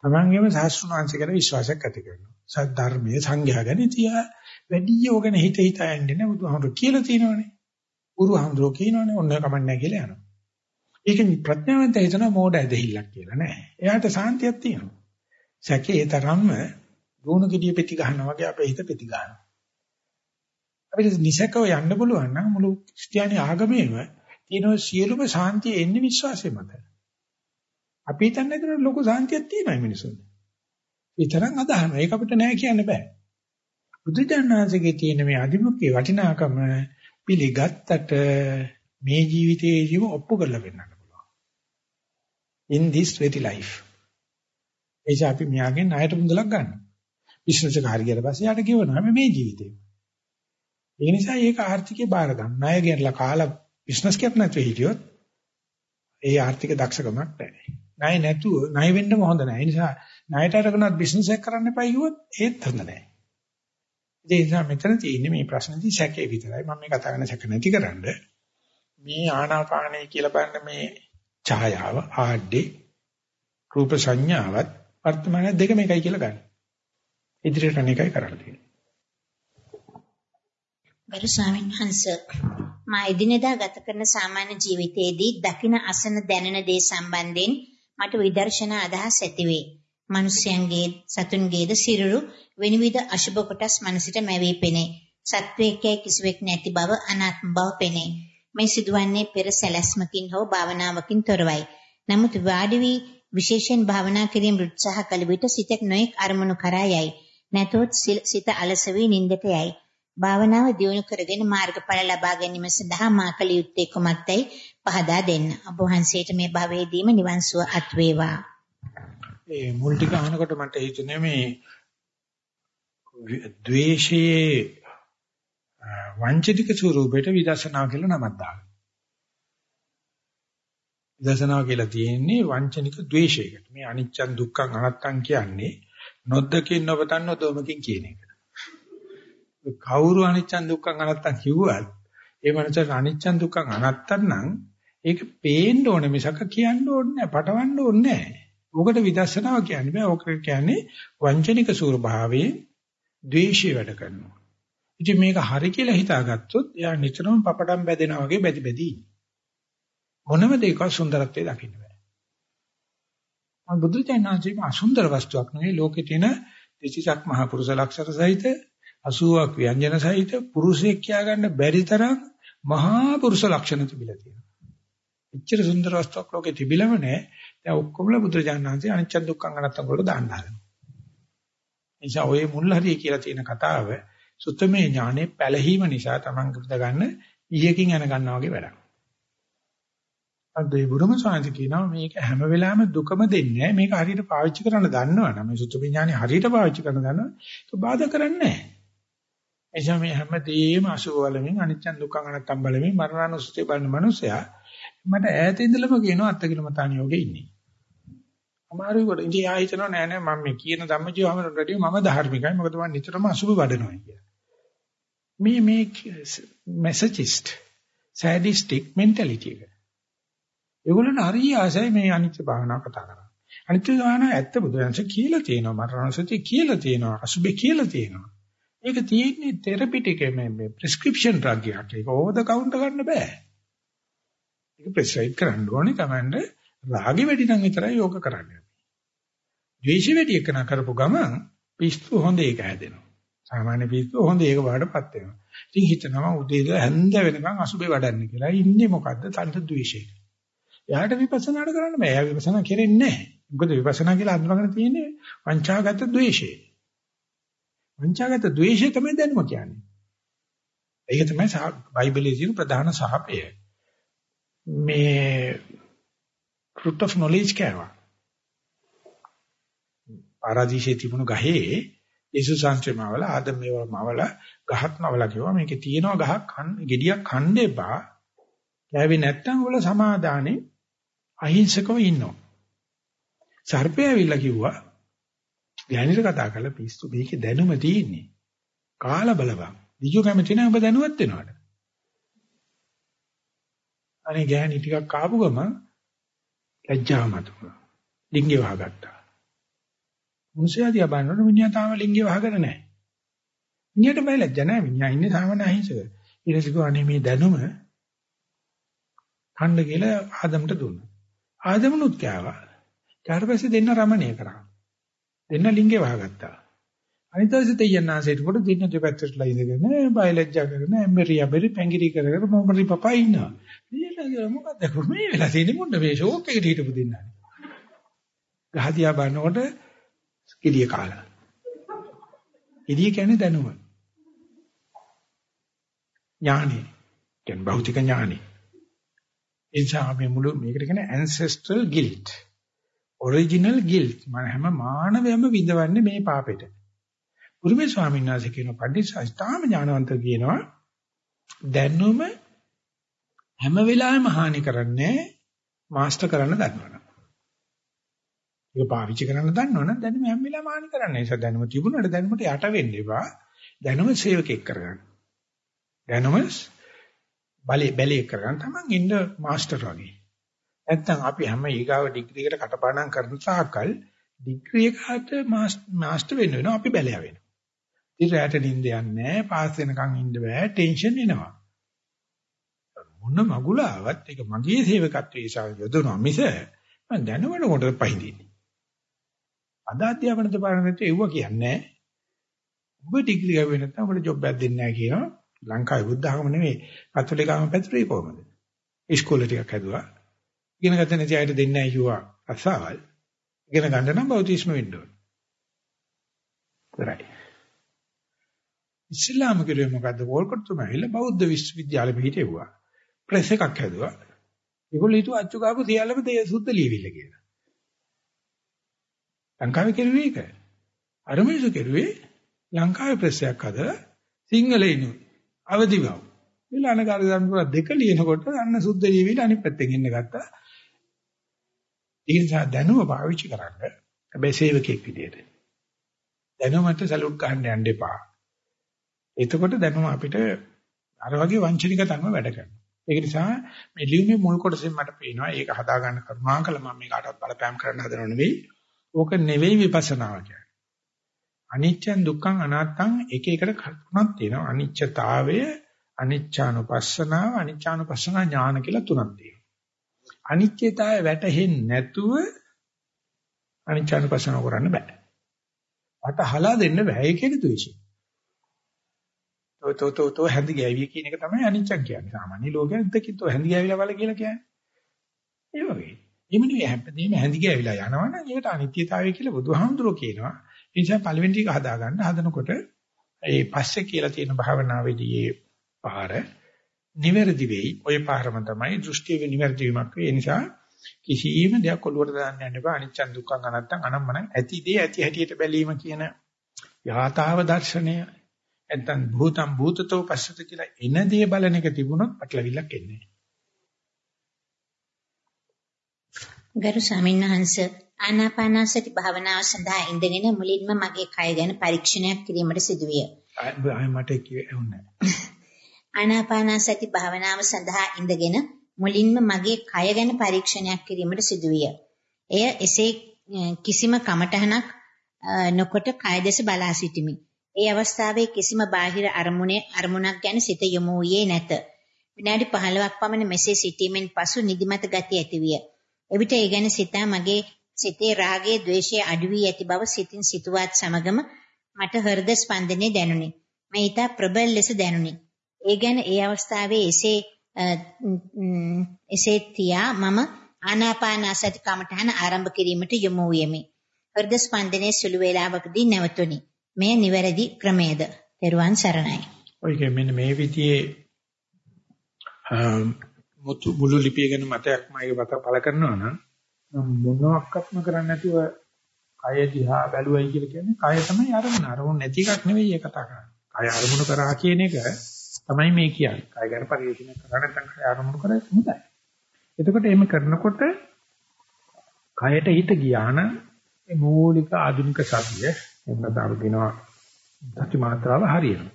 තමන්ගේම සාස්ෘණාංශ ගැන විශ්වාසයක් ඇති කරනවා. සත් ධර්මයේ සංඝයා ගැන තියා වැඩි යෝගන හිත හිත යන්නේ නැහැ බුදුහාමුදුරු කියලා තියෙනවනේ. බුදුහාමුදුරු කියනවනේ ඔන්න කමන්නේ කියලා යනවා. ඒක ප්‍රඥාවන්ත හිතන මෝඩ ඇදහිල්ලක් කියලා නෑ. එයාට සාන්තියක් තියෙනවා. සැකේ තරම්ම දුණු කිඩිය පෙති ගන්නවා වගේ අපේ හිත පෙති ගන්නවා. අපිට නිසකව යන්න පුළුවන් නම් මුළු ක්‍රිස්තියානි ආගමේම තියෙන සියලුම සාන්තිය එන්නේ විශ්වාසය මත. අපි හිතන්නේ නේද ලොකු සාන්තියක් තියෙනවා මිනිසුන්ට. විතරක් අදහනවා. ඒක අපිට නෑ කියන්න බෑ. බුදුජානනාංශයේ තියෙන මේ අදිමුඛයේ වටිනාකම පිළිගත්තට මේ ජීවිතයේදීම ඔප්පු කරලා වෙන්නන්න පුළුවන්. in this very life. එيش අපි මෙයාගෙන් ණයට මුදලක් ගන්නවා. බිස්නස් එක හරියට පස්සේ යාට ගෙවනවා මේ ජීවිතේ. ඒ නිසා ඒක ආර්ථිකේ බාර ගන්න. ණය ගෙනලා කාලා බිස්නස් එකක් නැතුව හිටියොත් ඒ ආර්ථික දක්ෂකමක් නැහැ. ණය නැතුව ණය වෙන්නම හොඳ නැහැ. ඒ නිසා ණයට අරගෙනත් බිස්නස් එකක් කරන්න එපා කිව්වොත් ඒත් හොඳ නැහැ. ඒ නිසා මෙතන තියෙන්නේ මේ ප්‍රශ්නේදී සැකේ විතරයි. මම මේ කතා කරන සැක නැතිකරන්න මේ ආනාපානයි කියලා බලන්න මේ ඡායාව ආඩේ රූප සංඥාවත් වර්තමාන දෙකම එකයි කියලා ගන්න. ඉදිරියට අනේකයි කරන්න තියෙන්නේ. ගරු ස්වාමීන් වහන්සේ මා එදිනෙදා ගත කරන සාමාන්‍ය ජීවිතයේදී දකින අසන දැනෙන දේ සම්බන්ධයෙන් මට විදර්ශනා අදහස් ඇතිවේ. මිනිස්යන්ගේ සතුන්ගේද සිරුරු විනිවිද අශුභ කොටස් මනසිට මැවී පෙනේ. සත්වයේ කිසිවෙක් නැති බව අනාත්ම බව පෙනේ. මේ සිදුවන්නේ පෙර සැලැස්මකින් හෝ භාවනාවකින් තොරවයි. නමුත් වාඩි වී විශේෂයෙන් භාවනා කිරීම උත්සාහ කළ විට සිතක් නොඑක් අරමුණු කරා යයි. නැතොත් සිත අලස වී නින්දට යයි. භාවනාව දියුණු කරගෙන මාර්ගඵල ලබා ගැනීම සඳහා මා කළ යුත්තේ කුමක්දයි පහදා දෙන්න. ඔබ වහන්සේට මේ භවයේදීම නිවන් සුව අත් වේවා. ඒ මුල් ටික අහනකොට මට හිතුනේ මේ ද්වේෂයේ වංචනික ස්වරූපයට විදර්ශනා කියලා නමක් දාගන්න. විදර්ශනා කියලා තියෙන්නේ වංචනික ද්වේෂයකට. මේ අනිච්චන් දුක්ඛං අනත්තං කියන්නේ නොද්දකින් නොපතන් නොදොමකින් කියන එක. කවුරු අනිච්චන් දුක්ඛං අනත්තං කිව්වත් ඒ මනසට අනිච්චන් දුක්ඛං අනත්තං නම් ඒක පේන්න ඕනේ මිසක කියන්න ඕනේ නැහැ, පටවන්න ඕනේ නැහැ. ඕකට විදර්ශනාව කියන්නේ බෑ. ඕක කියන්නේ වංචනික ස්වභාවයේ ද්වේෂය වැඩ කරනවා. ඉතින් මේක හරි කියලා හිතාගත්තොත් එයා නිතරම පපඩම් බැදෙනා වගේ බැදි බැදි මොනම දෙයක සුන්දරත්වය දකින්න බෑ. මම බුදු දඥාන්සේම අසුන්දර වස්තුවක් නෙවෙයි ලෝකේ තියෙන දෙසිසක් මහ පුරුෂ ලක්ෂණ සහිත 80ක් ව්‍යංජන සහිත පුරුෂයෙක් කියාගන්න බැරි තරම් මහා පුරුෂ ලක්ෂණ තිබිලා තියෙනවා. එච්චර සුන්දර වස්තුවක් ලෝකේ තිබිලම නැහැ. දැන් ඔක්කොමලා බුදු දඥාන්සේ අනිච්ච දුක්ඛ අනත්තම් වල දාන්න හදනවා. එනිසා ඔය මුල් හරිය කියලා තියෙන කතාව සුත්තමේ ඥානේ පැලහීම නිසා Taman ගුරුද ගන්න ඊයකින් යන ගන්නවා වගේ වැඩක්. අද ඒ බුදුම සාන්ති කියනවා මේක හැම වෙලාවෙම දුකම දෙන්නේ මේක හරියට පාවිච්චි කරන්න දන්නවනම් මේ සුත්තමේ ඥානේ හරියට පාවිච්චි කරන්න දන්නවනම් ඒක බාධා කරන්නේ නැහැ. එනිසා මේ හැමදේම අසුභ බලමින් අනිච්ච දුක්ඛ අනත්තම් බලමින් මරණානුස්සතිය බලන මනුස්සයා මට ඈත ඉඳලම කියනවා අත්තිකිලමතාන යෝගේ ඉන්නේ. අමාරුයි කොට. ඉතින් ආ හිතනවා නෑ නෑ මම මේ කියන ධම්මජීවහමරට වැඩිය මම ධාර්මිකයි. මොකද මම නිතරම අසුභ වඩනවා කියලා. මේ මේ මැසේජිස්ට් සෑඩිස්ටික් මෙන්ටැලිටි එක. ඒගොල්ලන් හරි ආසයි මේ අනිත්‍ය භාවනාව කතා කරන්නේ. අනිත්‍ය භාවනාව ඇත්ත බුදුන්ස කියලා තියෙනවා මරණසතිය කියලා තියෙනවා අසුබේ කියලා තියෙනවා. ඒක තියෙන්නේ තෙරපිටික් මේ ප්‍රෙස්ක්‍රිප්ෂන් ඩ්‍රග් එකක්. ඒක ඕවර් ද කවුන්ටර් ගන්න බෑ. ඒක ප්‍රෙස්ක්‍රයිබ් කරන්න ඕනේ කමන්න රාගෙ වැඩි නම් විතරයි යෝග කරන්නේ. ද්වේෂෙ වැඩි එකන කරපු ගමන් පිස්සු හොඳ ඒක හැදෙනවා. සාමාන්‍ය පිස්සු හොඳ ඒක වඩපත් වෙනවා. ඉතින් හිතනවා උදේ ඉඳලා හැන්ද වෙනකන් අසුබේ වඩන්න කියලා. ඉන්නේ මොකද්ද? තන්ට ද්වේෂය. එයාට විපස්සනාට කරන්න බෑ. එයා විපස්සනා කරෙන්නේ නැහැ. මොකද විපස්සනා කියලා අඳුරගෙන තියෙන්නේ වංචාගත ද්වේෂය. වංචාගත ද්වේෂය තමයි දැනුම කියන්නේ. ඒක තමයි බයිබලයේ තියෙන ප්‍රධාන සහපය. මේ fruit of knowledge කියනවා. පාරාදීසයේ තිබුණු ගහේ යේසුස් සංක්‍රමවල ආදම් මේවමවල ගහක් නවල කිව්වා මේකේ තියෙනවා ගහක් ගෙඩියක් කන්න එපා. කෑවේ නැත්තම් වල සමාදානේ අහිංසකව ඉන්නවා. සර්පය ඇවිල්ලා කිව්වා ගෑනිට කතා කරලා පිස්සු මේකේ දැනුම තියෙන්නේ. කාලා බලපන්. දිජු කැමති නැහැ ඔබ දැනුවත් වෙනවට. අනේ ගෑණි ටිකක් කාපු ගමන් ලැජ්ජාව මතුණා. ලිංගේ වහගත්තා. මුන්සියා දිහා බලනකොට මිනිහා තාම ලිංගේ වහගෙන නැහැ. මිනිහට බය ලැජ්ජ නැහැ. මිනිහා ඉන්නේ සාමාන්‍ය අහිංසක. ඊට පස්සේ අනේ මේ දැනුම කණ්ඩ කියලා ආදම්ට දුන්නා. ආදම්නුත් කෑවා. ඊට පස්සේ දෙන්න රමණීය කරා. දෙන්න ලිංගේ වහගත්තා. අනිත් දවසේ දෙයන්නාසයට කොට දෙන්න දෙපැත්තටලා ඉඳගෙන බයලජ්ජා කරගෙන එම්බරියා බරි පැංගිරි කරගෙන මොමරි පපා ඉන්නවා. ඊළඟ මොකද මේ වෙලා තියෙන්නේ මුණ්ඩ මේ ෂෝක් එකට හිටපු දෙන්නා. ගහදියා බලනකොට එළිය කාලා. එළිය කියන්නේ දැනුම. ඥානෙ. කියන්නේ භෞතික ඥානෙ. එනිසා මේ මුළු මේකට කියන්නේ ancestral guilt. Original guilt. මම හැම මානවයම විඳවන්නේ මේ පාපෙට. උරුමේ ස්වාමීන් වහන්සේ කියන පඬිස්සස්තාම ඥානවන්ත කියනවා දැනුම හැම වෙලාවෙම හානි කරන්නේ මාස්ටර් කරන්න දන්නවනම්. ඒක පාවිච්චි කරන්න දන්නවනම් දැනුම හැම වෙලාවෙම හානි කරන්නේ. ඒ නිසා දැනුම තිබුණාට දැනුමට යට වෙන්න එපා. දැනුම සේවකෙක් කරගන්න. දැනුම බලේ බැලේ කරගන්න තමන් ඉන්න මාස්ටර් වගේ. නැත්තම් අපි හැම ඊගාව ඩිග්‍රී එකට කටපාඩම් කරන තාකල් ඩිග්‍රී එකට මාස්ටර් වෙන්න වෙනවා අපි බැලෑ වෙනවා. ඉතින් රැට නිින්ද යන්නේ නැහැ, පාස් වෙනකන් ඉන්න බෑ, ටෙන්ෂන් එනවා. මොන මගුලාවත් ඒක මගේ සේවකත්වයේ සා යොදනවා මිස මම දැනවන කොට පහඳින්නේ. අද අධ්‍යාපන දෙපාර්තමේන්තුව එව්ව කියන්නේ ඔබ ඩිග්‍රී ගාවේ නැත්නම් ඔබට ජොබ් එකක් දෙන්නේ නැහැ කියනවා. ලංකාවේ බුද්ධ ආගම නෙමෙයි කතෝලික ආගම පැතුරේ කොහමද? ඉස්කෝලේ ටිකක් හැදුවා. ඉගෙන ගන්න නැති අයට දෙන්නේ නැහැ කිව්වා අසාවල්. ඉගෙන ගන්න නම් බෞද්ධිස්ම වෙන්න ඕන. කරයි. ඉස්ලාම කිරුවේ මොකද්ද? වෝල්කොට් තුමා ඇවිල්ලා බෞද්ධ විශ්වවිද්‍යාලෙ පිහිටෙව්වා. ප්‍රෙස් එකක් හැදුවා. ඒගොල්ලෝ හිතුවා අච්චු ගාපු සියල්ලම තේ සුද්ධ ලියවිල්ල කියලා. ලංකාවේ කෙරුවේ ඒක. අර මිනිස්සු කෙරුවේ ලංකාවේ ප්‍රෙස් එකක් හදලා සිංහලෙිනු අවදිවව. ඊළානකාර ධර්මපුර දෙක ලියනකොට අන්න සුද්ධ ලියවිල්ල අනිත් පැත්තෙන් ඉන්න ගත්තා. ඒ නිසා දැනුම පාවිච්චි කරන්න හැබැයි සේවකෙක් විදියට. දැනුමට සලුට් ගන්න යන්න එපා. එතකොට දැනුම අපිට අර වගේ වංචනික තන්ම වැඩ කරනවා. ඒක නිසා මේ ලියුමේ මුල් කොටසෙන් මට පේනවා ඒක හදාගන්න කරුණාකර මම මේකටත් බලපෑම් කරන්න හදනව නෙවෙයි. ඕක නෙවෙයි විපස්සනාව කියන්නේ. අනිච්චං දුක්ඛං අනාත්තං එක එකට තුනක් තියෙනවා. අනිච්චතාවය, අනිච්චානුපස්සනාව, අනිච්චානුපස්සනා ඥාන කියලා තුනක් තියෙනවා. අනිච්චතාවය වැටහෙන්නේ නැතුව අනිච්චානුපස්සනාව කරන්න බෑ. අට හලා දෙන්න බෑ ඒකේ දුෂි. තෝ තෝ තෝ හැඳි ගෑවිය කියන එක තමයි අනිච්චක් කියන්නේ. සාමාන්‍ය ලෝකයෙන් දෙකින් තෝ හැඳි ගෑවිලා වල කියලා කියන්නේ. ඒ වගේ. එමුනේ හැපදීම හැඳි ගෑවිලා යනවනම් ඒකට අනිත්‍යතාවය කියලා බුදුහාමුදුරුවෝ කියනවා. ඒ නිසා පළවෙනි ටික හදාගන්න හදනකොට ඒ පස්සේ කියලා තියෙන භාවනාවේදී ඒ පාර නිවැරදි වෙයි. ওই පාරම තමයි දෘෂ්ටියේ නිවැරදි වීමක් වෙයි. ඒ නිසා කිසියම් දෙයක් ඔලුවට දාන්න යන්න එපා. අනිච්චන් දුක්ඛං අනත්තං අනම්මන ඇති දේ ඇති හැටියට බැලීම කියන යථාව දර්ශනය නැත්නම් භූතම් භූතතෝ පස්සත කියලා එන දේ බලන එක තිබුණොත් පටලවිල්ලක් එන්නේ ගරු ස්වාමින්වහන්ස ආනාපානසති භාවනාව සඳහා ඉඳගෙන මුලින්ම මගේ කය ගැන පරීක්ෂණයක් කිරීමට සිදුවිය. මට කියෙන්නේ ආනාපානසති භාවනාව සඳහා ඉඳගෙන මුලින්ම මගේ කය ගැන පරීක්ෂණයක් කිරීමට සිදුවිය. එය එසේ කිසිම කමටහනක් නොකොට කය දෙස බලා සිටිමි. ඒ අවස්ථාවේ කිසිම බාහිර අරමුණේ අරමුණක් ගැන සිත යොමු වූයේ නැත. විනාඩි 15ක් පමණ මෙසේ සිටීමෙන් පසු නිදිමත ගති ඇතිවිය. එවිට ඒ ගැන සිතා මගේ සිතේ රාගයේ ද්වේෂයේ අඩු වී ඇති බව සිතින් සිතුවත් සමගම මට හෘද ස්පන්දනය දැනුනි. මේ ඊට ප්‍රබල ලෙස දැනුනි. ඒ ගැන ඒ අවස්ථාවේ එසේ එසේ තියා මම ආනාපානසති කමඨහන ආරම්භ කිරීමට යොමු වූයෙමි. හෘද ස්පන්දනයේ සුළු වේලාවකදී නැවතුණි. මෙය නිවැරදි ක්‍රමයේද? තෙරුවන් සරණයි. ඔය කියන්නේ මේ විදිහේ මුළු ලිපිය ගැන මතයක් මම ඒක පළ කරනවා නම් මොනවත්ක්ම කරන්නේ නැතුව කය දිහා බැලුවයි කියලා කියන්නේ කය තමයි අරමුණ. අරමුණ නැති එකක් නෙවෙයි ඒ කතා කරන්නේ. කය අරමුණු කරා කියන එක තමයි මේ කියන්නේ. කය ගැන පරිශීලනය කරා නැත්නම් කය අරමුණු කරා හොඳයි. එතකොට එහෙම කරනකොට කයට හිත ගියා නම් මේ මූලික ආධුනික සතිය එහෙම නැත්නම් කියනවා සති මාත්‍රාව හරියනවා.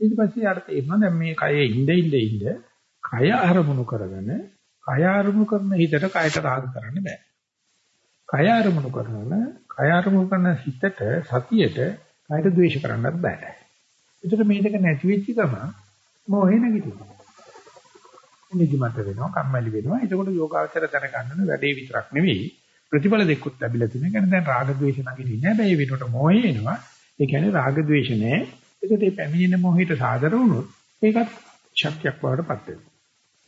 ඊට පස්සේ යාට තේරෙනවා දැන් මේ කයේ ඉඳ ඉඳ ඉඳ කය අරමුණු කරගෙන කය අරමුණු කරන හිතට කයට රාග කරන්න බෑ. කය අරමුණු කරන කය අරමුණු කරන හිතට සතියට කයට ද්වේෂ කරන්නත් බෑ. ඒතර මේ දෙක නැති වෙච්ච ගමන් මොහේ නැගිටිනවා. නිදිමත වෙනවා, කම්මැලි වෙනවා. එතකොට යෝගාචර දැනගන්න වැඩේ විතරක් නෙවෙයි ප්‍රතිඵල දෙකකුත් ලැබිලා තියෙනවා. කියන්නේ දැන් රාග ද්වේෂ නැගිටින්නේ නැහැ. ඒ වෙනකොට මොහේ එනවා. ඒ කියන්නේ රාග ද්වේෂ නැහැ. ඒකට මේ පැමිණෙන මොහේට සාදර වුණොත් ඒකත් ශක්තියක් බවට පත් වෙනවා.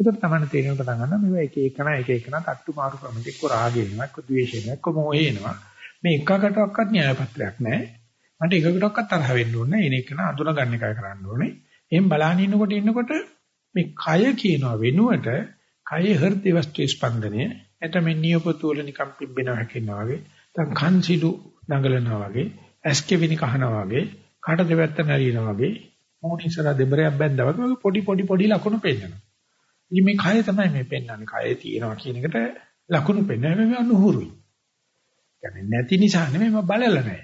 ඒකට තමයි තේරෙන පටන් ගන්න මේවා එක එකන එක එකන තට්ටු මාරු ක්‍රමයක එක්ක රාගය එනවා එක්ක ද්වේෂය එනවා එක්ක මොහේ එනවා මේ එකකටවත් න්‍යාය පත්‍රයක් නැහැ මට එකකටවත් තරහ වෙන්න ඕනේ එන එකන අඳුන ගන්න එකයි කරන්න ඕනේ එහෙන් බලන්න ඉන්නකොට ඉන්නකොට මේ කය කියනවා වෙනුවට කය හෘද වස්තු ස්පන්දනය එතම නියපොතු වල නිකම් පිම්බෙනවා හැකිනවා වගේ දැන් කන් සිඩු දඟලනවා වගේ ඇස් කෙවිනි කහනවා වගේ කාට දෙවැත්ත නැරිනවා වගේ මොනිසර දෙබරයක් බැඳලා වගේ පොඩි පොඩි පොඩි ලකුණු පෙන්නනවා ඉතින් මේ කය තමයි මේ පෙන්වන්නේ. කය තියෙනවා කියන එකට ලකුණු පෙන්වන්නේ මේ අනුහුරුයි. يعني නැති නිසා නෙමෙයි මම බලලා නැහැ.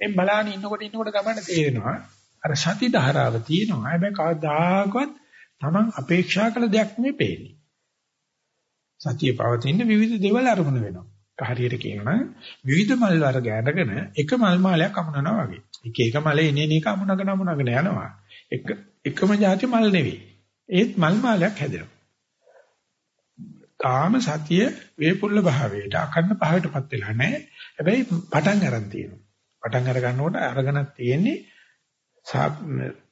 එම් බලාගෙන ඉන්නකොට ඉන්නකොට ගමන තේරෙනවා අර සති ධාරාව තියෙනවා. හැබැයි කවදාකවත් Taman අපේක්ෂා කළ දෙයක් නෙමෙයි පේන්නේ. සතිය පවතින විවිධ දේවල් අරමුණ වෙනවා. හරියට කියනවා විවිධ මල් වර්ග අරගෙන එක මල් මාලයක් අමුණනවා වගේ. එක එක මලේ එන එක අමුණගෙන අමුණගෙන යනවා. එක එකම જાති මල් නෙවෙයි. ඒත් මල් මාලයක් හැදෙනවා. තාම සතිය වේපුල්ල භාවයට අකන්න භාවයටපත් වෙලා නැහැ. හැබැයි පටන් ගන්න තියෙනවා. පටන් අර ගන්නකොට අරගෙනක් තියෙන්නේ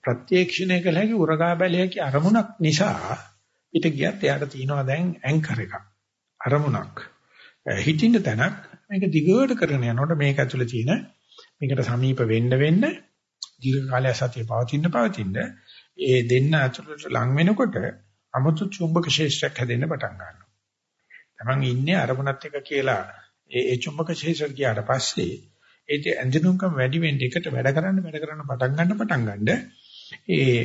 ප්‍රත්‍යක්ෂණය කළ හැකි උරගා බැලිය හැකි අරමුණක් නිසා ඊට ගියත් එයාට තියෙනවා දැන් ඇන්කර් එකක්. අරමුණක්. හිතින්න තැනක් මේක දිගට කරගෙන යනකොට මේක ඇතුලේ තියෙන මේකට සමීප වෙන්න වෙන්න දීර්ඝ කාලයක් සතිය පවතින පවතින ඒ දෙන්න අතරට ලං වෙනකොට අමුතු චුම්බක ශේෂයක් හැදෙන්න පටන් ගන්නවා. Taman ඉන්නේ අරමුණත් එක කියලා ඒ ඒ චුම්බක ශේෂය ගියාට පස්සේ ඒක ඇඳුනුම්කම් වැඩි වෙන්න එකට වැඩ කරන්න වැඩ කරන්න පටන් ගන්න පටන් ගන්න ඒ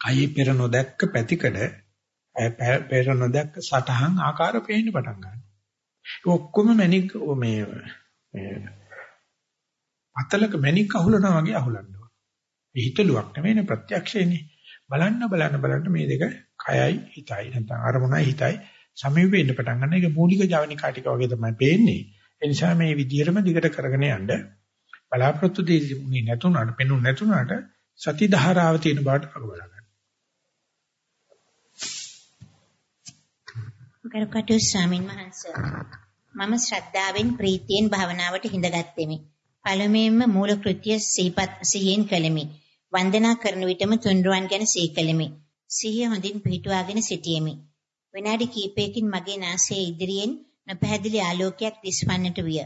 කයි පෙර නොදැක්ක පැතිකඩ පෙර නොදැක්ක සටහන් ආකාර පේන්න පටන් ගන්නවා. ඔක්කොම මැනික් මේ අතලක මැනික් අහුලනවා වගේ අහුලනවා. හිතලුවක් නෙමෙයිනේ ප්‍රත්‍යක්ෂයනේ. බලන්න බලන්න බලන්න මේ දෙක කයයි හිතයි නැත්නම් අරමුණයි හිතයි සමීප වෙන්න පටන් ගන්න එක මූලික ජවනිකා ටික වගේ තමයි පේන්නේ. ඒ නිසා මේ විදිහටම දිගට කරගෙන යන්න බලාපොරොත්තු දෙන්නේ නැතුණාට පෙනුනේ නැතුණාට සති ධාරාව තියෙන බවට අග බලන්න. කරුකටු ස්වාමින් වහන්සේ මම ශ්‍රද්ධාවෙන් ප්‍රීතියෙන් භාවනාවට හිඳගත්ෙමි. පළමුවෙන්ම මූල කෘත්‍ය සිහිපත් සිහියෙන් කළෙමි. වන්දනා කරන විටම තුන්රුවන් ගැන සීකලෙමි. සිහිය හොඳින් පිහිටුවාගෙන සිටියෙමි. විනාඩි කිහිපයකින් මගේ නාසයේ ඉදිරියෙන් නොපැහැදිලි ආලෝකයක් දිස්වන්නට විය.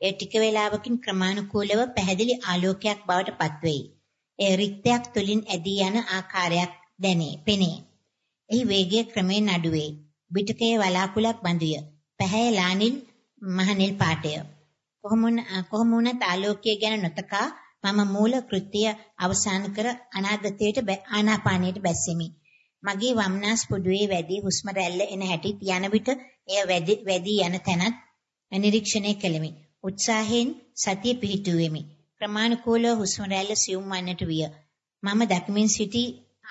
ඒ ටික වේලාවකින් ක්‍රමානුකූලව පැහැදිලි ආලෝකයක් බවට පත්වෙයි. ඒ රික්තයක් තුලින් ඇදී යන ආකාරයක් දැනේ, පෙනේ. එහි වේගය ක්‍රමයෙන් අඩුවේ. පිටකයේ වලාකුලක් බඳුය. පැහැය ලානිල් මහනිල් පාටය. කොහොම කොහොම වුණත් ආලෝකය ගැන නොතකා මම මූල කෘත්‍ය අවසන් කර අනාගතයට ආනාපානයට බැස්සෙමි. මගේ වම්නාස් පුඩුවේ වැඩි හුස්ම රැල්ල එන හැටි යන විට එය වැඩි වැඩි යන තැනත් නිරීක්ෂණය කෙලිමි. උත්සාහයෙන් සතිය පිහිටුවෙමි. ක්‍රමානුකූලව හුස්ම රැල්ල සියුම් වන්නට විය. මම දක්මින් සිටි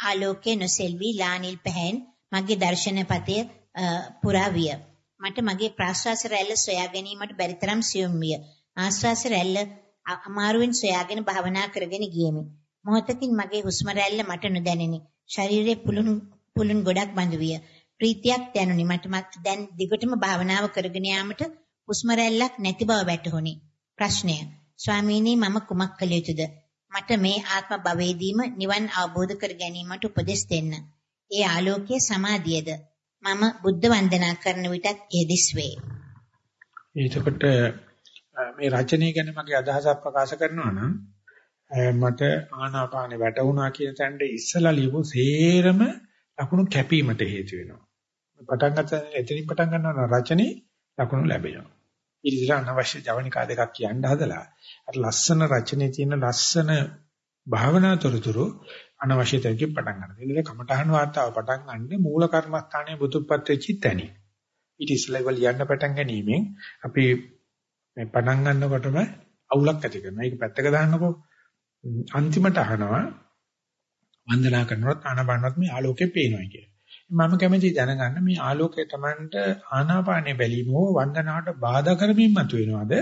ආලෝකයේ නොසෙල්වි ලානිල් පැහැෙන් මගේ දර්ශනපතය පුරා විය. මට මගේ ප්‍රාශ්වාස රැල්ල සොයා ගැනීමට බැරි තරම් සියුම් විය. ආශ්වාස රැල්ල අමාරුවෙන් සොයාගෙන භාවනා කරගෙන ගියෙමි. මොහොතකින් මගේ හුස්ම රැල්ල මට නොදැනිනි. ශරීරයේ පුළුන් පුළුන් ගොඩක් බඳු විය. ප්‍රීතියක් දැනුනි. මට දැන් දිගටම භාවනාව කරගෙන යාමට හුස්ම රැල්ලක් නැති බව වැටහුණි. ප්‍රශ්නය ස්වාමීනි මම කුමක් කළ යුතුද? මට මේ ආත්ම භවයේදීම නිවන් අවබෝධ කර ගැනීමට උපදෙස් දෙන්න. ඒ ආලෝකයේ සමාධියද මම බුද්ධ වන්දනා කරන විටත් ඒ දිස් වේ. එතකොට මේ රචනය ගැන මගේ අදහසක් ප්‍රකාශ කරනවා නම් මට ආනාපානෙ වැටුණා කියන තැනට ඉස්සලා ලියපු සේරම ලකුණු කැපීමට හේතු වෙනවා. පටන් ගන්න එතනින් පටන් ගන්නවා රචනයේ ලකුණු ලැබෙනවා. ඉතින් අනවශ්‍ය ජවනිකා දෙකක් කියන්න හදලා අර ලස්සන රචනයේ තියෙන ලස්සන භාවනා තොරතුරු අනවශ්‍ය තැනකින් පටන් ගන්නවා. ඉතින් කමඨහන වාර්තාව පටන් ගන්න මූල කර්මස්ථානයේ බුදුපත් වෙච්ච තැනි. ඊට ඉස්සෙල්ලා ඉවල යන්න පටන් ගැනීමෙන් අපි මේ පටන් ගන්නකොටම අවුලක් ඇති කරනවා. ඒක පැත්තක දාන්නකෝ. අන්තිමට අහනවා වන්දනා කරනවත් ආනපානවත් මේ ආලෝකේ පේනවා කියලා. මම කැමති දැනගන්න මේ ආලෝකය Tamanට ආනාපානේ බැලීම හෝ වන්දනාවට බාධා කරමින් මතුවෙනවද?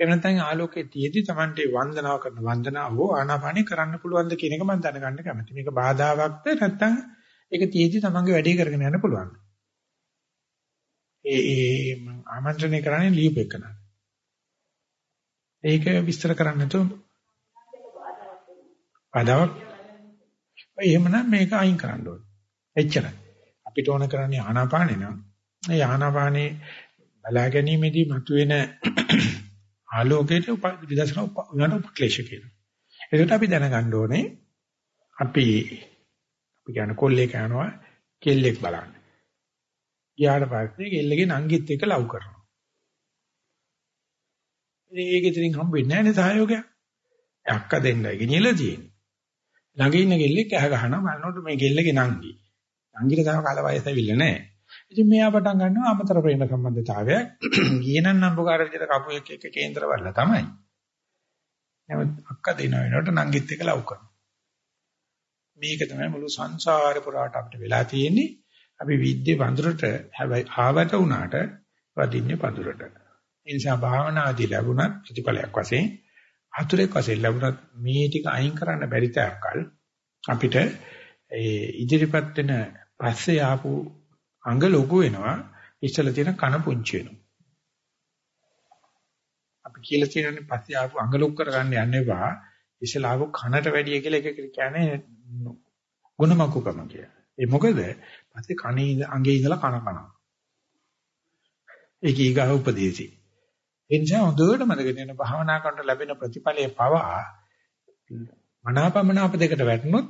එහෙම නැත්නම් ආලෝකයේ තියේදී Tamante වන්දනාව කරන වන්දනාව හෝ ආනාපානේ කරන්න පුළුවන්ද කියන එක මම දැනගන්න කැමතියි. මේක බාධාවක්ද නැත්නම් ඒක තියේදී Tamange වැඩේ කරගෙන යන්න පුළුවන්ද? ඒ ඒ මම ආමන්ත්‍රණය කරන්නේ ලියුපෙකන. ඒක විස්තර කරන්න නැතුව බාධාවක්. එහෙමනම් මේක අයින් කරන්න ඕනේ. එච්චරයි. අපිට ඕන කරන්නේ ආනාපානේ නම් ඒ ආනාපානේ බලා ගැනීමේදී මතුවෙන ආලෝකයට විදර්ශනා උනන උපක්ලේශ කියනවා. ඒකට අපි දැනගන්න ඕනේ අපි අපි කියන කොල්ලේ කනවා කෙල්ලෙක් බලන්න. ගියාට පස්සේ කෙල්ලගේ නංගිත් එක්ක ලව් කරනවා. ඉතින් ඒක ඉතින් හම්බ වෙන්නේ නැහැ නේ සහයෝගයක්. අක්ක දෙන්නයි ගෙනියලා තියෙන්නේ. ළඟ ඉන්න කෙල්ලෙක් ඇහ ගහනවා බලනකොට මේ කෙල්ලගේ නංගි. නංගිට තව කාල වයස ඇවිල්ලා නැහැ. ඉතින් මෙයා පටන් ගන්නවා අමතර ප්‍රේම සම්බන්ධතාවයක්. ගියනන් නම්බුකාර විදිහට කපු එක එක කේන්දර වල තමයි. නමුත් අක්ක දෙන වෙනකොට නංගිත් එක්ක ලව් කරනවා. මේක තමයි මුළු සංසාරේ පුරාට අපිට වෙලා තියෙන්නේ. අපි විද්‍ය වඳුරට හැබැයි ආවට උනාට වදින්නේ පඳුරට. ඒ නිසා භාවනාදී ලැබුණත් ප්‍රතිඵලයක් වශයෙන් හතුරෙක් වශයෙන් ලැබුණත් මේ ටික අයින් කරන්න බැරි තාක්කල් අපිට ඒ ඉදිරිපත් වෙන පස්සේ ආපු අඟ ලොකු වෙනවා ඉස්සලා තියෙන කන පුංචි වෙනවා. අපි කියලා තියෙනනේ පස්සේ ආපු අඟ ලොකු කරගන්න යන්න එපා. ඉස්සලා ආපු කනට වැඩිය කියලා එක කියන්නේ ගුණමකුකම කියලා. ඒ මොකද පස්සේ කනේ අඟේ ඉඳලා කන කනවා. ඒක ඊගාව උපදේශي. එනිසා හොඳට මතක තියෙන භාවනා කරනට ලැබෙන ප්‍රතිඵලයේ පවා මනාපමන අප දෙකට වැටුනොත්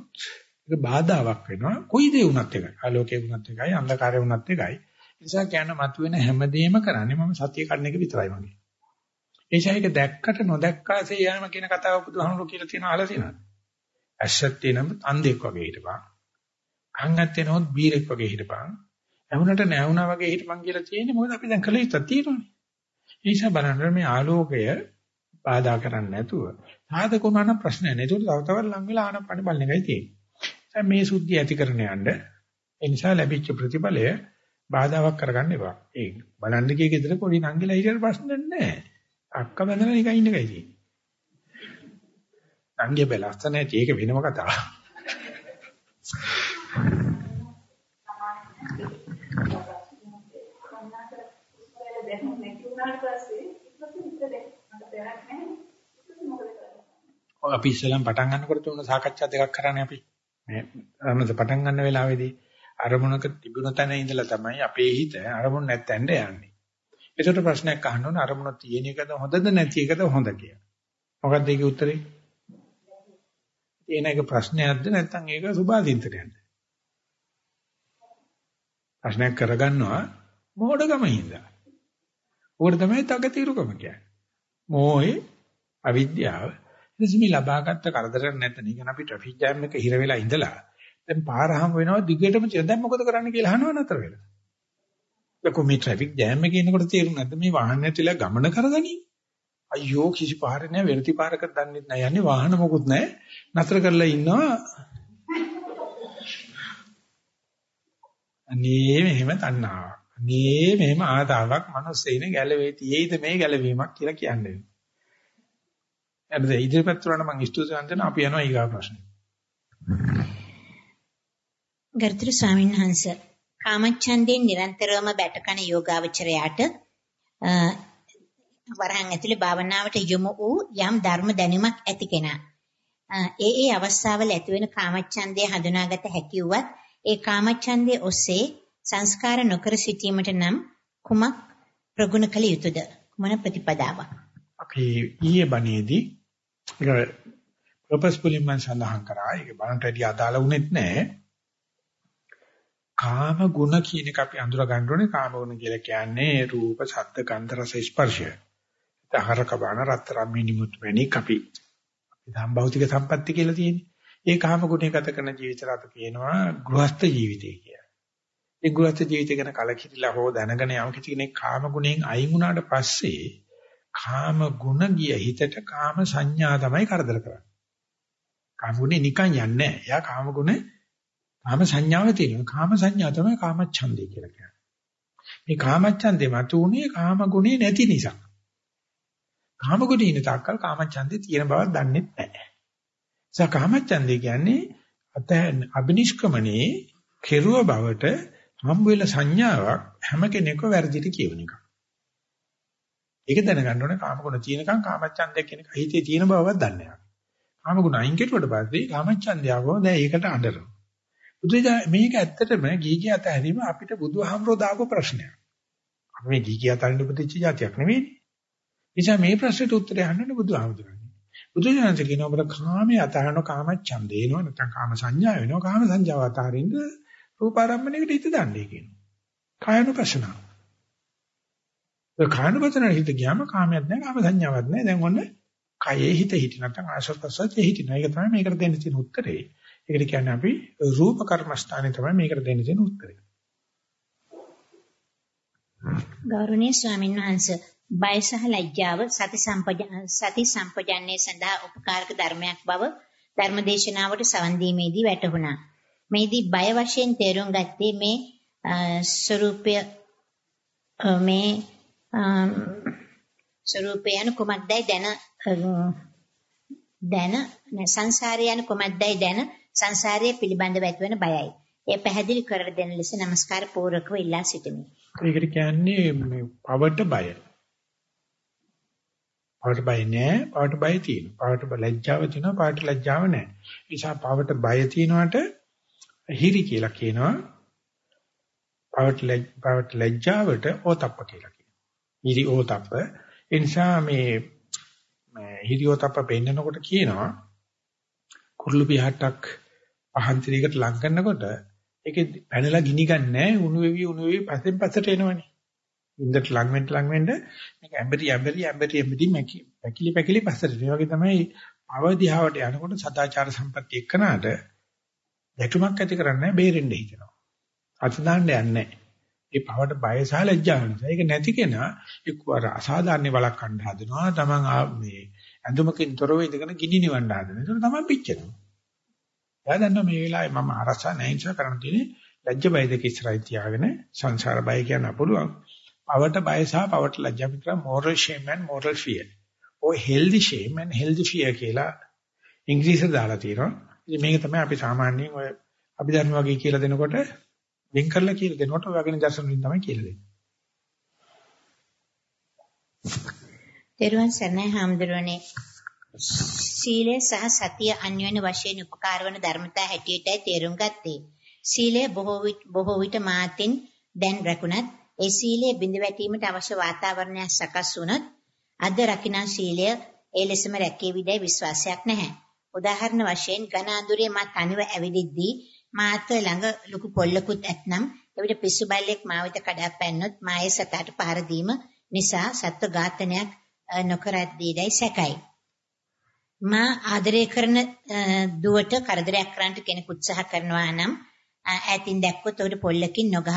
ඒක බාධාවක් වෙනවා. කොයි දේ වුණත් එකයි. ආලෝකේ වුණත් එකයි, අන්ධකාරය වුණත් එකයි. ඒ නිසා කියන මතුවෙන හැමදේම කරන්නේ මම සතිය කඩන එක විතරයි මගේ. ඒසයික දැක්කට නොදැක්කාසේ යෑම කියන කතාව බුදුහාමුදුරුවෝ කියලා තියෙන අහලා තියෙනවද? ඇස්සත් තියෙනම අන්ධෙක් වගේ හිටපන්. කන් ඇත්තේ නොත් බීරෙක් වගේ හිටපන්. ඇහුනට නැහුණා වගේ හිටපන් කියලා තියෙන්නේ මොකද අපි දැන් කළ යුත්තක් තියෙනවනේ. ඒ නිසා බලන්න මේ ආලෝකය බාධා කරන්නේ නැතුව සාධක වුණා නම් ප්‍රශ්නයක් නෑ. ඒක තව තවත් ලඟ වෙලා ආනපන බලන එකයි තියෙන්නේ. මේ සුද්ධිය ඇති කරන යන්න ඒ නිසා ලැබිච්ච ප්‍රතිඵලය බාධාවක් කරගන්න එපා. ඒ බලන්න ගිය ගෙදර පොඩි නංගිලා හිටියට ප්‍රශ්න නැහැ. අක්ක බඳලා නිකන් ඉන්න එකයි තියෙන්නේ. නංගිය බැලස්ස නැති ඒක වෙනම කතාවක්. අපි ඉස්සෙල්ලාම පටන් ගන්නකොට තුන සාකච්ඡා දෙකක් කරන්නේ අපි. මේ අරමුණ පටන් ගන්න වෙලාවේදී අරමුණක තිබුණ තැන ඉඳලා තමයි අපේ හිත අරමුණ නැත්තෙන්ද යන්නේ. ඒකට ප්‍රශ්නයක් අහන්න ඕන අරමුණ තියෙන එකද හොඳද නැති එකද හොඳ කියලා. මොකක්ද ඒකේ උත්තරේ? තියෙන එක ප්‍රශ්නයක්ද නැත්නම් ඒක සුභාදින්තරයක්ද? ප්‍රශ්නයක් කරගන්නවා මොඩගම හින්දා. ඕකට තමයි තකතිරුකම කියන්නේ. මොහේ අවිද්‍යාව එනිසා මේ ලබාගත් කරදරයක් නැත්නම් නිකන් අපි ට්‍රැෆික් ජෑම් එක හිර වෙලා ඉඳලා දැන් පාර හම් වෙනවා දිගටම දැන් මොකද කරන්න කියලා අහනවා නතර වෙලා. ලකෝ මේ ට්‍රැෆික් ජෑම් එකේ ඉන්නකොට තේරුම් නැද්ද මේ වාහන නැතිලා ගමන කරගනි? අයියෝ කිසි පාරක් නැහැ වෙරති පාරක දන්නේ නැහැ යන්නේ වාහන මොකුත් නැහැ නතර කරලා ඉන්නවා අනේ මෙහෙම තණ්හාවක්. අනේ මෙහෙම ආතාවක් මනුස්සයින ගැලවේ තියෙයිද මේ ගැලවීමක් කියලා කියන්නේ. හරිද ඉදිරිපත් කරන මම ස්තුති වන්දන අපි යනවා ඊගා ප්‍රශ්නේ. ගරුතර ස්වාමීන් වහන්සේ කාමච්ඡන්දයෙන් නිරන්තරවම බැටකන යෝගාවචරයාට වරහන් ඇතුලේ භාවනාවට යොමු වූ යම් ධර්ම දැනුමක් ඇති කෙනා. ඒ ඒ අවස්ථාවල ඇතිවෙන කාමච්ඡන්දය හඳුනාගත හැකි වුවත් ඒ කාමච්ඡන්දයේ ඔස්සේ සංස්කාර නොකර සිටීමට නම් කුමක් ප්‍රගුණ කළ යුතුද? මොන ප්‍රතිපදාවක්? අපි ඊයේ බණේදී ඒක purposefully මම සඳහන් කරා. ඒක බලන්න වැඩි අදාළ වුණෙත් නැහැ. කාම ගුණ කියන එක අපි අඳුර ගන්න ඕනේ. කාම ගුණ කියලා කියන්නේ රූප, ශබ්ද, ගන්ධ, රස, ස්පර්ශය. දහරක බාන රත්තරන් මිනිමුත් වෙනික් අපි අපි සම්භෞතික සම්පatti කියලා තියෙන්නේ. ඒ කාම ගුණය ගත කරන ජීවිතය අපි කියනවා ගෘහස්ත ජීවිතය කියලා. ඒ ගෘහස්ත ජීවිතය ගැන කලකිරිලා හෝ දැනගෙන යම් කිසි කෙනෙක් කාම ගුණෙන් අයින් වුණාට පස්සේ කාම ගුණ ගිය හිතට කාම සංඥා තමයි කරදර කරන්නේ. කාම ගුණේ නිකන් යන්නේ නැහැ. එයා කාම ගුණ කාම සංඥාව තියෙනවා. කාම සංඥා තමයි කාමච්ඡන්දේ කියලා කියන්නේ. මේ කාමච්ඡන්දේ මතුනේ කාම ගුණේ නැති නිසා. කාම ගුණේ ඉන්න තාක්කල් කාමච්ඡන්දේ තියෙන බවක් දන්නේ නැහැ. ඒ කාමච්ඡන්දේ කියන්නේ අත අබිනිෂ්ක්‍මණේ කෙරුව බවට හම්බ වෙන සංඥාවක් හැම කෙනෙක්ව වැරදිට කියවන එක. ඒක දැනගන්න ඕනේ කාමගුණ තියෙනකන් කාමච්ඡන්දයක් කියන එක හිතේ තියෙන බවවත් දන්නේ නැහැ. කාමගුණ අයින් කෙරුවට පස්සේ කාමච්ඡන්දයව දැන් ඒකට අඬනවා. බුදුදා මේක ඇත්තටම ගීගී අතහැරීම අපිට බුදුහාමරෝ දාපු ප්‍රශ්නයක්. අපි මේ ගීගී අතරින් උපදිච්ච જાතියක් නෙවෙයි. නිසා මේ ප්‍රශ්නෙට උත්තරය අහන්න බුදුහාමතුරන්නේ. බුදුජානක කියන ඔබට කාමයේ අතහරන කාමච්ඡන්දේ එනවා නැත්නම් කාම සංඥා වෙනවා කාම සංඥාව අතහරින්න රූපාරම්මණයකට හිත දාන්නේ කියනවා. කායනුපසනාව. ඒ කායනුපසනාවට හිත ගියාම කාමයක් නැහැ කාම සංඥාවක් නැහැ. දැන් ඔන්න කයේ හිත හිටි නැත්නම් ආශස්පස්සයේ හිටිනවා. ඒක තමයි මේකට දෙන්න තියෙන උත්තරේ. ඒකට කියන්නේ අපි රූප කර්මස්ථානේ තමයි මේකට දෙන්න තියෙන උත්තරේ. ගෞරවනීය ස්වාමීන් වහන්සේ බය සහ ලැජ්ජාව සති සම්පජ සති සම්පජන්නේ සඳහා උපකාරක ධර්මයක් බව ධර්මදේශනාවට සවන් දීමේදී වැටහුණා. මේදී බය වශයෙන් තේරුම් ගත්තේ මේ ස්වરૂපය මේ ස්වરૂපය යන කුමක්දයි දැන දැන සංසාරය යන කුමක්දයි දැන සංසාරය පිළිබඳව ඇතිවන බයයි. ඒ පැහැදිලි කර දෙන ලෙස নমස්කාර පූර්වකව ඉල්ලා සිටිමි. ඒකට කියන්නේ මේ පවට බය. පවට බය නෑ, පවට බය තියෙනවා. පවට ලැජ්ජාව තියෙනවා, පවට ලැජ්ජාව නෑ. ඒ නිසා පවට බය තියනවට හිරි කියලා කියනවා. පවට ලැජ්ජාවට ඕතප්ප කියලා කියනවා. හිරි ඕතප්ප. ඒ නිසා මේ හිරි ඕතප්ප පෙන්නකොට කියනවා කුරුළු පිහට්ටක් පහන්තිරයකට ලං කරනකොට ඒකේ පැනලා ගිනි ගන්නෑ උණු වෙවි උණු වෙවි පස්සෙන් පස්සට එනවනේ. ඉන්දට ලං වෙන්න ලං වෙන්න මේක ඇඹරි ඇඹරි ඇඹරි ඇඹරි පැකිලි පැකිලි පස්සට. ඒ වගේ තමයි අවදිහාවට යනකොට සදාචාර සම්පatti එක්කනට දැකුමක් ඇති කරන්නේ බේරෙන්න හිතනවා. අත දාන්න යන්නේ ඒ පවට බය සහ ලැජ්ජාව නිසා. ඒක නැති කෙනා එක්වර අසාධාර්ණ බලක් කණ්ඩ හදනවා. Taman මේ ඇඳුමකින් තොරව ඉඳගෙන ගිනි නිවන්න හදනවා. ඒක තමයි පිච්චෙනවා. එයා දන්නවා මේ වෙලාවේ මම අරසා නැහැ නිසා කරන්න තියෙන්නේ ලැජ්ජ බය දෙක ඉස්සරහින් තියාගෙන සංසාර බය කියන්න පුළුවන්. පවට බය සහ පවට ලැජ්ජා විතර moral shame and moral fear. ඔය healthy shame and healthy fear කියලා ඉංග්‍රීසියෙන් දාලා තියෙනවා. ඉතින් මේක තමයි අපි සාමාන්‍යයෙන් ඔය අභිධර්ම වගේ කියලා දෙනකොට වෙන් කරලා කියලා දෙනකොට ඔය වගේ දර්ශන වලින් තමයි කියලා දෙන්නේ. දේරුවන් සර්ණයි හාමුදුරනේ සීලය සහ සතිය අන්‍යෝන්‍ය වශයෙන් උපකාර වන ධර්මතා හැටියටයි තේරුම් ගත්තේ. සීලය බොහෝ විට බොහෝ විට මාතින් දැන් රැකුණත් ඒ සීලය බිඳ වැටීමට අවශ්‍ය වාතාවරණයක් සකස් වුණොත් අද රකින්න සීලය ඒ ලෙසම රැකේවිදයි විශ්වාසයක් නැහැ. උදාහරණ වශයෙන් ඝන අඳුරේ මා තනිව ඇවිදිද්දී මාත ළඟ ලොකු පොල්ලකුත් ඇත්නම් එවිට පිස්සු බල්ලෙක් මා වෙත කඩා පැන්නොත් මායේ සතට පහර දීම නිසා සත්ව ඝාතනයක් නොකරද්දීදයි සැකයි. මා ආදරය කරන දුවට කරදරයක් කරන්නට කෙනෙකු උත්සාහ කරනවා නම් ඈතින් දැක්කොත් උඩ පොල්ලකින් නොගහ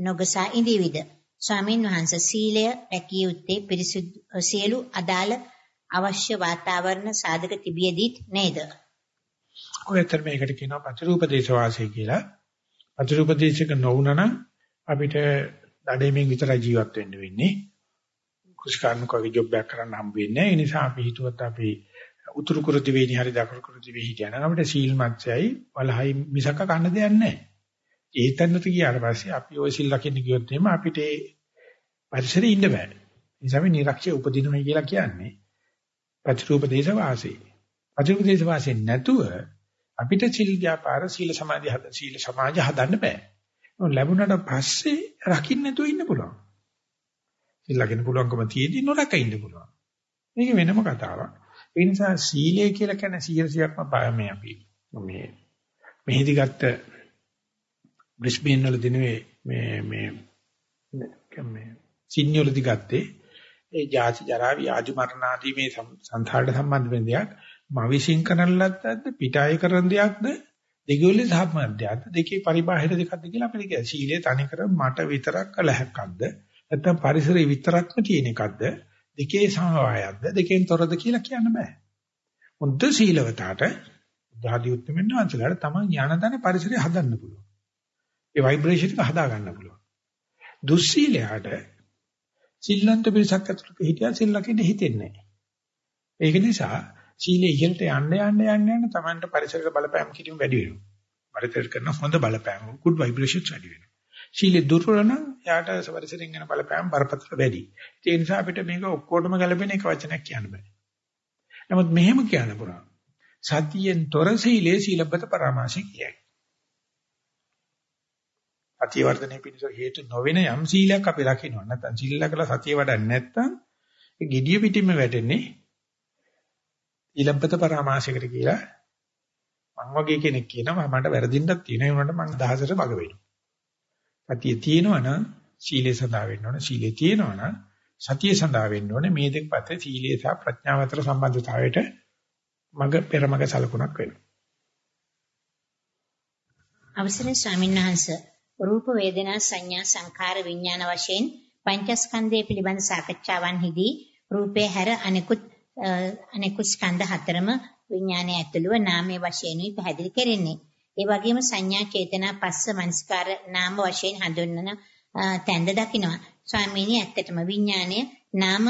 නොගසා ඉඳීවිද ස්වාමීන් වහන්සේ සීලය රැකිය යුත්තේ පිරිසුදු සියලු අදාළ අවශ්‍ය වාතාවරණ සාධක තිබියදීත් නේද? ඔයතර මේකට කියනවා ප්‍රතිરૂපදේශ වාසය කියලා. ප්‍රතිરૂපදේශක නොවුනනම් අපිට දඩේමින් විතර ජීවත් වෙන්න වෙන්නේ. කුෂ්කාර්මිකවගේ ජොබ් එකක් කරන්න හම්බ වෙන්නේ නැහැ. ඒ නිසා අපි හිතුවත් අපි උතුරු කුරු දිවේනි හරි දකුණු කුරු දිවේ හිටියනම් අපිට සීල් මත්යයි වලහයි මිසක කන්න දෙයක් නැහැ. ඒ තැනට ගියාට පස්සේ අපි ওই සිල් ලකින්න ගියොත් එහෙම අපිට ඒ පරිසරේ ඉන්න බෑ. ඒ නිසා මේ නිරක්ෂය උපදිනවා කියලා කියන්නේ ප්‍රතිરૂපදේශ වාසය. ප්‍රතිરૂපදේශ වාසය නැතුව අපිට සිල් ව්‍යාපාර සීල සමාධි හද සීල සමාජ හදන්න බෑ. ලැබුණාට පස්සේ රකින්න නැතුව ඉන්න පුළුවන්. සිල් ලකින්න පුළුවන්කම තියෙදි නොරක ඉන්න පුළුවන්. මේක වෙනම කතාවක්. ඒ නිසා සීලය කියලා කියන්නේ 100%ක්ම මේ අපි මේ මෙහිදි ගත්ත බ්‍රිස්බේන් වල දිනුවේ මේ මේ මේ සිඩ්නි වලදී ගත්තේ ඒ ජාති ජරා ව්‍යාධි මරණ ආදී මේ සංසාරට සම්බන්ධ වෙන දෙයක් මා විශ්ින් කරන ලද්දක්ද? පිටාය කරන දෙයක්ද? දෙකවල සම්බන්ධයක්ද? දෙකේ පරිබාහිර දෙකක්ද කියලා අපිට කියන සීලය තනිකර මට විතරක් කළ හැක්කක්ද නැත්නම් පරිසරය විතරක්ම තියෙන එකක්ද? දෙකේ සමவாயක්ද දෙකෙන් තොරද කියලා කියන්න බෑ. මුද්ද සීලවතට උදාදී උත්තරෙන්න අන්සලට තමන් ඥානදාන පරිසරය හදන්න පුළුවන්. ඒ ভাইබ්‍රේෂන් එක හදා ගන්න පුළුවන්. දුස්සීලයට සිල්ලන්ත පිරිසක් ඇතුළත හිටියා සිල්ලකින් හිතෙන්නේ නැහැ. ඒක නිසා සීලේ ඉහළට යන්න යන්න යන්න යන්න Tamanට පරිසරයට බලපෑම් කිරීම වැඩි වෙනවා. පරිසරයට කරන හොඳ බලපෑම good vibrations වැඩි වෙනවා. සීලේ දුර්වල නම් යාට පරිසරයෙන් යන බලපෑම් බරපතල වැඩි. ඒ නිසා අපිට මේක ඔක්කොටම ගැලපෙන එක වචනයක් කියන්න බෑ. නමුත් මෙහෙම කියන්න පුළුවන්. සතියෙන් තොර සීලේ සීලබ්බත පරාමාසය කියයි. සතිය වර්ධනය පිණිස හේතු නොවන යම් සීලයක් අපි රකින්නවා. නැත්නම් සීලල සතිය වඩන්නේ නැත්නම් ඒ gediya පිටින්ම වැටෙන්නේ ඊලබ්බත පරාමාසයකට කියලා මං වගේ කෙනෙක් කියනවා මට වැරදින්නක් තියෙනවා ඒ වුණාට මං දහසට බග වෙනවා. සතිය තියෙනවා නම් සීලේ සඳහා වෙන්න ඕනේ. සීලේ තියෙනවා නම් සතිය සඳහා වෙන්න ඕනේ. මේ දෙක පැත්තේ සීලේ සහ ප්‍රඥාව අතර සම්බන්ධතාවයට මග පෙරමග සලකුණක් වෙනවා. අවසරයි ස්වාමීන් වහන්සේ රූප වේදනා සංඥා සංඛාර විඥාන වශයෙන් පංචස්කන්ධය පිළිබඳ සාකච්ඡාවන්හිදී රූපේ හැර අනිකුත් අනිකුත් ස්කන්ධ හතරම විඥානය ඇතුළුව නාමයේ වශයෙන්යි පැහැදිලි කෙරෙන්නේ. ඒ වගේම සංඥා චේතනා පස්ස මනස්කාර නාම වශයෙන් හඳුන්වන තැන්ද දකිනවා. ස්වාමීනි ඇත්තටම විඥානය නාම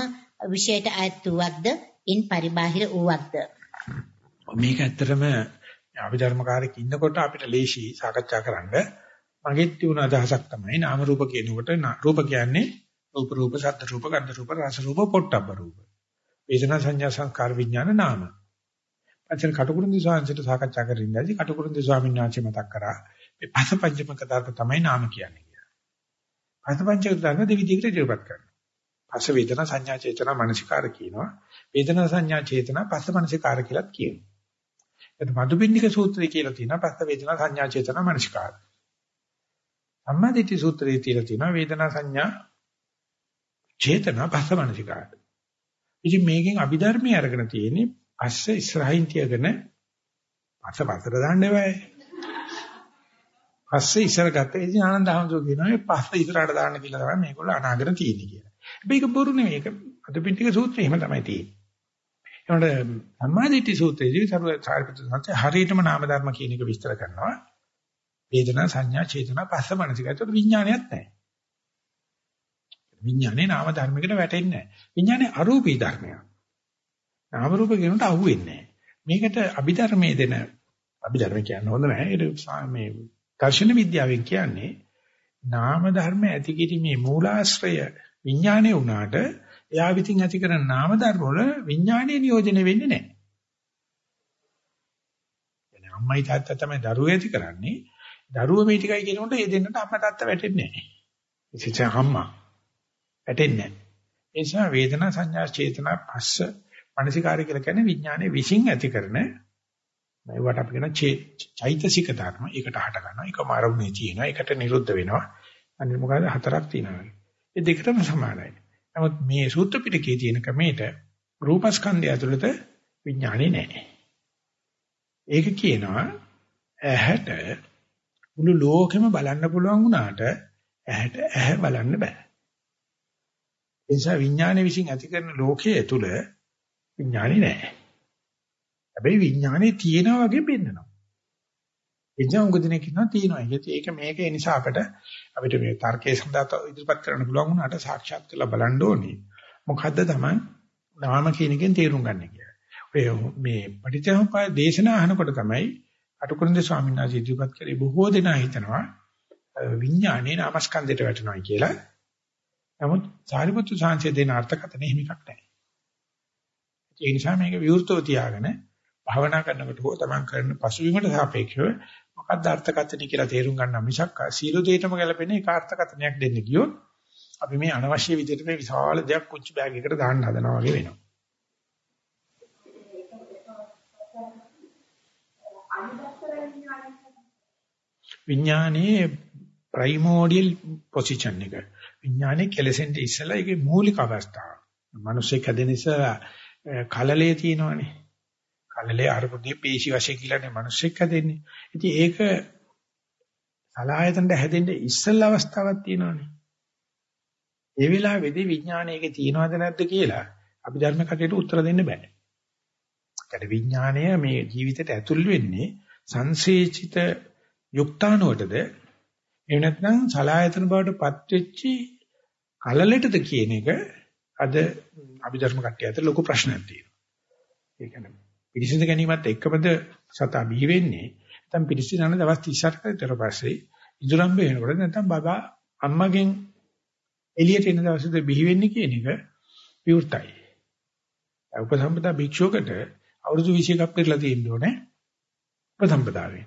විශේෂයට අයත් වූවක්ද ඉන් පරිබාහිර වූවක්ද මේක ඇත්තටම අභිධර්මකාරයෙක් ඉන්නකොට අපිට ලේසි සාකච්ඡා කරන්න මගෙත් තියුණ අදහසක් තමයි නාම රූප කියනකොට රූප කියන්නේ රූප රූප ශබ්ද රූප ගන්ධ රූප රස රූප පොට්ටබ්බ රූප වේදනා සංඥා සංකාර විඥාන නාම අචල කටුකුරුන්දි ස්වාමීන්ට සාකච්ඡා කරමින් ඉඳි කටුකුරුන්දි ස්වාමීන් වහන්සේ මතක් කරා මේ පස පංචමක ධර්ම තමයි නාම කියන්නේ කියලා. පස පංචක ධර්ම දෙවිදිහකට ඉදිරිපත් කරනවා. පස වේදනා සංඥා චේතනා මනසිකාර කියනවා. වේදනා සංඥා චේතනා පස මනසිකාර කියලාත් කියනවා. එතකොට මදුබින්නික සූත්‍රය කියලා තියෙනවා පස්ස වේදනා සංඥා චේතනා මනසිකාර. සම්මාදිට්ඨි සූත්‍රයේ තියලා තියෙනවා වේදනා සංඥා චේතනා පස්ස මනසිකාර. ඉතින් මේකෙන් අභිධර්මයේ අරගෙන තියෙන්නේ පස්ස ඉස්සරහින් තියගෙන පස්ස පතර දාන්න එපායි. පස්ස ඉස්සර ගත්තා. ඉතින් ආනන්ද හඳුෝ කියනවා මේ පස්ස ඉස්සරහට දාන්න කියලා තමයි මේගොල්ලෝ අනාගත තියෙන්නේ කියලා. හැබැයි ඒක බොරු නෙවෙයි. ඒක අදුපිටික සූත්‍රය එහෙම තමයි තියෙන්නේ. ඒකට සම්මාදිට්ඨි සූත්‍රයේදී සාරිපුත්‍ර සංඝ හරියටම නාම ධර්ම කියන එක විස්තර කරනවා. වේදනා සංඥා චේතනා පස්ස මනසික. ඒකට විඥානයක් නැහැ. විඥානේ නාම ධර්මයකට වැටෙන්නේ නැහැ. විඥානේ අරූපී ධර්මයක්. නාම රූප කියනට අහුවෙන්නේ නැහැ. මේකට අභිධර්මයේ දෙන අභිධර්ම කියන්න හොඳ නැහැ. ඒක මේ දර්ශන විද්‍යාවෙන් කියන්නේ නාම ධර්ම ඇති කිරීමේ මූලාශ්‍රය විඥානේ වුණාට එයා විසින් ඇති කරන නාම ධර්ම වල විඥානීය නියෝජනය වෙන්නේ නැහැ. يعني අම්මයි තාත්තා තමයි දරුවෝ ඇති කරන්නේ. දරුවෝ මේ ටිකයි කියනකොට ඒ දෙන්නට අම්මා තාත්තා වැටෙන්නේ නැහැ. ඉතින් අම්මා වැටෙන්නේ නැහැ. ඒ නිසා වේදනා සංඥා චේතනා පස්ස මානසිකාරය කියලා කියන්නේ විඥානයේ විසින් ඇති කරන මේවට අපි කියන චෛතසික ධර්ම. ඒකට හට ගන්නවා. ඒකම ආරම්භයේ තියෙනවා. ඒකට නිරුද්ධ වෙනවා. අනිත් මොකද හතරක් තියෙනවා. ඒ දෙකටම සමානයි. නමුත් මේ සූත්‍ර පිටකයේ තියෙන ක්‍රමයට රූපස්කන්ධය ඇතුළත විඥානේ නැහැ. ඒක කියනවා ඇහැට මුළු ලෝකෙම බලන්න පුළුවන් වුණාට ඇහැට ඇහැ බලන්න බෑ. ඒ නිසා විඥානේ විසින් ඇති කරන ලෝකයේ තුල විඥානේ නැහැ. හැබැයි විඥානේ තියෙනා වගේ පෙන්නනවා. එනිසා උගදිනේ කියනවා තියෙනවා. ඒක මේක ඒ නිසා අපිට අපිට මේ තර්කයේ සඳහා ඉදිරිපත් කරන්න පුළුවන් වුණාට සාක්ෂාත් කරලා බලන්න ඕනේ. මොකද්ද තමයි නාම කියන එකෙන් තේරුම් ගන්න කියලා. ඔය මේ පටිච්චසමුප්පාද දේශනා අහනකොට තමයි අටුකුරුන්ද ස්වාමීන් වහන්සේ ඉදිරිපත් කරේ බොහෝ දෙනා හිතනවා විඥානේ නාමස්කන්ධයට වැටෙනවා කියලා. නමුත් සාරිපුත්තු සාංශය දෙන අර්ථකථන එහෙම එකක් නැහැ. ඒ නිසා මේක විවෘතව තියාගෙන භාවනා කරනකොට හෝ තමන් කරන පසුබිමට සාපේක්ෂව මොකක්ද අර්ථකථනය කියලා තේරුම් ගන්න මිසක් සීල දෙයටම ගැලපෙන එක අර්ථකථනයක් දෙන්න ගියොත් අපි මේ අනවශ්‍ය විදිහට මේ විශාල දෙයක් කුංචි බෑග් එකකට දාන්න හදනවා වගේ වෙනවා. විඥානයේ ප්‍රයිමෝඩියල් පොසිෂන් එක. විඥානයේ කෙලසෙන්ට ඉස්සලා ඒකේ මූලික අවස්ථාව. මිනිස්සෙක් හැදෙන ඉස්සලා කලලේ තියෙනවනේ. කලලේ අරුපුදී පේශි වශයෙන් කියලානේ මිනිස්සෙක් හැදෙන්නේ. ඉතින් ඒක සලායතනට හැදෙන්න ඉස්සලා අවස්ථාවක් තියෙනවනේ. ඒ වෙලාවේදී විඥානයේක තියෙනවද නැද්ද කියලා අපි ධර්ම කටේට උත්තර දෙන්න බෑ. ඒකට විඥානය මේ ජීවිතයට ඇතුල් වෙන්නේ සංසේචිත යුක්තාණුවටද එහෙම නැත්නම් සලායතන බවට පත් වෙච්චි කලලෙටද කියන එක අද අභිධර්ම කට්ටිය අතර ලොකු ප්‍රශ්නයක් තියෙනවා. ඒ කියන්නේ පිරිසිදු ගැනීමත් එක්කමද සතා බිහි වෙන්නේ. නැත්නම් පිරිසිදු නැන දවස් 38කට විතර පස්සේ ඉදුරම් වෙනකොට නැත්නම් බබා අම්මගෙන් එළියට එන දවසේද බිහි වෙන්නේ කියන එක විවෘතයි. උපසම්පදා භික්ෂුවකට අවුරුදු 21ක් පෙරලා තියෙන්න ඕනේ උපසම්පදාවෙන්.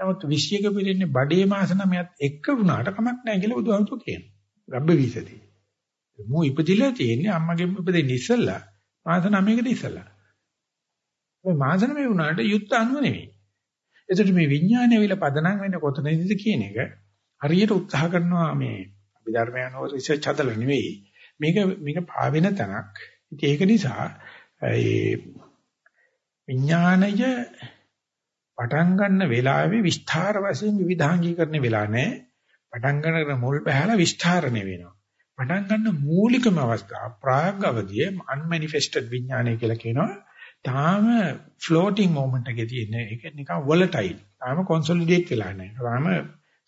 නමුත් 21ක පිළින්නේ බඩේ මාස 9ත් එක්ක වුණාට කමක් නැහැ කියලා බුදුහාමුදුරු කියනවා. ගබ්බ වීසදී. මෝ ඉපදිලා තියෙන්නේ අම්මගෙන් ඉපදෙන්නේ ඉස්සල්ලා මාස 9කට ඉස්සල්ලා. මේ මාස 9 වුණාට යුද්ධ අනුව නෙවෙයි. එතකොට මේ විඥානය විල පදනම් වෙන්නේ කොතනදද කියන එක හරියට උත්සාහ කරනවා මේ අභිධර්මයන් හෝ රිසර්ච් හදලා නෙවෙයි. මේක මේක පාවෙන තැනක්. ඉතින් ඒක නිසා ඒ විඥානය පටන් ගන්න වෙලාවේ විස්තර වශයෙන් විවිධාංගීකරණය වෙලා නැහැ. පටන් ගන්න මුල් බහැලා විස්තරණය වෙනවා. පටන් ගන්න මූලිකම අවස්ථාව ප්‍රාග් අවධියේ unmanifested විඥානය කියලා කියනවා. තාම floating moment එකේ තියෙන ඒක නිකන් volatile. තාම consolidate වෙලා නැහැ. තාම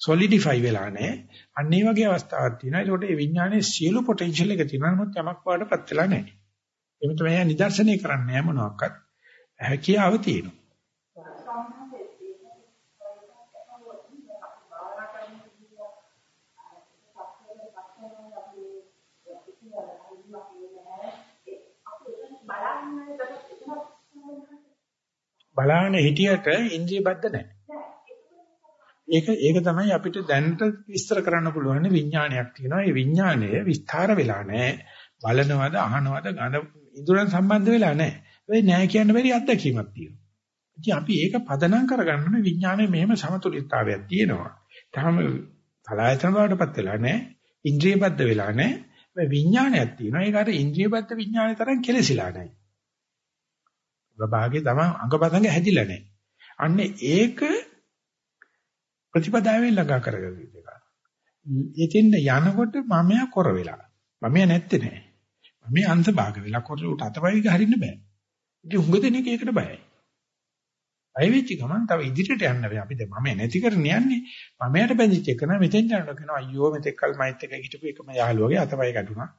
solidify වෙලා නැහැ. අන්න ඒ වගේ අවස්ථාවක් තියෙනවා. ඒකට මේ විඥානයේ සියලු potential එක තියෙනවා. නමුත් යමක් වඩපත් වෙලා නැහැ. එමෙ තමයි නිදර්ශනය කරන්නේ නැහැ මොනවාක්වත්. හැකියාව තියෙනවා. බලාගෙන හිටියට ඉන්ද්‍රිය බද්ධ නැහැ. ඒක ඒක තමයි අපිට දැනට විස්තර කරන්න පුළුවන් විඥානයක් තියෙනවා. ඒ විඥානය විස්තර වෙලා නැහැ. බලනවද, අහනවද, ගඳ ඉදurang සම්බන්ධ වෙලා නැහැ. ඒ නෑ කියන්න බැරි අත්දැකීමක් තියෙනවා. ඉතින් අපි ඒක පදනම් කරගන්න ඕනේ විඥානයේ මෙහෙම සමතුලිතතාවයක් තියෙනවා. තාම සලායතන බවටපත් වෙලා නැහැ. ඉන්ද්‍රිය බද්ධ වෙලා නැහැ. මේ විඥානයක් තියෙනවා. ඒක අර ඉන්ද්‍රිය බද්ධ විඥානය තරම් කෙලසිලා නැහැ. විභාගේ තමයි අංගපතංග හැදිලා නැහැ. අන්න ඒක ප්‍රතිපදාවෙන් ළඟා කරගන්න එක. එතෙන් යනකොට මමයා කර වෙලා. මමයා නැත්තේ නෑ. මමයා අන්තභාග වෙලා කොට උට අතපයි ගහරින්න බෑ. ඉතින් හුඟ දෙනෙක් ඒකට බයයි. අය වෙච්ච ගමන් තව ඉදිරියට යන්න බෑ. අපි දැන් මම නැති කරන යන්නේ. මමයට බැඳිච්ච එක නෑ මෙතෙන් යනකොට කියනවා අයියෝ මෙතෙක් කල් මයිත් එක හිටපු එකම යාළුවගේ අතපය කැඩුනා.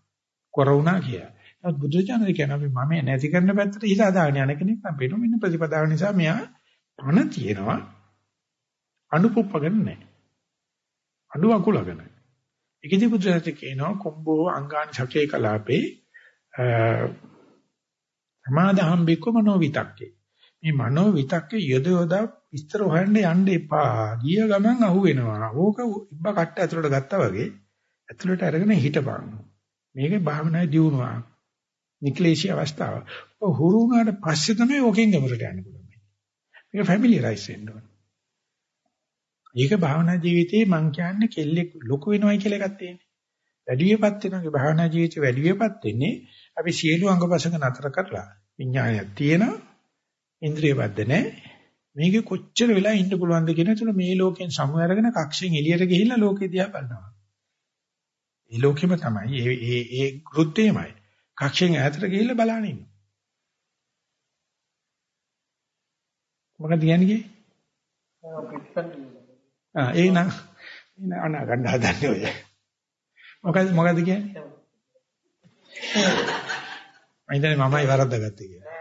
කොර වුණා කියලා. නමුත් බුදුචානන් කියන අපි මම නැති කරන පැත්තට හිත අදාගෙන යන කෙනෙක් නම් වෙන මෙන්න ප්‍රතිපදාව නිසා මෙයා පණ තියෙනවා. අනුපුප්පගෙන නැහැ. අඩු අකුලගෙන. ඒකදී බුදුසසුන කියනවා කොම්බෝ අංගානි සකේ කලාපේ සමාදහම් බික්ක මනෝ විතක්කේ. මේ මනෝ විතක්කේ යොද යොදා විස්තර හොයන්න යන්න එපා. ගිය ගමන් අහු වෙනවා. ඕක ඉබ්බ කට්ට ඇතුලට ගත්තා වගේ ඇතුලට අරගෙන හිටපන්. මේකේ භාවනාවේ දියුණුවක්. නික්ලේශී අවස්ථාව. ඔය හුරු වුණාට පස්සේ තමයි ඕකෙන් ගමරට යන්න පුළුවන්. මේක ෆැමිලියරයිස් වෙන්න ඕන. ඒක භාවනා ජීවිතේ මං කියන්නේ කෙල්ලෙක් ලොකු වෙනවයි කියලා එකක් තියෙන්නේ. වැඩි වියපත් වෙනවා. භාවනා ජීවිතේ වැඩි වියපත් වෙන්නේ අපි සියලු අංගපසක නතර කරලා විඥානයක් තියෙනවා. ඉන්ද්‍රිය බද්ධ නැහැ. මේකේ කොච්චර වෙලා ඉන්න පුළුවන්ද කියන තුන මේ ලෝකෙන් සමු අරගෙන කක්ෂෙන් එළියට ගිහිල්ලා ලෝකෙ දිහා බලනවා. ඒ ලෝකෙම තමයි. ඒ ඒ ඒ කෘත්‍යයමයි. කක්ෂෙන් ඈතට ගිහිල්ලා බලන ඉන්නවා. මොකද කියන්නේ? ආ ඒ නම් ඒ අනා ගන්න හදන්නේ ඔය. මොකද මොකද කියන්නේ? හිතන්නේ මමයි වරද්දාගත්තේ කියලා.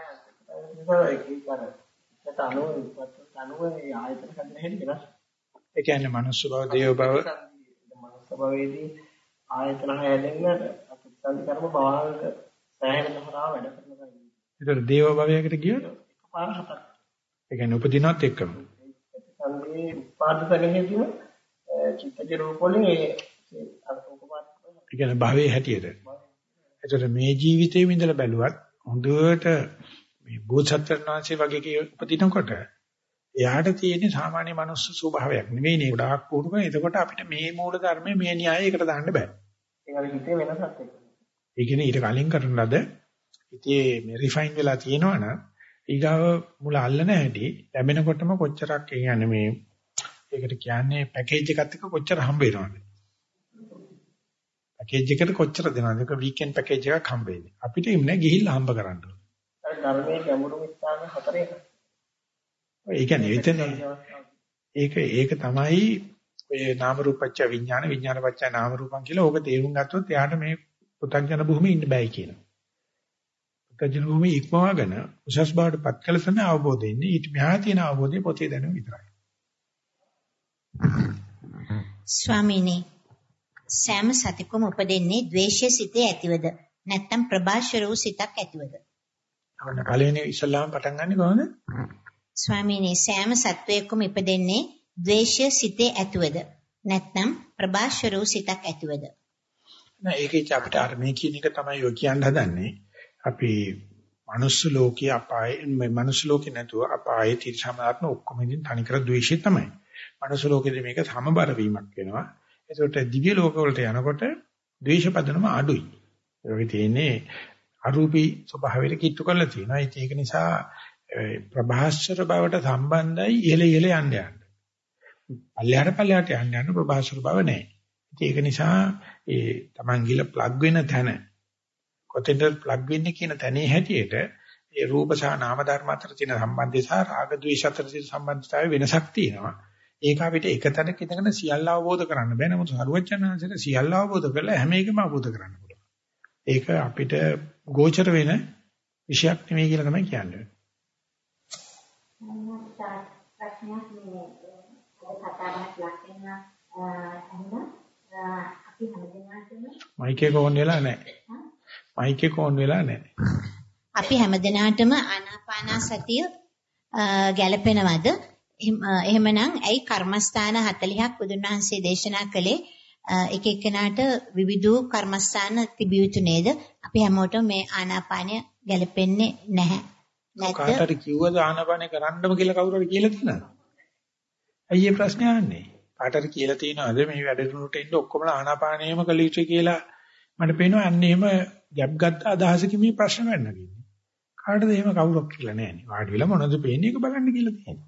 ඒ කියන්නේ මනුස්ස බව, දේව බව, මනුස්ස භවයේදී ආයතන හැදෙන්න අසුත්සන්ති කර්ම භාවක සෑහෙන දහරාව වැඩ කරනවා. ඒතර දේව භවයකට ගියොත් එකපාර හතක්. ඒ කියන්නේ උපදිනවත් එක්කම. සංගේ උපාද සැලෙහිදීම චිත්තජ රූප වලින් ඒ අරූපපාත ඒ කියන්නේ භවයේ හැටියට. ඒතර මේ ජීවිතයේ ඉඳලා බැලුවත් හොඳට මේ බෝසත්ත්වයන් වහන්සේ වගේ කී උපදිනකොට එයාට තියෙන සාමාන්‍ය මනුස්ස ස්වභාවයක් නෙවෙයි නේ ගොඩාක් පුරුක. එතකොට අපිට මේ මූල ධර්මයේ මේ න්‍යායය එකට දාන්න බෑ. ඒක හිතේ වෙනසක් එක්ක. ඒ කියන්නේ ඊට කලින් කරන ලද ඉතින් මේ රිෆයින් වෙලා තියෙනවනම් ඊගාව මුල අල්ලන හැටි ලැබෙනකොටම කොච්චරක් කියන්නේ මේ ඒකට කියන්නේ පැකේජ් එකත් එක්ක කොච්චර හම්බ වෙනවද? පැකේජ් එකට කොච්චර දෙනවද? ඒක වීකෙන්ඩ් පැකේජ් එකක් හම්බ වෙන්නේ. අපිට ඉන්නේ ගිහිල්ලා හම්බ කරන්න ඕනේ. ධර්මයේ ගැඹුරු ස්ථාන හතරේ ඒ කියන්නේ එතන ඒක ඒක තමයි ඔය නාම රූපච්ච විඥාන විඥාන පච්ච නාම රූපං කියලා ඕක තේරුම් ගත්තොත් එයාට මේ පුතග්ජන භූමියේ ඉන්න බෑ කියනවා. පුතග්ජන භූමිය ඉක්මවගෙන උසස් බවට පත් කළ සම අවබෝධ වෙන්නේ ඊට මෙහා තියෙන අවබෝධය පොතේ දැනුම විතරයි. ස්වාමීනි සෑම සතිකම උපදින්නේ ද්වේෂයේ සිතේ ඇතිවද නැත්නම් ප්‍රභාෂර වූ සිතක් ඇතිවද අන්න පළවෙනි ඉස්ලාම පටන් ගන්නෙ කොහොමද? ස්වාමීනි සෑම සත්වයකම ඉපදෙන්නේ ද්වේෂය සිතේ ඇතිවද නැත්නම් ප්‍රභාෂර වූ සිතක් ඇතිවද නෑ ඒකේ අපිට අර මේ කියන එක තමයි ඔය කියන්න හදන්නේ. අපි මනුස්ස ලෝකයේ අපායේ මේ මනුස්ස ලෝකේ නැතුව අපායේ තිරසමාත්ම ඔක්කොම ඉතින් තනිකර ද්වේෂය තමයි. මනුස්ස ලෝකෙදී මේක සමබර වීමක් වෙනවා. ඒකට දිව්‍ය ලෝක වලට යනකොට ද්වේෂ පදනම අඩුයි. ඒකේ තියෙන්නේ අරූපී ස්වභාවයට කිට්ටු කරලා තියෙනවා. ඒක නිසා ප්‍රභාස්වර බවට සම්බන්ධයි ඉහළ ඉහළ යන්න යන්න. පල්ලෙහාට පල්ලෙහාට යන්න යන්න ප්‍රභාස්වර බව නැහැ. ඒක නිසා ඒ Taman ගිල ප්ලග් වෙන තැන කොතෙන්ද ප්ලග් වෙන්නේ කියන තැනේ හැටියට ඒ රූප සහ නාම ධර්ම අතර තියෙන සම්බන්ධය සහ රාග ද්වේෂ අතර තියෙන සම්බන්ධතාවය වෙනසක් තියෙනවා. ඒක අපිට එක තැනක ඉඳගෙන සියල්ල අවබෝධ කරන්න බෑ. නමුත් සරුවචනහන්සේට සියල්ල අවබෝධ කරලා හැම එකම අවබෝධ කරන්න පුළුවන්. ඒක අපිට ගෝචර වෙන විෂයක් නෙමෙයි කියලා තමයි කියන්නේ. ප්‍රශ්නයක් මේ කතාවක් ලක්වෙන අහන්න අපි හැමදෙනාටම මයික් එක ඕන් වෙලා නැහැ. මයික් එක ඕන් වෙලා නැහැ. අපි හැමදෙනාටම ආනාපාන සතිය ගැළපෙනවද එහෙමනම් ඇයි කර්මස්ථාන 40ක් බුදුන් වහන්සේ දේශනා කළේ එක එක්කෙනාට විවිධ කර්මස්ථාන තිබිය යුතු නේද අපි හැමෝටම මේ ආනාපානය ගැළපෙන්නේ නැහැ කාට හරි කිව්වද ආනාපානය කරන්නම කියලා කවුරු හරි කියලා තියෙනවද? ඇයි මේ ප්‍රශ්නේ අහන්නේ? කාට හරි කියලා තියෙනවද මේ වැඩමුළුට එන්න ඔක්කොම ආනාපානයම කළ යුතුයි කියලා මට පේනවා අන්න එහෙම ගැප් ගත්ත අදහසකින් මේ ප්‍රශ්න වෙන්නගන්නේ. කාටද එහෙම කවුරක් කියලා නැහැනේ. වාඩි වෙලා මොනවද පේන්නේ ඒක බලන්න කියලා තියෙනවා.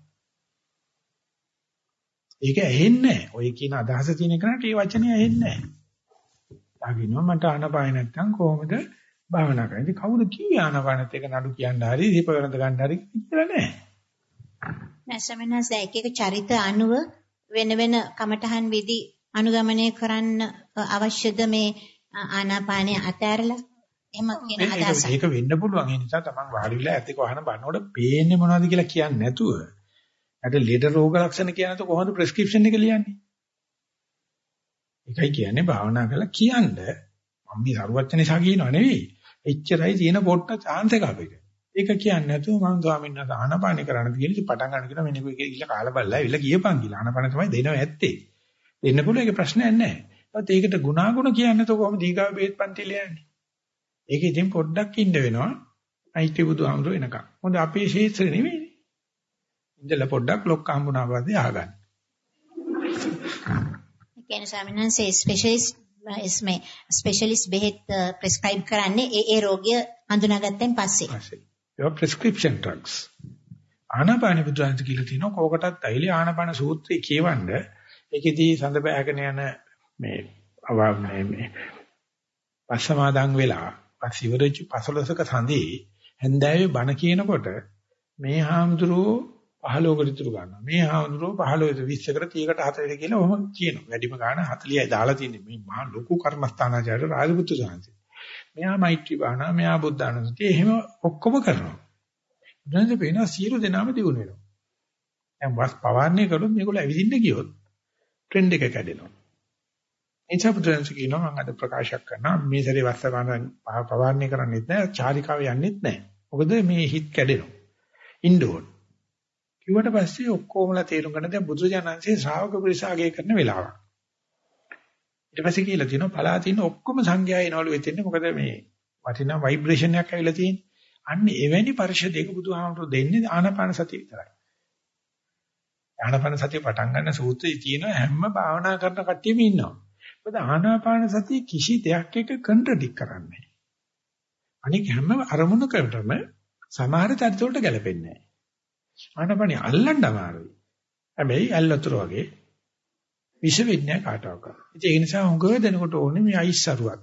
ඒක ඇහෙන්නේ නැහැ. ඔය කියන අදහස තියෙන කෙනාට ඒ වචනේ ඇහෙන්නේ නැහැ. ලාගිනවා මට ආනපාය නැත්තම් කොහොමද භාවනා කරන්නේ? ඉතින් කවුද කිව්වේ ආනපානත් එක නඩු කියන්න හරි දීප වෙනද ගන්න හරි කියලා නැහැ. නැසමනස එක එක චරිත අනුව වෙන වෙන කමඨහන් විදි අනුගමනය කරන්න අවශ්‍යද මේ ආනාපානය අතහැරලා එහෙම කියන අදහස. ඒක වෙන්න පුළුවන්. ඒ නිසා තමන් වාඩි වෙලා ඇත්තක වහන බලනකොට පේන්නේ මොනවද කියලා කියන්නේ නැතුව අර ලෙඩ රෝග ලක්ෂණ කියනකොට කොහොමද ප්‍රෙස්ක්‍රිප්ෂන් එක ලියන්නේ? ඒකයි කියන්නේ භාවනා කරලා කියන්න මම මේ සරුවච්ච නිසා කියනව නෙවෙයි. එච්චරයි තියෙන පොට්ට chance එක අපිට. ඒක කියන්නේ නැතුව මම ස්වාමීන් වහන්සේ ආනපානි කරන්න කියලා පටන් ගන්න කියලා මෙන්න මේක ඉල්ල කාලා බලලා ඉල්ල ගියපන් කියලා. ආනපාන තමයි දෙනව ඇත්තේ. දෙන්න පුළුවන් ඒක ප්‍රශ්නයක් නැහැ. ඒත් ඒකට ගුණාගුණ කියන්නේ නැතුව කොහොමද දීගාව බේත් පන්තිල යන්නේ? ඒක ඉතින් පොඩ්ඩක් ඉන්න වෙනවා. අයිති බුදුහාමුදුර එනකම්. මොකද අපේ ශේත්‍රෙ නෙවෙයි. ඉඳලා පොඩ්ඩක් ලොක් හම්බුනා පස්සේ ආගන්න. ඒ කියන්නේ ස්වාමීන් වහන්සේ ස්පෙෂලිස්ට් ස්පෙෂලිස්ට් බෙහෙත් ප්‍රෙස්ක්‍රයිබ් කරන්නේ ඒ ඒ රෝගය හඳුනාගත්තෙන් පස්සේ. පස්සේ. ඒක prescription drugs. ආනාපාන බුද්ධාන්ත කියලා තියෙනවා කෝකටත් ඇයිලි ආනාපාන සූත්‍රය කියවන්න ඒකෙදී සඳ බෑගෙන යන මේ මේ මේ පස්සමාදන් වෙලා පසිවරජ් පසලසක සඳේ හැන්දෑවේ බණ කියනකොට මේ හාමුදුරුවෝ 15කට ඉතුරු ගන්නවා. මේ හාමුදුරුවෝ 15 20කට 30කට 40 කියලා ඔහොම කියනවා. වැඩිම ගාණ 40යි දාලා තියෙන්නේ. මේ මහා ලොකු කර්මස්ථානාචාර්ය රාජපුත්තු සාන්ති. මෙයා මෛත්‍රී භාවනා, මෙයා බුද්ධානුස්සතිය එහෙම ඔක්කොම කරනවා. බුදුන්සේ පේනවා සියලු දෙනාම දිනු වෙනවා. දැන් වස් පවන්නේ කළොත් මේගොල්ලෝ ඇවිදින්න ගියොත් ට්‍රෙන්ඩ් එක කැඩෙනවා. එනිසා බුදුන්සේ කියනවා මම අද ප්‍රකාශ කරනවා මේ සැරේ වස් පවන්නේ කරන්නේත් නැහැ, චාරිකාව යන්නේත් නැහැ. මොකද මේ හිත් කැඩෙනවා. ඉන්ඩෝර් කිව්වට පස්සේ ඔක්කොමලා තේරුම් ගන්න දැන් බුදුජානන්සේ ශ්‍රාවක පිරිසාගේ කරන වෙලාවක්. ඊට පස්සේ කියලා තියෙනවා පලාතින ඔක්කොම සංඥා එනවලු වෙතින්නේ මොකද මේ වටිනා ভাইබ්‍රේෂන් එකක් ඇවිල්ලා තියෙන්නේ. අන්න එවැනි පරිශදයක බුදුහාමුදුරු දෙන්නේ ආනාපාන සතිය විතරයි. ආනාපාන සතිය පටන් ගන්න සූත්‍රයේ තියෙන හැම භාවනා කරන කට්ටියම ඉන්නවා. මොකද ආනාපාන සතිය කිසි දෙයක් එක කන්ට්‍රඩික් කරන්නේ අනික හැම අරමුණකටම සමහර චරිත වලට ගැලපෙන්නේ නැහැ. ආනාපානිය අල්ලන්න අමාරුයි. හැබැයි ඇල්ලතුරු වගේ විෂ වෙන්නේ කාටවත්. ඒ නිසා හුඟ දෙනකොට ඕනේ මේ අයිස් සරුවක්.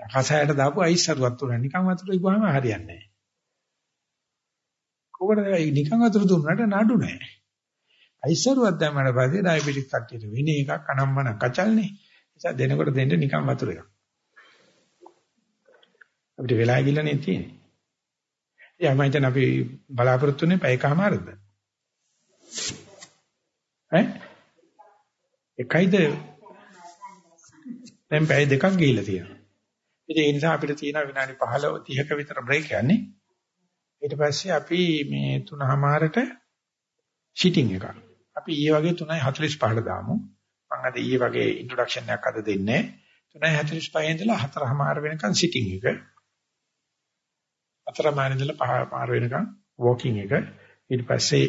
කසායට දාපු අයිස් සරුවක් තුන නිකන් වතුර ඉගුවාම හරියන්නේ නැහැ. කොහොමද නිකන් වතුර දුන්නාට නඩු නැහැ. අයිස් සරුවක් දැම්මම පස්සේ ඩයබටික් කට්ටියට වෙන එකක් අනම්මන කචල්නේ. නිසා දෙනකොට දෙන්න නිකන් වතුර එකක්. අපිට වෙලා ගිල්ල නේ තියෙන්නේ. එයා මම හිතන්නේ අපි බලාපොරොත්තු වෙන්නේ පැයකමාරද? ඈ? එකයිද? දැන් පැය දෙකක් ගිහිල්ලා තියෙනවා. ඉතින් ඒ නිසා අපිට තියෙන විනාඩි 15 30ක විතර බ්‍රේක් යන්නේ. ඊට පස්සේ අපි මේ 3:00මාරට සිටින් එකක්. අපි ඊයේ වගේ 3:45ට දාමු. මම අද ඊයේ වගේ ඉන්ට්‍රොඩක්ෂන් එකක් අද දෙන්නේ. 3:45 ඉඳලා 4:00මාර වෙනකන් සිටින් එක. අතරමාන ඉඳලා පහ පාර වෙනකන් වෝකින් එක ඊට පස්සේ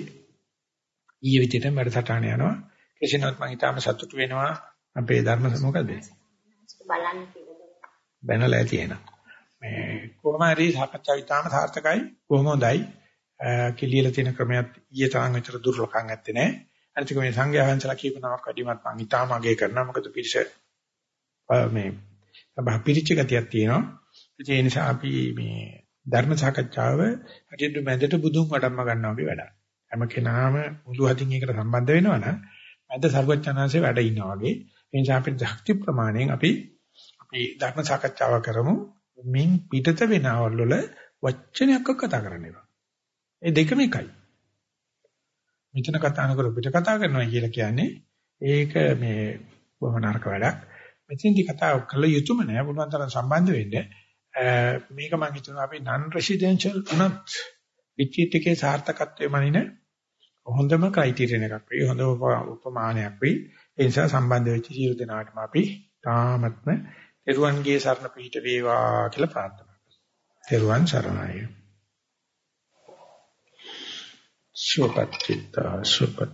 ඊයේ විදිහට වැඩසටහන යනවා කිසිනොත් මම ඊටාම සතුටු වෙනවා. අපේ ධර්ම මොකද බලන්න බැනලා තියෙන මේ කොහොම හරි සාකච්ඡාව ඊටාම සාර්ථකයි. කොහොම හොඳයි. කිලියලා තියෙන ක්‍රමයක් ඊයේ තරම් විතර දුර්ලභකම් නැත්තේ නෑ. අනිතික මේ සංඝයා වහන්සේලා කියපු නමක් වැඩිමත් මම ඊටාම අගය කරනවා. මොකද පිරිස මේ සබහ පිරිච්ච ගතියක් තියෙනවා. ඒ නිසා අපි මේ ධර්ම සාකච්ඡාව අදින්න මැදට බුදුන් වඩම්ම ගන්නවා වගේ වැඩක්. හැම කෙනාම මුළු හදින් ඒකට සම්බන්ධ වෙනවා නම් මැද සර්වඥාන්සේ වැඩ ඉන්නවා වගේ. ඒ නිසා අපි ශක්ති ප්‍රමාණයෙන් අපි අපි ධර්ම සාකච්ඡාව කරමු. මින් පිටත වෙනවල් වල වචනයක් කතා කරන්නවා. ඒ දෙකම එකයි. මෙතන කතා නොකර පිට කතා කරනවා කියලා කියන්නේ ඒක මේ බොහොම නරක වැඩක්. මෙතෙන්දි කතා කළ යුතුම නෑ. පුළුවන් තරම් සම්බන්ධ වෙන්න. මේක මම හිතනවා අපි non residential උනත් පිටිට එකේ සාර්ථකත්වයේ මනින හොඳම ක්‍රයිටීරියන් එකක් වෙයි. හොඳ උපමානයක් වෙයි. ඒ නිසා සම්බන්ධ වෙච්ච සියලු දෙනාටම අපි තාමත්ම තෙරුවන්ගේ සරණ පිහිට වේවා කියලා ප්‍රාර්ථනා කරනවා තෙරුවන් සරණයි. සුවපත් චිත්ත සුවපත්